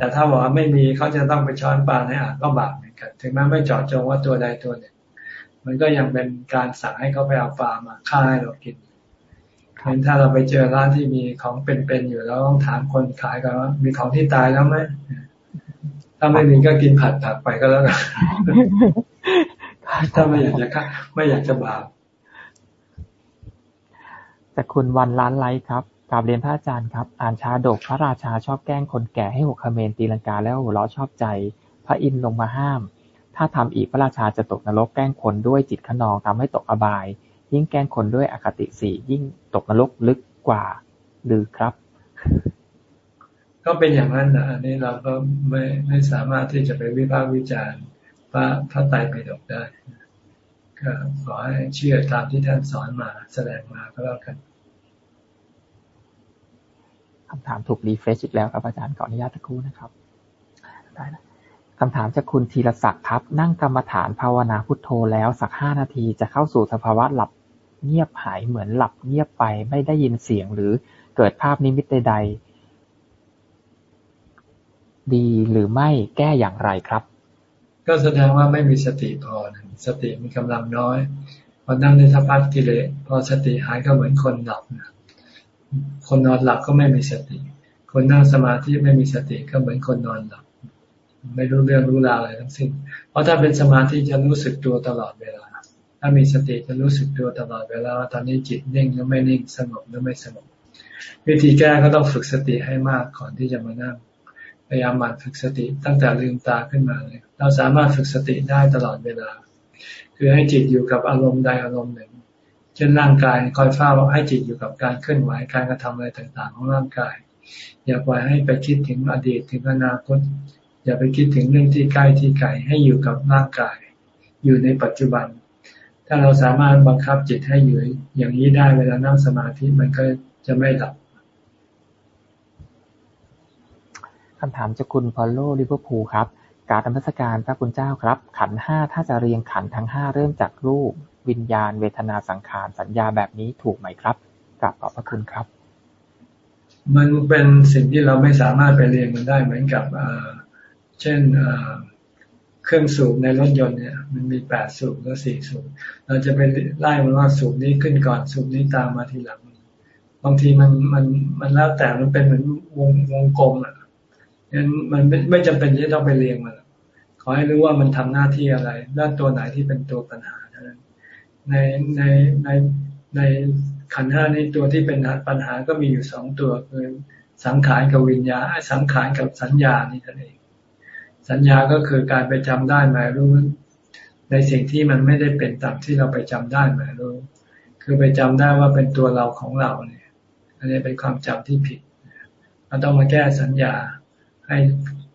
แต่ถ้าบอกว่าไม่มีเขาจะต้องไปช้อนปลาในอ่างก็บาปเหมือนกัน ถึงแม้ไม่เจาะจงว่าตัวใดตัวหนึ่ง มันก็ยังเป็นการสั่งให้เขาไปเอาปลามาฆ่าให้เรากินเห็นถ้าเราไปเจอร้านที่มีของเป็นๆอยู่แล้วต้องถามคนขายกันว่ามีของที่ตายแล้วไหมถ้าไม่มีก็กินผัดผักไปก็แล้วกันถ้าไม่อยากจะฆ่าไม่อยากจะบาปแต่คุณวันล้านไลค์ครับกราบเรียนพระอาจารย์ครับ อ่านชาดกพระราชาชอบแกล้งคนแก่ให้หกคเมนตีลังกาแล้วหัวเราะชอบใจ พระอินทร์ลงมาห้าม ถ้าทำอีกพระราชาจะตกนรก แกล้งคนด้วยจิตขนองทำให้ตกอบาย ยิ่งแกล้งคนด้วยอคติสี่ยิ่งตกนรกลึกกว่าหรือครับ ก็เป็นอย่างนั้นนะอันนี้เราก็ไม่ไม่สามารถที่จะไปวิพากษ์วิจารณ์พระพระไตรปิฎกได้ก็ขอให้เชื่อตามที่ท่านสอนมาแสดงมาก็แล้วกันคำถามถูก refresh อีกแล้วครับอาจารย์ขออนุญาตสักครู่นะครับ ได้นะ คำถามจากคุณธีรศักดิ์ครับ นั่งกรรมฐานภาวนาพุทโธแล้วสักห้านาทีจะเข้าสู่สภาวะหลับเงียบหายเหมือนหลับเงียบไปไม่ได้ยินเสียงหรือเกิดภาพนิมิตใดๆ ดีหรือไม่แก้อย่างไรครับ ก็แสดงว่าไม่มีสติพอสติมีกำลังน้อยพอนั่งในสภาพกิเลสพอสติหายก็เหมือนคนหลับนะคนนอนหลับก็ไม่มีสติ คนนั่งสมาธิไม่มีสติก็เหมือนคนนอนหลับ ไม่รู้เรื่องรู้ราวอะไรทั้งสิ้น เพราะถ้าเป็นสมาธิจะรู้สึกตัวตลอดเวลา ถ้ามีสติจะรู้สึกตัวตลอดเวลาว่าตอนนี้จิตนิ่งหรือไม่นิ่งสงบหรือไม่สงบ วิธีแก้ก็ต้องฝึกสติให้มากก่อนที่จะมานั่งพยายามหมั่นฝึกสติตั้งแต่ลืมตาขึ้นมาเลยเราสามารถฝึกสติได้ตลอดเวลา คือให้จิตอยู่กับอารมณ์ใดอารมณ์หนึ่ง เช่นร่างกายคอยเฝ้าให้จิตอยู่กับการเคลื่อนไหวการกระทำอะไรต่างๆ ของร่างกาย อย่าปล่อยให้ไปคิดถึงอดีตถึงอนาคต อย่าไปคิดถึงเรื่องที่ใกล้ที่ไกลให้อยู่กับร่างกาย อยู่ในปัจจุบัน ถ้าเราสามารถบังคับจิตให้อยู่อย่างนี้ได้เวลานั่งสมาธิมันก็จะไม่หลับคำถามจากคุณพอลโลลิเวอร์พูลครับ การธรรมสการพระคุณเจ้าครับ ขันห้าถ้าจะเรียงขันทั้งห้าเริ่มจากรูป วิญญาณ เวทนาสังขารสัญญาแบบนี้ถูกไหมครับกลับขอบพระคุณครับ มันเป็นสิ่งที่เราไม่สามารถไปเรียนมันได้เหมือนกับ เช่นเครื่องสูบในรถยนต์เนี่ยมันมีแปดสูบแล้วสี่สูบเราจะไปไล่มันว่าสูบนี้ขึ้นก่อนสูบนี้ตามมาทีหลัง บางทีมันมันมันแล้วแต่มันเป็นเหมือนวงวงกลมอะงั้นมันไม่ไม่จำเป็นที่ต้องไปเรียงมันขอให้รู้ว่ามันทำหน้าที่อะไรด้านตัวไหนที่เป็นตัวปัญหาในในในในขันห้านี้ตัวที่เป็นปัญหาก็มีอยู่สองตัวคือสังขารกับวิญญาสังขารกับสัญญานี่นั่นเอง สัญญาก็คือการไปจำได้หมายรู้ ในสิ่งที่มันไม่ได้เป็นตามที่เราไปจำได้หมายรู้ คือไปจำได้ว่าเป็นตัวเราของเราเนี่ยอันนี้เป็นความจำที่ผิดเราต้องมาแก้สัญญาให้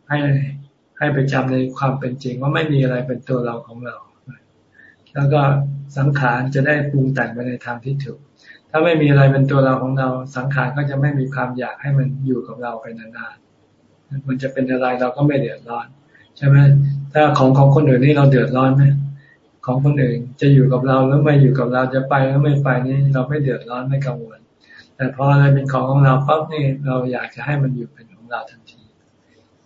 ให้ให้ไปจำในความเป็นจริง ว่าไม่มีอะไรเป็นตัวเราของเรา แล้วก็สังขารจะได้ปรุงแต่งไปในทางที่ถูก ถ้าไม่มีอะไรเป็นตัวเราของเรา สังขารก็จะไม่มีความอยากให้มันอยู่กับเราไปนานๆมันจะเป็นอะไรเราก็ไม่เดือดร้อน ใช่ไหมถ้าของของคนอื่นนี่เราเดือดร้อนไหมของคนอื่นจะอยู่กับเราหรือไม่อยู่กับเราจะไปหรือไม่ไปนี่เราไม่เดือดร้อนไม่กังวล แต่พออะไรเป็นของของเราปั๊บนี่เราอยากจะให้มันอยู่เป็นของเราทันที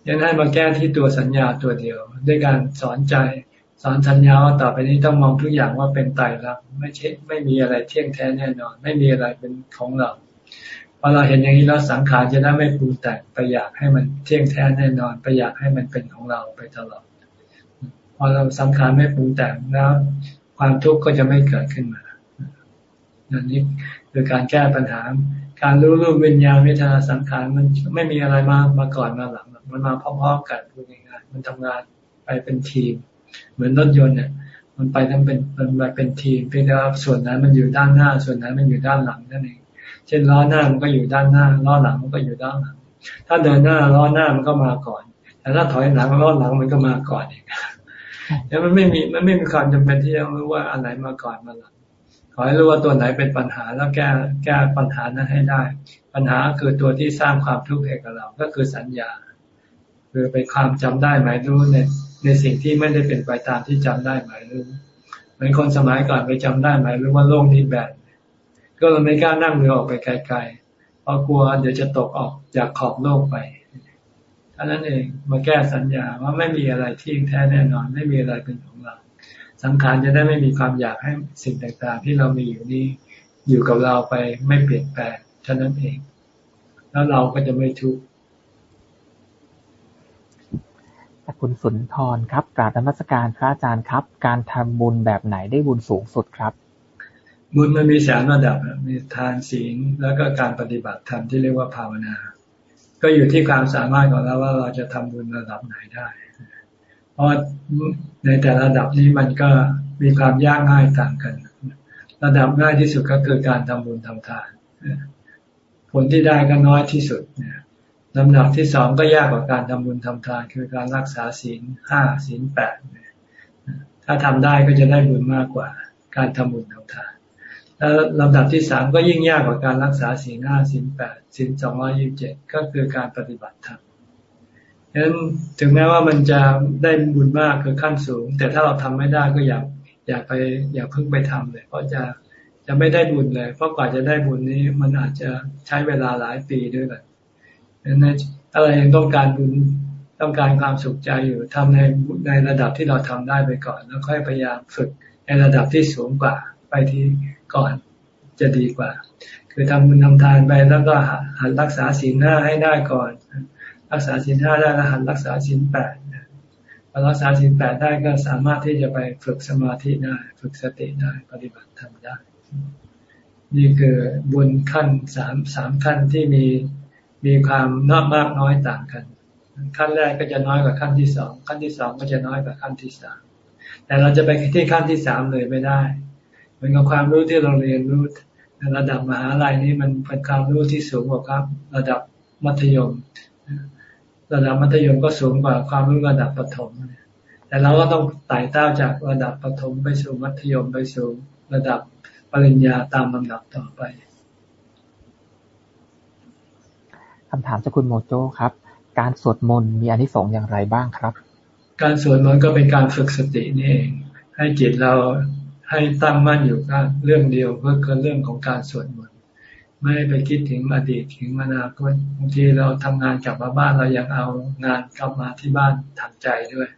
ยังให้มาแก้ที่ตัวสัญญาตัวเดียว ด้วยการสอนใจสอนสัญญาว่าต่อไปนี้ต้องมองทุกอย่างว่าเป็นไตรลักษณ์ไม่ใช่ไม่มีอะไรเที่ยงแท้แน่นอน ไม่มีอะไรเป็นของเรา พอเราเห็นอย่างนี้แล้วสังขารจะได้ไม่ปรุงแต่งไปอยากให้มันเที่ยงแท้แน่นอนไปอยากให้มันเป็นของเราไปตลอด พอเราสังขารไม่ปรุงแต่งแล้ว ความทุกข์ก็จะไม่เกิดขึ้นมาอันนี้คือการแก้ปัญหา การรู้รูปวิญญาณเวทาสังขารมันไม่มีอะไรมามาก่อนมาหลังมันมาพร้อมๆกันพูดง่ายๆมันทำงานไปเป็นทีม เหมือนรถยนต์เนี่ย มันไปทั้งเป็นมันไปเป็นทีมเพียงแต่ว่าส่วนนั้นมันอยู่ด้านหน้า ส่วนนั้นมันอยู่ด้านหลังนั่นเอง เช่นล้อหน้ามันก็อยู่ด้านหน้าล้อหลังมันก็อยู่ด้านหลัง ถ้าเดินหน้าล้อหน้ามันก็มาก่อน แต่ถ้าถอยหลังล้อหลังมันก็มาก่อนเองแล้วมันไม่มีมันไม่มีความจำเป็นที่จะรู้ว่าอันไหนมาก่อนมาหลังขอให้รู้ว่าตัวไหนเป็นปัญหาแล้วแก้แก้ปัญหานั้นให้ได้ ปัญหาคือตัวที่สร้างความทุกข์ให้กับเรา ก็คือสัญญา คือเป็นความจำได้หมายรู้ในในสิ่งที่ไม่ได้เป็นไปตามที่จำได้หมายรู้เหมือนคนสมัยก่อนไปจำได้หมายรู้ว่าโลกนี้แบน ก็เลยไม่กล้านั่งเรือออกไปไกลๆเพราะกลัวเดี๋ยวจะตกออกจากขอบโลกไปท่านั้นเองมาแก้สัญญาว่าไม่มีอะไรที่แท้แน่นอน ไม่มีอะไรเป็นของเรา สังขารจะได้ไม่มีความอยากให้สิ่งต่างๆ ที่เรามีอยู่นี้อยู่กับเราไปไม่เปลี่ยนแปลงเท่านั้นเอง แล้วเราก็จะไม่ทุกข์คุณสุนทรครับกราบธรรมสการพระอาจารย์ครับ การทำบุญแบบไหนได้บุญสูงสุดครับ บุญมันมีสามระดับมีทานศีลแล้วก็การปฏิบัติธรรมที่เรียกว่าภาวนา ก็อยู่ที่ความสามารถของเราว่าเราจะทำบุญระดับไหนได้ เพราะในแต่ระดับนี้มันก็มีความยากง่ายต่างกัน ระดับง่ายที่สุดก็คือการทำบุญทำทาน ผลที่ได้ก็น้อยที่สุดลำดับที่สองก็ยากกว่าการทำบุญทำทาน คือการรักษาศีลห้าศีลแปดถ้าทำได้ก็จะได้บุญมากกว่า การทำบุญทำทาน แล้วลำดับที่สามก็ยิ่งยากกว่าการรักษาศีลห้าศีลแปดศีลสองร้อยิบเจ็ดก็คือการปฏิบัติธรรมฉะนั้นถึงแม้ว่ามันจะได้บุญมากคือขั้นสูง แต่ถ้าเราทำไม่ได้ก็อย่าอย่าไปอย่าเพิ่งไปทำเลย เพราะจะจะไม่ได้บุญเลย เพราะกว่าจะได้บุญนี้มันอาจจะใช้เวลาหลายปีด้วยกันนั้นถ้าเรายังต้องการบุญต้องการความสุขใจอยู่ทำในในระดับที่เราทำได้ไปก่อน แล้วค่อยพยายามฝึกในระดับที่สูงกว่า ไปที่ก่อนจะดีกว่า คือทำบุญทำทานไปแล้วก็หันรักษาศีลห้าให้ได้ก่อน รักษาศีลห้าได้แล้วหันรักษาศีลแปดพอรักษาศีลแปดได้ก็สามารถที่จะไปฝึกสมาธิได้ ฝึกสติได้ปฏิบัติธรรมได้ นี่คือบุญขั้นสามสามขั้นที่มีมีความน้อยมากน้อยต่างกัน ขั้นแรกก็จะน้อยกว่าขั้นที่สองขั้นที่สองก็จะน้อยกว่าขั้นที่สามแต่เราจะไปที่ขั้นที่สามเลยไม่ได้ มือนกับความรู้ที่เราเรียนรู้ระดับมหาลัยนี้มันเป็นความรู้ที่สูงกว่าครับ ระดับมัธยม ระดับมัธยมก็สูงกว่าความรู้ระดับประถม แต่เราก็ต้องไต่เต้าจากระดับประถมไปสู่มัธยมไปสู่ระดับปริญญาตามลำดับต่อไปคำถามจากคุณโมโจครับ การสวดมนต์มีอนิสงส์อย่างไรบ้างครับ การสวดมนต์ก็เป็นการฝึกสตินี่เอง ให้จิตเรา ให้ตั้งมั่นอยู่กับเรื่องเดียวก็คือเรื่องของการสวดมนต์ไม่ไปคิดถึงอดีตถึงอนาคตบางทีเราทำงานกลับมาบ้านเรายังเอางานกลับมาที่บ้านทำใจด้วย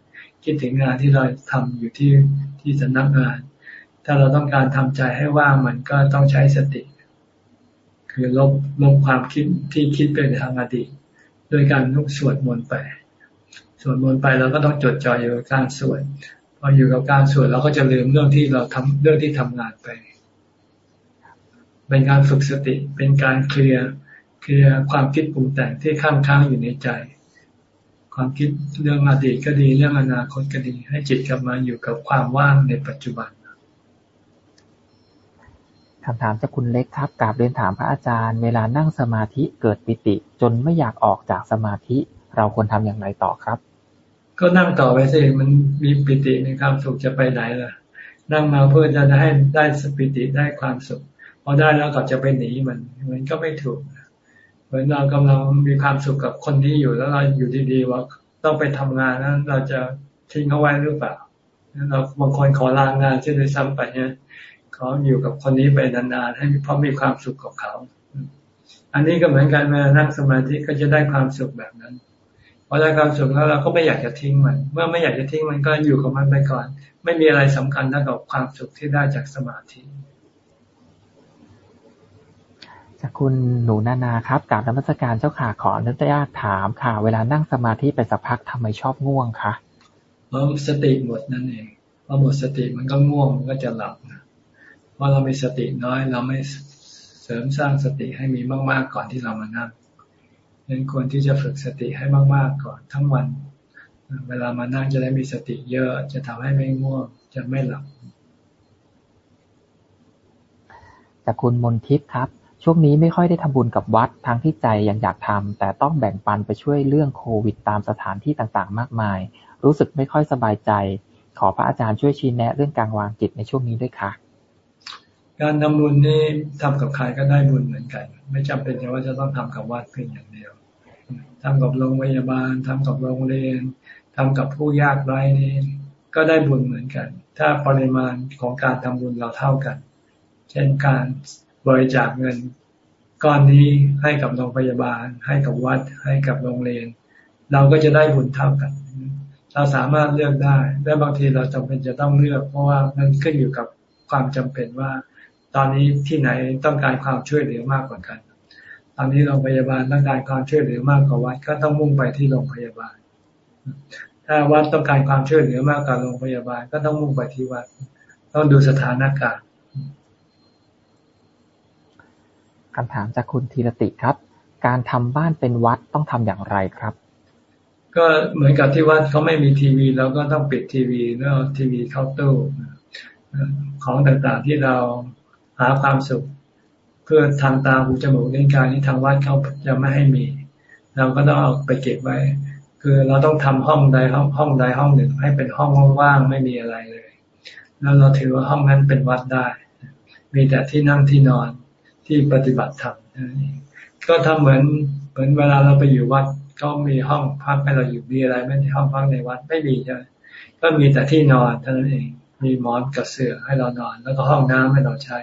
คิดถึงงานที่เราทำอยู่ที่ที่สำนักงาน ถ้าเราต้องการทำใจให้ว่างมันก็ต้องใช้สติ คือลบลบความคิดที่คิดไปทางอดีตโดยการนุกสวดมนต์ไปสวดมนต์ไปเราก็ต้องจดจ่ออยู่กับการสวด ออยู่กับการสวดเราก็จะลืมเรื่องที่เราทำเรื่องที่ทำงานไป เป็นการฝึกสติ เป็นการเคลียร์เคลียร์ความคิดปรุงแต่งที่ข้างค้างอยู่ในใจ ความคิดเรื่องอดีตก็ดีเรื่องอนาคตก็ดี ให้จิตกลับมาอยู่กับความว่างในปัจจุบันคำถามจากคุณเล็กครับกราบเรียนถามพระอาจารย์ เวลานั่งสมาธิเกิดปิติ จนไม่อยากออกจากสมาธิ เราควรทำอย่างไรต่อครับ ก็นั่งต่อไปสิมันมีปิติมีความสุขจะไปไหนล่ะ นั่งมาเพื่อจะให้ได้สปิติได้ความสุขพอได้แล้วก็จะไปหนีมันมันก็ไม่ถูกเหมือนเรากำลังมีความสุขกับคนนี้อยู่แล้วเราอยู่ดีๆว่าต้องไปทำงานนั้นเราจะทิ้งเขาไว้หรือเปล่าเราบางคนขอลางงานเช่นด้วยซ้ำไปเนี่ยขาอยู่กับคนนี้ไปนานๆให้เพราะมีความสุขกับเขา อันนี้ก็เหมือนกันมานั่งสมาธิก็จะได้ความสุขแบบนั้น พอได้ความสุขแล้วเราก็ไม่อยากจะทิ้งมัน เมื่อไม่อยากจะทิ้งมันก็อยู่กับมันไปก่อน ไม่มีอะไรสำคัญเท่ากับความสุขที่ได้จากสมาธิจากคุณหนูนานาครับกราบนมัสการเจ้าค่ะขออนุญาตถามค่ะ เวลานั่งสมาธิไปสักพักทำไมชอบง่วงคะเพราะสติหมดนั่นเองพอหมดสติมันก็ง่วงมันก็จะหลับนะเพราะเรามีสติน้อย เราไม่เสริมสร้างสติให้มีมากๆก่อนที่เรามานั่ง ยังควรที่จะฝึกสติให้มากๆก่อนทั้งวัน เวลามานั่งจะได้มีสติเยอะจะทำให้ไม่ง่วงจะไม่หลับจากคุณมนทิพย์ครับ ช่วงนี้ไม่ค่อยได้ทำบุญกับวัดทั้งที่ใจยังอยากทำแต่ต้องแบ่งปันไปช่วยเรื่องโควิดตามสถานที่ต่างๆ มากมาย รู้สึกไม่ค่อยสบายใจ ขอพระอาจารย์ช่วยชี้แนะเรื่องการวางจิตในช่วงนี้ด้วยค่ะการทำบุญนี่ทำกับใครก็ได้บุญเหมือนกัน ไม่จำเป็นว่าจะต้องทำกับวัดเพียงอย่างเดียว ทำกับโรงพยาบาลทำกับโรงเรียนทำกับผู้ยากไร้นี่ก็ได้บุญเหมือนกัน ถ้าปริมาณของการทำบุญเราเท่ากัน เช่นการบริจาคเงินก้อนนี้ให้กับโรงพยาบาล ให้กับวัด ให้กับโรงเรียน เราก็จะได้บุญเท่ากัน เราสามารถเลือกได้ และบางทีเราจำเป็นจะต้องเลือก เพราะว่ามันขึ้นอยู่กับความจำเป็นว่า ตอนนี้ที่ไหนต้องการความช่วยเหลือมากกว่ากัน ตอนนี้โรงพยาบาลต้องการความช่วยเหลือมากกว่าวัดก็ต้องมุ่งไปที่โรงพยาบาล ถ้าวัดต้องการความช่วยเหลือมากกว่าโรงพยาบาลก็ต้องมุ่งไปที่วัด ต้องดูสถานการณ์คำถามจากคุณธีรติครับ การทำบ้านเป็นวัดต้องทำอย่างไรครับ ก็เหมือนกับที่วัดเขาไม่มีทีวีเราก็ต้องปิดทีวีแล้วทีวีเข้าตู้ของต่างๆที่เราหาความสุข เพื่อทางตาหูจมูกลิ้นกายนี้ทางวัดเขาจะไม่ให้มี เราก็ต้องเอาไปเก็บไว้ คือเราต้องทำห้องใดห้องห้องใดห้องหนึ่ง ให้เป็นห้องว่างๆไม่มีอะไรเลย แล้วเราถือว่าห้องนั้นเป็นวัดได้ มีแต่ที่นั่งที่นอนที่ปฏิบัติธรรมก็ทำเหมือนเหมือนเวลาเราไปอยู่วัดก็มีห้องพักให้เราอยู่มีอะไรไม่ใช่ห้องพักในวัดไม่มีใช่ไหมก็มีแต่ที่นอนเท่านั้นเอง มีหมอนกับเสื่อให้เรานอน แล้วก็ห้องน้ำให้เราใช้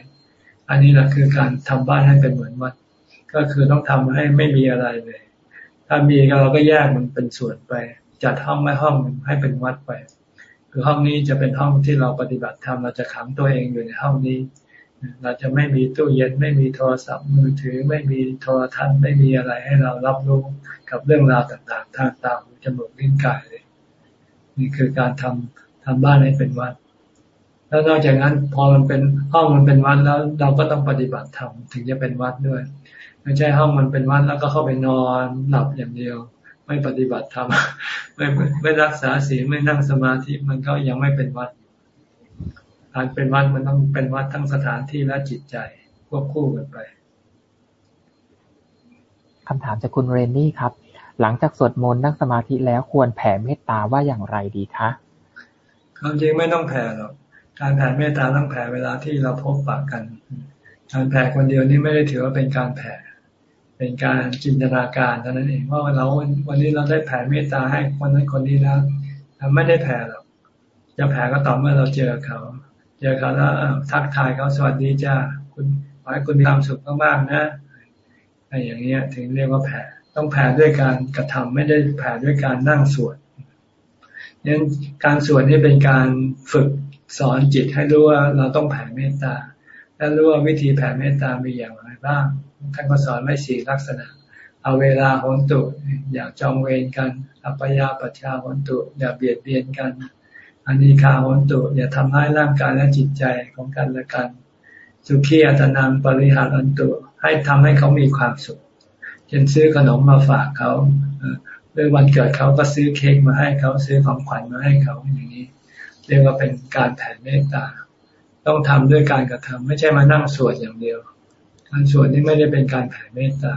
อันนี้แหละคือการทำบ้านให้เป็นเหมือนวัด ก็คือต้องทำให้ไม่มีอะไรเลย ถ้ามีก็เราก็แยกมันเป็นส่วนไป จัดห้องไม่ห้องให้เป็นวัดไป คือห้องนี้จะเป็นห้องที่เราปฏิบัติธรรมเราจะขังตัวเองอยู่ในห้องนี้ เราจะไม่มีตู้เย็นไม่มีโทรศัพท์มือถือ ไม่มีโทรทัศน์ไม่มีอะไรให้เรารับรู้กับเรื่องราวต่างๆ ทางตาหูจมูกลิ้นกายเลย นี่คือการทำทำบ้านให้เป็นวัด แล้วนอกจากนั้นพอมันเป็นห้องมันเป็นวัดแล้วเราก็ต้องปฏิบัติธรรมถึงจะเป็นวัดด้วย ไม่ใช่ห้องมันเป็นวัดแล้วก็เข้าไปนอนหลับอย่างเดียว ไม่ปฏิบัติธรรมไม่ไม่รักษาศีลไม่นั่งสมาธิมันก็ยังไม่เป็นวัดการเป็นวัดมันต้องเป็นวัดทั้งสถานที่และจิตใจควบคู่กันไปคำถามจากคุณเรนนี่ครับ หลังจากสวดมนต์นั่งสมาธิแล้วควรแผ่เมตตาว่าอย่างไรดีคะความจริงไม่ต้องแผ่หรอก การแผ่เมตตาต้องแผ่เวลาที่เราพบปะกัน การแผ่คนเดียวนี่ไม่ได้ถือว่าเป็นการแผ่ เป็นการจินตนาการเท่านั้นเองว่าเราวันนี้เราได้แผ่เมตตาให้คนนั้นคนนี้แล้วไม่ได้แผ่หรอกจะแผ่ก็ต่อเมื่อเราเจอเขา เจอเขาแล้วทักทายเขาสวัสดีจ้าคุณขอให้คุณมีความสุขมากๆนะอะไรอย่างเงี้ย ถึงเรียกว่าแผ่ต้องแผ่ด้วยการกระทำไม่ได้แผ่ด้วยการนั่งสวดนั้นการสวดนี่เป็นการฝึก สอนจิตให้รู้ว่าเราต้องแผ่เมตตา และรู้ว่าวิธีแผ่เมตตามีอย่างไรบ้าง ท่านก็สอนไม่สี่ลักษณะ เอาเวลาหนตุ อยากจองเวรกัน อัปยาปชาหนตุ อย่าเบียดเบียนกันอันนี้คาหนตุ อย่าทำให้ร่างกายและจิตใจของกันและกัน สุขีอัตนังปริหารันตุ ให้ทำให้เขามีความสุขเช่นซื้อขนมมาฝากเขาหรือวันเกิดเขาก็ซื้อเค้กมาให้เขาซื้อของขวัญมาให้เขาอย่างนี้ เรียกว่าเป็นการแผ่เมตตา ต้องทำด้วยการกระทำไม่ใช่มานั่งสวดอย่างเดียว การสวดนี่ไม่ได้เป็นการแผ่เมตตา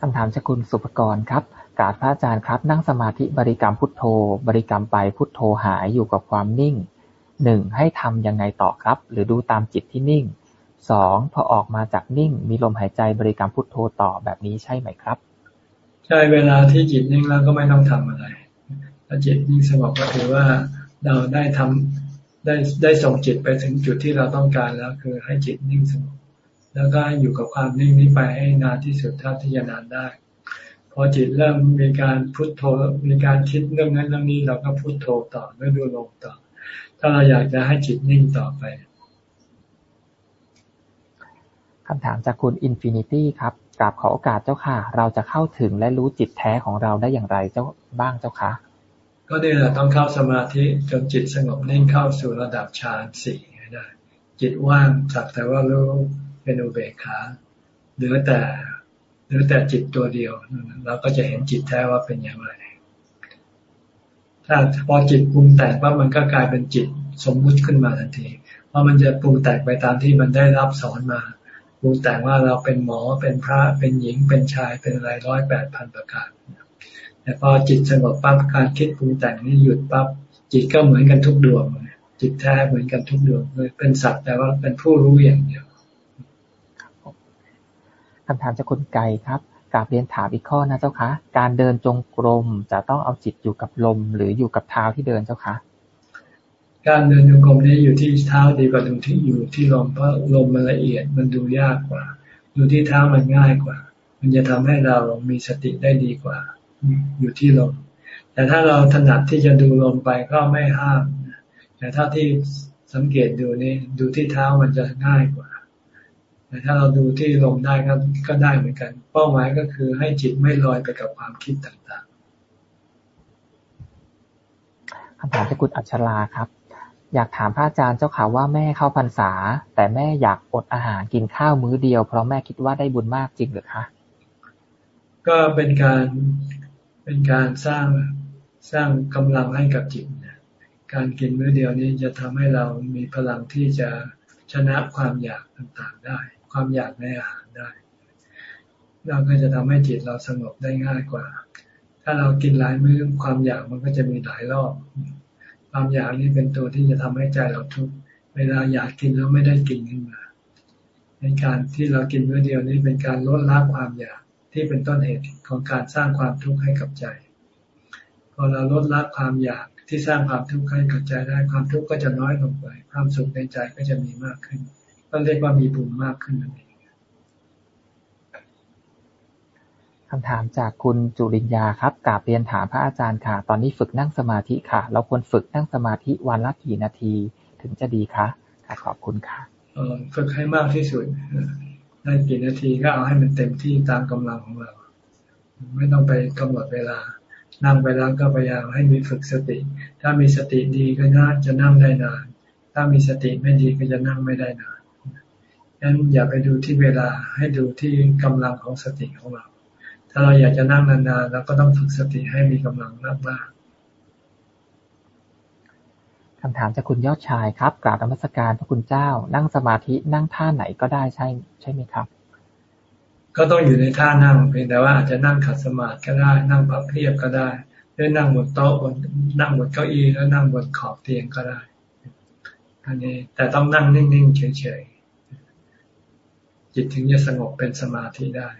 คำถามจากคุณสุภกรครับกราบพระอาจารย์ครับ นั่งสมาธิบริกรรมพุทโธ บริกรรมไปพุทโธหายอยู่กับความนิ่งหนึ่งให้ทำยังไงต่อครับ หรือดูตามจิตที่นิ่งสองพอออกมาจากนิ่ง มีลมหายใจบริกรรมพุทโธต่อแบบนี้ใช่ไหมครับ ใช่เวลาที่จิตนิ่งแล้วก็ไม่ต้องทำอะไร ถ้าจิตนิ่งสงบก็ถือว่าเราได้ทำได้ได้ส่งจิตไปถึงจุดที่เราต้องการแล้ว คือให้จิตนิ่งสงบแล้วก็อยู่กับความนิ่งนี้ไปให้นานที่สุดเท่าที่จะนานได้ พอจิตเริ่มมีการพุทโธมีการคิดเรื่องนั้นเรื่องนี้เราก็พุทโธต่อแล้วดูลงต่อ ถ้าเราอยากจะให้จิตนิ่งต่อไปคำถามจากคุณ Infinity ครับกราบขอโอกาสเจ้าค่ะ เราจะเข้าถึงและรู้จิตแท้ของเราได้อย่างไรเจ้าบ้างเจ้าคะ ก็นี่แหละต้องเข้าสมาธิจนจิตสงบนิ่งเข้าสู่ระดับฌานสี่ให้ได้จิตว่างสักแต่ว่ารู้เป็นอุเบกขาเหลือแต่เหลือแต่จิตตัวเดียวเราก็จะเห็นจิตแท้ว่าเป็นอย่างไร ถ้าพอจิตปรุงแต่งว่ามันก็กลายเป็นจิตสมมุติขึ้นมาทันที เพราะมันจะปรุงแต่งไปตามที่มันได้รับสอนมาปรุงแต่งว่าเราเป็นหมอเป็นพระเป็นหญิงเป็นชายเป็นอะไรร้อยแปดพันประการ แต่พอจิตสงบปั๊บการคิดปรุงแต่งนี่หยุดปั๊บจิตก็เหมือนกันทุกดวงจิตแท้เหมือนกันทุกดวงเป็นสัตว์แต่ว่าเป็นผู้รู้อย่างเดียวคำถามจากคุณไก่ครับกาบเรียนถามอีกข้อนะเจ้าคะการเดินจงกรมจะต้องเอาจิตอยู่กับลมหรืออยู่กับเท้าที่เดินเจ้าคะการเดินจงกรมนี้อยู่ที่เท้าดีกว่าตรงที่อยู่ที่ลมเพราะลมมันละเอียดมันดูยากกว่า อยู่ที่เท้ามันง่ายกว่า มันจะทำให้เรามีสติได้ดีกว่า อยู่ที่ลม แต่ถ้าเราถนัดที่จะดูลมไปก็ไม่ห้าม แต่ถ้าที่สังเกตดูนี่ดูที่เท้ามันจะง่ายกว่า แต่ถ้าเราดูที่ลมได้ก็ก็ได้เหมือนกัน เป้าหมายก็คือให้จิตไม่ลอยไปกับความคิดต่างๆคำถามจากคุณอัชราครับอยากถามพระอาจารย์เจ้าค่ะว่าแม่เข้าพรรษา แต่แม่อยากอดอาหารกินข้าวมื้อเดียวเพราะแม่คิดว่าได้บุญมากจริงหรือคะก็เป็นการ เป็นการสร้างสร้างกำลังให้กับจิตการกินมื้อเดียวนี้จะทำให้เรามีพลังที่จะชนะความอยากต่างๆได้ ความอยากในอาหารได้ เราก็จะทำให้จิตเราสงบได้ง่ายกว่า ถ้าเรากินหลายมื้อความอยากมันก็จะมีหลายรอบ ความอยากนี้เป็นตัวที่จะทำให้ใจเราทุกข์เวลาอยากกินแล้วไม่ได้กินขึ้นมาในการที่เรากินมื้อเดียวนี้เป็นการลดละความอยาก ที่เป็นต้นเหตุของการสร้างความทุกข์ให้กับใจ พอเราลดละความอยากที่สร้างความทุกข์ให้กับใจได้ความทุกข์ก็จะน้อยลงไป ความสุขในใจก็จะมีมากขึ้นก็เรียกว่ามีบุญมากขึ้นนั่นเองคำถามจากคุณจุรินยาครับกาบเรียนถามพระอาจารย์ค่ะ ตอนนี้ฝึกนั่งสมาธิค่ะ เราควรฝึกนั่งสมาธิวันละกี่นาทีถึงจะดีคะค่ะขอบคุณค่ะฝึกให้มากที่สุด ได้กี่นาทีก็เอาให้มันเต็มที่ตามกำลังของเรา ไม่ต้องไปกำหนดเวลา นั่งไปแล้วก็พยายามให้มีฝึกสติ ถ้ามีสติดีก็น่าจะนั่งได้นาน ถ้ามีสติไม่ดีก็จะนั่งไม่ได้นานงั้นอย่าไปดูที่เวลาให้ดูที่กำลังของสติของเรา ถ้าเราอยากจะนั่งนานๆเราก็ต้องฝึกสติให้มีกำลังมากๆ คำถามจากคุณยอดชายครับ กราบธรรมสการพระคุณเจ้า นั่งสมาธินั่งท่าไหนก็ได้ใช่ ใช่ไหมครับ ก็ต้องอยู่ในท่านั่งเพียงแต่ว่าอาจจะนั่งขัดสมาธิก็ได้ นั่งพับเพียบก็ได้หรือนั่งบนโต๊ะบนนั่งบนเก้าอี้แล้วนั่งบนขอบเตียงก็ได้อันนี้แต่ต้องนั่งนิ่งๆเฉยๆจิตถึงจะสงบเป็นสมาธิได้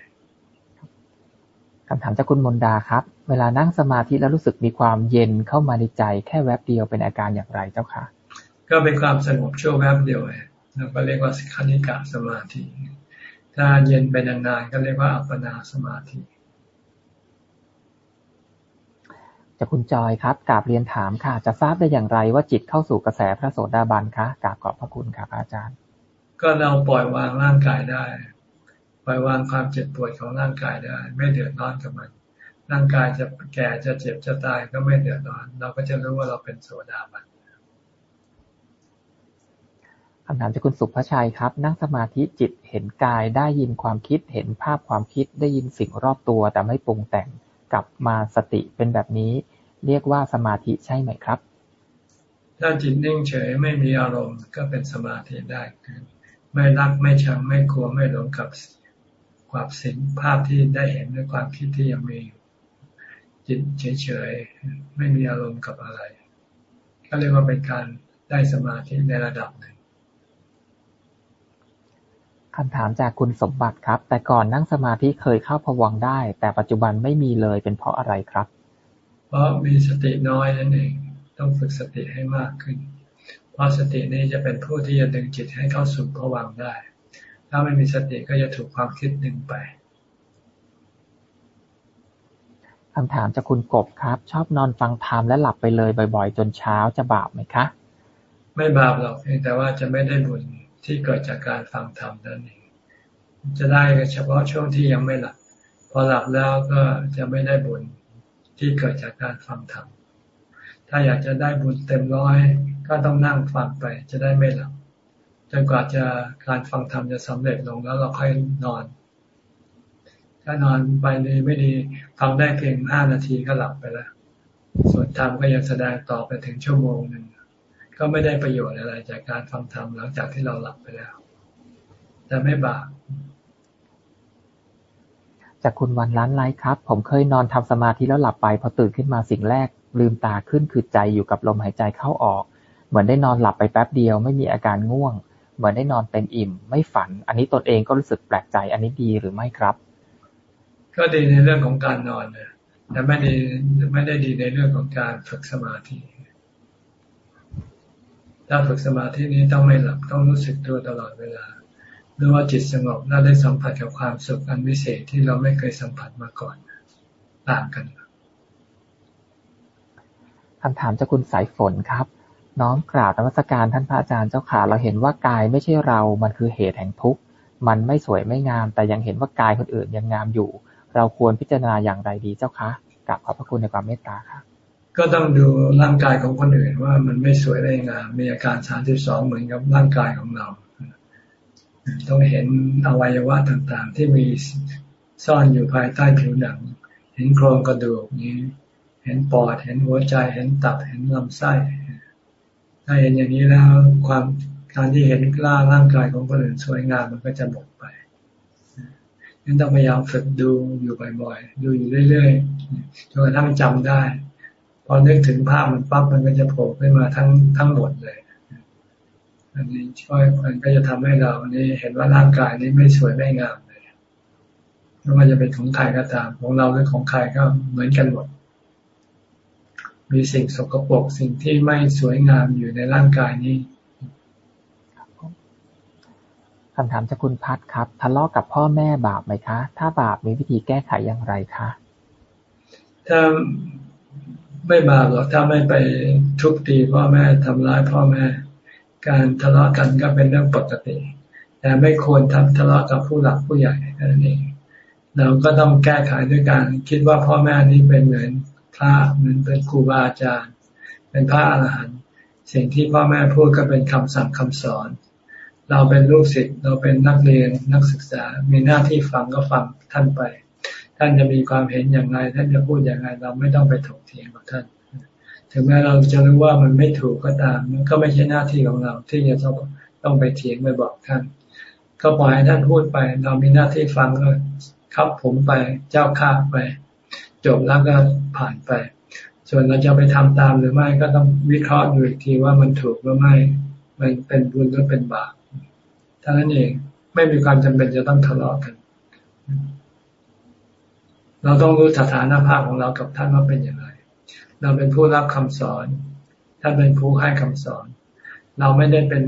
คำถามจากคุณมนดาครับ เวลานั่งสมาธิแล้วรู้สึกมีความเย็นเข้ามาในใจ แค่แวบเดียวเป็นอาการอย่างไรเจ้าคะก็เป็นความสงบชั่วแวบเดียวเองเราก็เรียกว่าสิคณิกะสมาธิ ถ้าเย็นไปนานๆก็เรียกว่าอัปปนาสมาธิจากคุณจอยครับกราบเรียนถามค่ะ จะทราบได้อย่างไรว่าจิตเข้าสู่กระแสพระโสดาบันคะกราบขอบพระคุณครับอาจารย์ ก็เราปล่อยวางร่างกายได้ ปล่อยวางความเจ็บปวดของร่างกายได้ ไม่เดือดร้อนกับมัน ร่างกายจะแก่จะเจ็บจะตายก็ไม่เดือดร้อน เราก็จะรู้ว่าเราเป็นโสดาบันคำถามจากคุณสุภชัยครับ นั่งสมาธิจิตเห็นกายได้ยินความคิดเห็นภาพความคิดได้ยินสิ่งรอบตัวแต่ไม่ปรุงแต่งกลับมาสติเป็นแบบนี้ เรียกว่าสมาธิใช่ไหมครับ ถ้าจิตนิ่งเฉยไม่มีอารมณ์ก็เป็นสมาธิได้ ไม่รักไม่ชังไม่กลัวไม่หลงกับ ความสิ่งภาพที่ได้เห็นด้วยความคิดที่ยังมีจิตเฉยๆ ไม่มีอารมณ์กับอะไร ก็เรียกว่าเป็นการได้สมาธิในระดับหนึ่งคำถามจากคุณสมบัติครับ แต่ก่อนนั่งสมาธิเคยเข้าพวังได้ แต่ปัจจุบันไม่มีเลยเป็นเพราะอะไรครับ เพราะมีสติน้อยนั่นเอง ต้องฝึกสติให้มากขึ้น เพราะสตินี้จะเป็นผู้ที่จะดึงจิตให้เข้าสู่พวังได้ ถ้าไม่มีสติก็จะถูกความคิดดึงไปคำถามจากคุณกบครับ ชอบนอนฟังธรรมและหลับไปเลยบ่อยๆ จนเช้าจะบาปไหมคะ ไม่บาปหรอกแต่ว่าจะไม่ได้บุญที่เกิดจากการฟังธรรมนั่นเองจะได้เฉพาะช่วงที่ยังไม่หลับพอหลับแล้วก็จะไม่ได้บุญที่เกิดจากการฟังธรรมถ้าอยากจะได้บุญเต็มร้อย ก็ต้องนั่งฟังไป จะได้ไม่หลับ จนกว่าจะการฟังธรรมจะสำเร็จลงแล้วเราค่อยนอน ถ้านอนไปดีไม่ดีฟังได้เพียงห้านาทีก็หลับไปแล้ว ส่วนธรรมก็ยังแสดงต่อไปถึงชั่วโมงหนึ่งก็ไม่ได้ประโยชน์อะไรจากการฟังธรรมหลังจากที่เราหลับไปแล้ว แต่ไม่บาปจากคุณวันล้านไลค์ครับ ผมเคยนอนทำสมาธิแล้วหลับไป พอตื่นขึ้นมาสิ่งแรก ลืมตาขึ้นคือใจอยู่กับลมหายใจเข้าออก เหมือนได้นอนหลับไปแป๊บเดียว ไม่มีอาการง่วง เหมือนได้นอนเต็มอิ่ม ไม่ฝัน อันนี้ตนเองก็รู้สึกแปลกใจ อันนี้ดีหรือไม่ครับ ก็ดีในเรื่องของการนอนนะแต่ไม่ดีไม่ได้ดีในเรื่องของการฝึกสมาธิ ถ้าฝึกสมาธินี้ต้องไม่หลับต้องรู้สึกตัวตลอดเวลาหรือว่าจิตสงบน่าได้สัมผัสกับความสุขอันวิเศษที่เราไม่เคยสัมผัสมาก่อนต่างกันคำถามจากคุณสายฝนครับ น้อมกราบนมัสการท่านพระอาจารย์เจ้าขาเราเห็นว่ากายไม่ใช่เรา มันคือเหตุแห่งทุกข์ มันไม่สวยไม่งาม แต่ยังเห็นว่ากายคนอื่นยังงามอยู่ เราควรพิจารณาอย่างไรดีเจ้าคะกราบขอบพระคุณในความเมตตาครับก็ต้องดูร่างกายของคนอื่นว่ามันไม่สวยไม่งาม มีอาการสามสิบสองเหมือนกับร่างกายของเรา ต้องเห็นอวัยวะต่างๆ ที่มีซ่อนอยู่ภายใต้ผิวหนัง เห็นโครงกระดูกนี้ เห็นปอด เห็นหัวใจ เห็นตับ เห็นลำไส้ ถ้าเห็นอย่างนี้แล้วความการที่เห็นกล้าร่างกายของคนอื่นสวยงามมันก็จะหมดไปนั้นต้องพยายามฝึกดูอยู่บ่อยๆ ดูอยู่เรื่อยๆ จนกระทั่งจำได้ พอนึกถึงภาพมันปั๊บมันก็จะโผล่ขึ้นมาทั้งทั้งหมดเลย อันนี้ช่วยมันก็จะทำให้เรานี่เห็นว่าร่างกายนี้ไม่สวยไม่งามเลย ไม่ว่าจะเป็นของใครก็ตาม ของเราหรือของใครก็เหมือนกันหมด มีสิ่งสกปรกสิ่งที่ไม่สวยงามอยู่ในร่างกายนี้คำถามจากคุณพัดครับทะเลาะกับพ่อแม่บาปไหมคะ ถ้าบาปมีวิธีแก้ไขอย่างไรคะถ้าไม่บาปหรอกถ้าไม่ไปทุบตีพ่อแม่ทำร้ายพ่อแม่ การทะเลาะกันก็เป็นเรื่องปกติ แต่ไม่ควรทำทะเลาะกับผู้หลักผู้ใหญ่นั่นเองเราก็ต้องแก้ไขด้วยการคิดว่าพ่อแม่นี้เป็นเหมือน พระเหมือนเป็นครูบาอาจารย์ เป็นพระอรหันต์สิ่งที่พ่อแม่พูดก็เป็นคำสั่งคำสอน เราเป็นลูกศิษย์เราเป็นนักเรียนนักศึกษา มีหน้าที่ฟังก็ฟังท่านไป ท่านจะมีความเห็นอย่างไร ท่านจะพูดอย่างไร เราไม่ต้องไปถกเถียงกับท่าน ถึงแม้เราจะรู้ว่ามันไม่ถูกก็ตาม มันก็ไม่ใช่หน้าที่ของเรา ที่จะต้องต้องไปเถียงไปบอกท่าน ก็ปล่อยให้ท่านพูดไป เรามีหน้าที่ฟังก็ครับผมไปเจ้าข้าไป จบแล้วก็ผ่านไป ส่วนเราจะไปทำตามหรือไม่ก็ต้องวิเคราะห์ดูอีกทีว่ามันถูกหรือไม่ มันเป็นบุญหรือเป็นบาปท่านั้นเองไม่มีความจำเป็นจะต้องทะเลาะกัน เราต้องรู้สถานภาพของเรากับท่านว่าเป็นอย่างไร เราเป็นผู้รับคำสอน ท่านเป็นผู้ให้คำสอน เราไม่ได้เป็น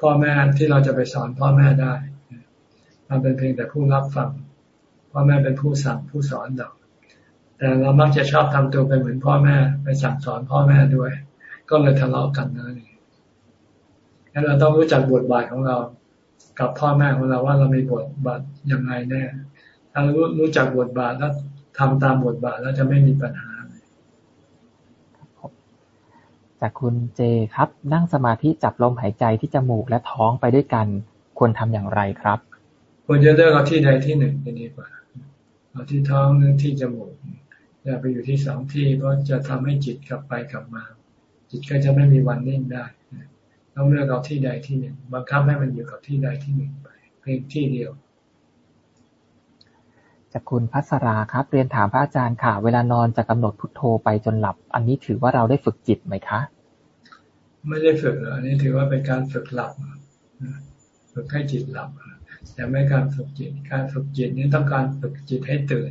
พ่อแม่ที่เราจะไปสอนพ่อแม่ได้เราเป็นเพียงแต่ผู้รับฟังพ่อแม่เป็นผู้สั่งผู้สอนเรา แต่เรามักจะชอบทำตัวเป็นเหมือนพ่อแม่ ไปสั่งสอนพ่อแม่ด้วย ก็เลยทะเลาะกันนั่นเองงั้นเราต้องรู้จักบทบาทของเรา กับพ่อแม่ของเราว่าเรามีบทบาทยังไงแน่ ถ้ารู้รู้จักบทบาทแล้วทำตามบทบาทแล้วจะไม่มีปัญหาจากคุณเจครับ นั่งสมาธิจับลมหายใจที่จมูกและท้องไปด้วยกัน ควรทำอย่างไรครับควรจะเลือกเอาที่ใดที่หนึ่งจะดีกว่าเอาที่ท้องหรือที่จมูก อย่าไปอยู่ที่สองที่เพราะจะทำให้จิตกลับไปกลับมา จิตก็จะไม่มีวันนิ่งได้ต้องเลือกเอาที่ใดที่หนึ่งบังคับให้มันอยู่กับที่ใดที่หนึ่งไปเพียงที่เดียวจากคุณพัสราครับ เรียนถามพระอาจารย์ค่ะ เวลานอนจะกำหนดพุทโธไปจนหลับ อันนี้ถือว่าเราได้ฝึกจิตไหมคะ ไม่ได้ฝึกอันนี้ถือว่าเป็นการฝึกหลับฝึกให้จิตหลับแต่ไม่การฝึกจิต การฝึกจิตนี้ต้องการฝึกจิตให้ตื่น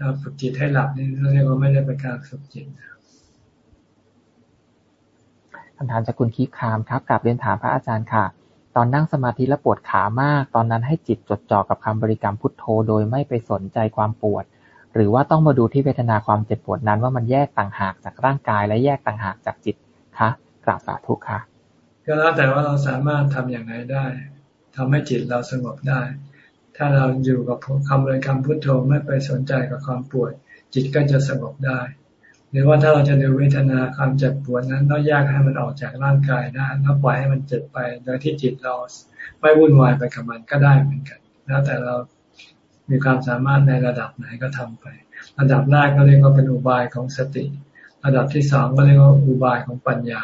เราฝึกจิตให้หลับนี่เรียกว่าไม่ได้เป็นการฝึกจิตคำถามจากคุณคีคามครับกลับเรียนถามพระอาจารย์ค่ะ ตอนนั่งสมาธิแล้วปวดขามาก ตอนนั้นให้จิตจดจ่อกับคำบริกรรมพุทโธ โดยไม่ไปสนใจความปวด หรือว่าต้องมาดูที่เวทนาความเจ็บปวดนั้น ว่ามันแยกต่างหากจากร่างกายและแยกต่างหากจากจิตคะกราบสาธุค่ะ ก็แล้วแต่ว่าเราสามารถทำอย่างไรได้ทำให้จิตเราสงบได้ ถ้าเราอยู่กับคำบริกรรมพุทโธไม่ไปสนใจกับความปวด จิตก็จะสงบได้ หรือว่าถ้าเราจะดูเวทนาความเจ็บปวดนั้นต้องแยกให้มันออกจากร่างกายได้แล้วปล่อยให้มันเจ็บไปโดยที่จิตเราไม่วุ่นวายไปกับมันก็ได้เหมือนกัน แล้วแต่เรามีความสามารถในระดับไหนก็ทำไป ระดับแรกก็เรียกว่าเป็นอุบายของสติ ระดับที่สองก็เรียกว่าอุบายของปัญญา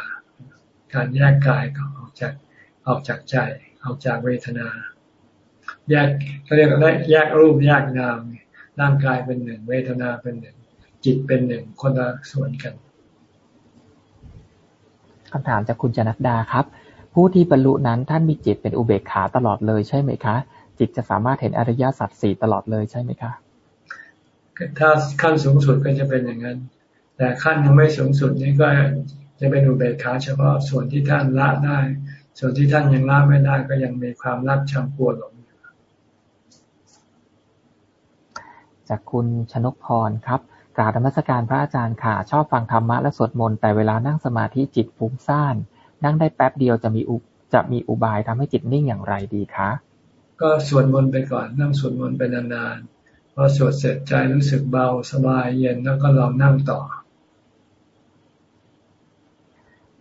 การแยกกายออกจากออกจากใจออกจากเวทนา แยกเขาเรียกได้แยกรูปแยกนาม ร่างกายเป็นหนึ่ง เวทนาเป็นหนึ่ง จิตเป็นหนึ่ง คนละส่วนกันคำถามจากคุณจนัดดาครับ ผู้ที่บรรลุนั้นท่านมีจิตเป็นอุเบกขาตลอดเลยใช่ไหมคะ จิตจะสามารถเห็นอริยสัจสี่ตลอดเลยใช่ไหมคะ ถ้าขั้นสูงสุดก็จะเป็นอย่างนั้น แต่ขั้นยังไม่สูงสุดนี้ก็จะเป็นอุเบกขาเฉพาะส่วนที่ท่านละได้ ส่วนที่ท่านยังละไม่ได้ก็ยังมีความรักชังกลัวหลง จากคุณชนกพรครับ กราบธรรมสการพระอาจารย์ค่ะ ชอบฟังธรรมะและสวดมนต์แต่เวลานั่งสมาธิจิตฟุ้งซ่าน นั่งได้แป๊บเดียวจะมีอุจะมีอุบายทำให้จิตนิ่งอย่างไรดีคะ ก็สวดมนต์ไปก่อน นั่งสวดมนต์ไปนานๆพอสวดเสร็จใจรู้สึกเบาสบายเย็นแล้วก็ลองนั่งต่อ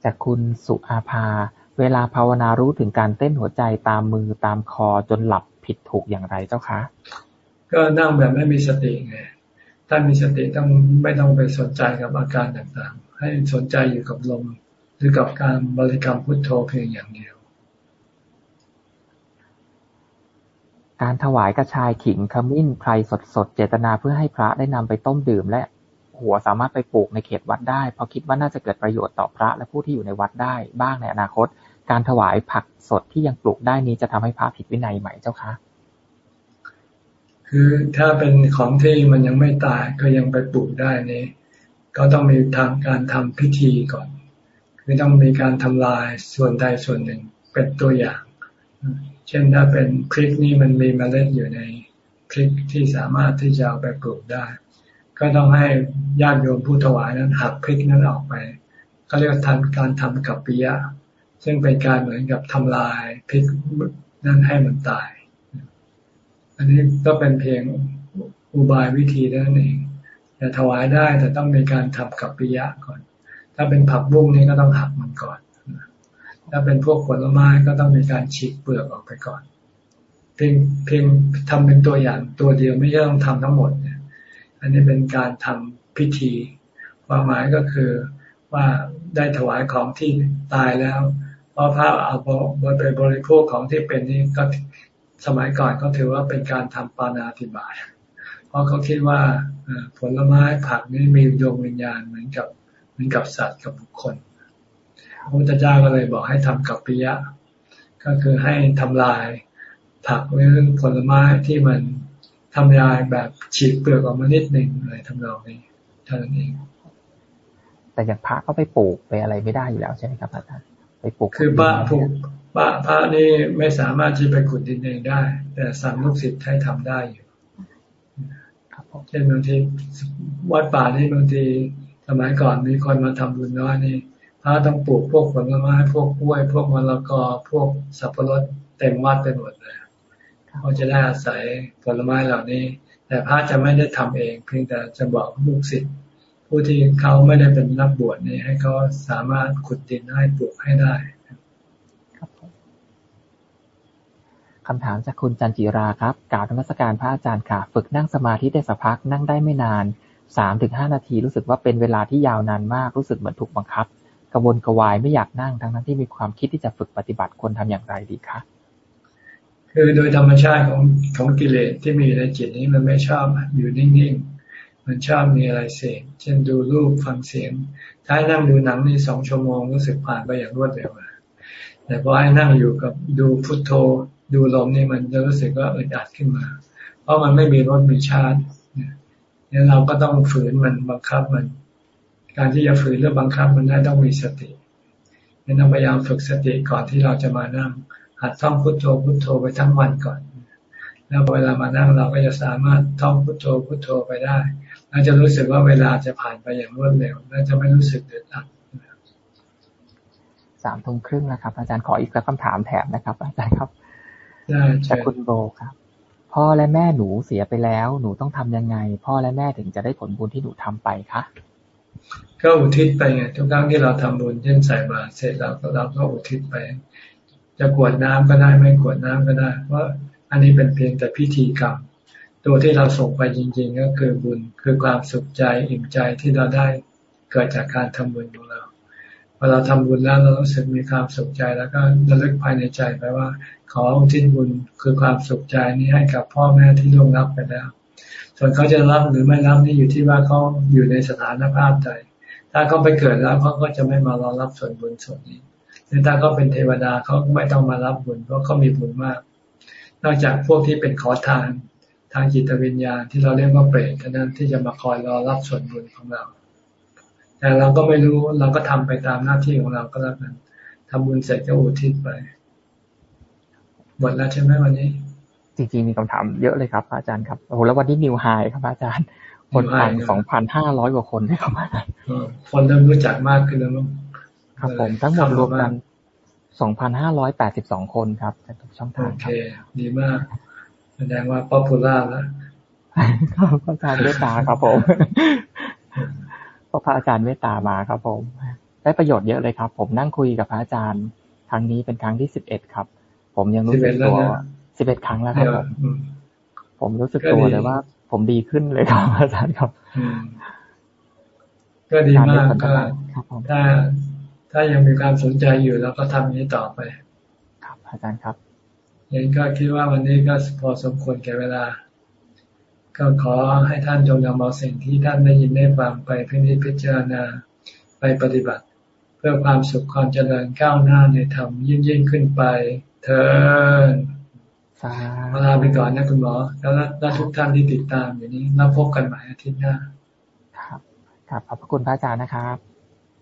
จากคุณสุอาภา เวลาภาวนารู้ถึงการเต้นหัวใจตามมือตามคอจนหลับผิดถูกอย่างไรเจ้าคะ ก็นั่งแบบไม่มีสติไง ถ้ามีสติต้องไม่ต้องไปสนใจกับอาการต่างๆ ให้สนใจอยู่กับลมหรือกับการบริกรรมพุทโธเพียงอย่างเดียว การถวายกระชายขิงขมิ้นไพรสดๆ เจตนาเพื่อให้พระได้นำไปต้มดื่มและหัวสามารถไปปลูกในเขตวัดได้ เพราะคิดว่าน่าจะเกิดประโยชน์ต่อพระและผู้ที่อยู่ในวัดได้บ้างในอนาคต การถวายผักสดที่ยังปลูกได้นี้จะทำให้พระผิดวินัยไหมเจ้าคะ คือถ้าเป็นของที่มันยังไม่ตายก็ยังไปปลูกได้นี่ก็ต้องมีทางการทำพิธีก่อนคือต้องมีการทำลายส่วนใดส่วนหนึ่งเป็นตัวอย่าง เช่นถ้าเป็นพริกนี่มันมีเมล็ดอยู่ในพริกที่สามารถที่จะเอาไปปลูกได้ ก็ต้องให้ญาติโยมผู้ถวายนั้นหักพริกนั้นออกไปเขาเรียกทันการทำกับปิยะ ซึ่งเป็นการเหมือนกับทำลายพริกนั้นให้มันตาย อันนี้ก็เป็นเพียงอุบายวิธีนั่นเองจะถวายได้แต่ต้องมีการทำกับปิยะก่อน ถ้าเป็นผักบุ้งนี่ก็ต้องหักมันก่อน ถ้าเป็นพวกผลไม้ก็ต้องมีการฉีกเปลือกออกไปก่อน เพียงเพียงทำเป็นตัวอย่างตัวเดียวไม่ใช่ต้องทำทั้งหมดเนี่ยอันนี้เป็นการทำพิธี ความหมายก็คือว่าได้ถวายของที่ตายแล้ว เพราะพระเอาไปบริโภคของที่เป็นนี่ก็ สมัยก่อนเขาถือว่าเป็นการทำปานาติบาตเพราะเขาคิดว่าผลไม้ผักนี่มีดวงวิญญาณเหมือนกับเหมือนกับสัตว์กับบุคคลพระพุทธเจ้าก็เลยบอกให้ทำกับปิยะ ก็คือให้ทำลายผักหรือผลไม้ที่มันทำลายแบบฉีกเปลือกออกมานิดหนึ่งอะไรทำนองนี้เท่านั้นเอง แต่อย่างพระก็ไปปลูกไปอะไรไม่ได้อยู่แล้วใช่ไหมครับอาจารย์ไปปลูกคือพระปลูก พระพระนี่ไม่สามารถที่ไปขุดดินเองได้ แต่สั่งลูกศิษย์ให้ทำได้อยู่เช่นบางทีวัดป่านี่บางทีสมัยก่อนมีคนมาทำบุญน้อยนี่พระต้องปลูกพวกผลไม้พวกกล้วย พวกมะละกอพวกสับปะรดเต็มวัดไปหมดเลยเขาจะได้อาศัยผลไม้เหล่านี้ แต่พระจะไม่ได้ทำเอง เพียงแต่จะบอกลูกศิษย์ผู้ที่เขาไม่ได้เป็นนักบวชนี่ให้เขาสามารถขุดดินให้ปลูกให้ได้ คำถามจากคุณจันจิราครับ กล่าวธรรมสการพระอาจารย์ค่ะ ฝึกนั่งสมาธิได้สักพักนั่งได้ไม่นานสามถึงห้านาทีรู้สึกว่าเป็นเวลาที่ยาวนานมากรู้สึกเหมือนถูกบังคับกระวนกระวายไม่อยากนั่งทั้งนั้นที่มีความคิดที่จะฝึกปฏิบัติควรทำอย่างไรดีคะคือโดยธรรมชาติของของกิเลสที่มีในจิตนี้มันไม่ชอบอยู่นิ่งๆ มันชอบมีอะไรเสียงเช่นดูรูปฟังเสียง ถ้านั่งดูหนังนี่สองชั่วโมงรู้สึกผ่านไปอย่างรวดเร็วแต่พอให้นั่งอยู่กับดูพุทโธ ดูลมนี่มันจะรู้สึกว่าอึดอัดขึ้นมา เพราะมันไม่มีรถมีชาร์จเนี่ยเราก็ต้องฝืนมันบังคับมัน การที่จะฝืนหรือบังคับมันได้ต้องมีสติเนี่ยเราพยายามฝึกสติก่อนที่เราจะมานั่ง หัดท่องพุทโธพุทโธไปทั้งวันก่อน แล้วเวลามานั่งเราก็จะสามารถท่องพุทโธพุทโธไปได้เราจะรู้สึกว่าเวลาจะผ่านไปอย่างรวดเร็วและจะไม่รู้สึกเดือดอัดสามทุ่มครึ่งนะครับ อาจารย์ขออีกสักคำถามแถมนะครับ อาจารย์ครับ จากคุณโบครับ พ่อและแม่หนูเสียไปแล้ว หนูต้องทำยังไง พ่อและแม่ถึงจะได้ผลบุญที่หนูทำไปคะก็อุทิศไปไงทุกครั้งที่เราทำบุญเช่นใส่บาตรเสร็จแล้วเราก็อุทิศไป จะกวดน้ำก็ได้ไม่กวดน้ำก็ได้ เพราะอันนี้เป็นเพียงแต่พิธีกรรม ตัวที่เราส่งไปจริง ๆ ก็คือบุญคือความสุขใจอิ่มใจที่เราได้เกิดจากการทำบุญของเรา พอเราทำบุญแล้วเรารู้สึกมีความสุขใจ แล้วก็ระลึกภายในใจไปว่า ขออุทิศบุญคือความสุขใจนี้ให้กับพ่อแม่ที่ล่วงลับไปแล้ว ส่วนเขาจะรับหรือไม่รับนี่อยู่ที่ว่าเขาอยู่ในสถานภาพใดถ้าเขาไปเกิดแล้วเขาก็จะไม่มารอรับส่วนบุญส่วนนี้หรือถ้าเขาเป็นเทวดาเขาไม่ต้องมารับบุญเพราะเขามีบุญมาก นอกจากพวกที่เป็นขอทานทางจิตวิญญาณที่เราเรียกว่าเปรตเท่านั้นที่จะมาคอยรอรับส่วนบุญของเรา แต่เราก็ไม่รู้เราก็ทำไปตามหน้าที่ของเราก็แล้วกันทำบุญเสร็จก็อุทิศไปหมดแล้วใช่ไหมวันนี้ จริงๆมีคำถามเยอะเลยครับอาจารย์ครับโอ้โหแล้ววันนี้นิวไฮครับอาจารย์ คนฟังสองพันห้าร้อยกว่าคนเลยครับอาจารย์คนเริ่มรู้จักมากขึ้นแล้วครับผมทั้งหมดรวมกันสองพันห้าร้อยแปดสิบสองคนครับจากทุกช่องทางโอเคดีมากแสดงว่าป๊อปปูล่าแล้วครับอาจารย์เมตตาครับผม เพราะพระอาจารย์เมตตามาครับผม ได้ประโยชน์เยอะเลยครับ ผมนั่งคุยกับพระอาจารย์ ครั้งนี้เป็นครั้งที่สิบเอ็ดครับ ผมยังรู้สึกตัวสิบเอ็ดครั้งแล้วครับผมผมรู้สึกตัวเลยว่า ผมดีขึ้นเลยครับอาจารย์ครับ ก็ดีมากก็ถ้าถ้ายังมีความสนใจอยู่แล้วก็ทำนี้ต่อไป ครับ อาจารย์ครับยังก็คิดว่าวันนี้ก็พอสมควรแก่เวลา ก็ขอให้ท่านจงนำเอาสิ่งที่ท่านได้ยินได้ฟังไปพิจิตพิจารณาไปปฏิบัติ เพื่อความสุขความเจริญก้าวหน้าในธรรมยิ่งยิ่งขึ้นไปเถิดมาลาไปก่อนนะคุณหมอ แล้วแล้วทุกท่านที่ติดตามอย่างนี้แล้วพบกันใหม่อาทิตย์หน้า ครับครับขอบพระคุณพระอาจารย์นะครับ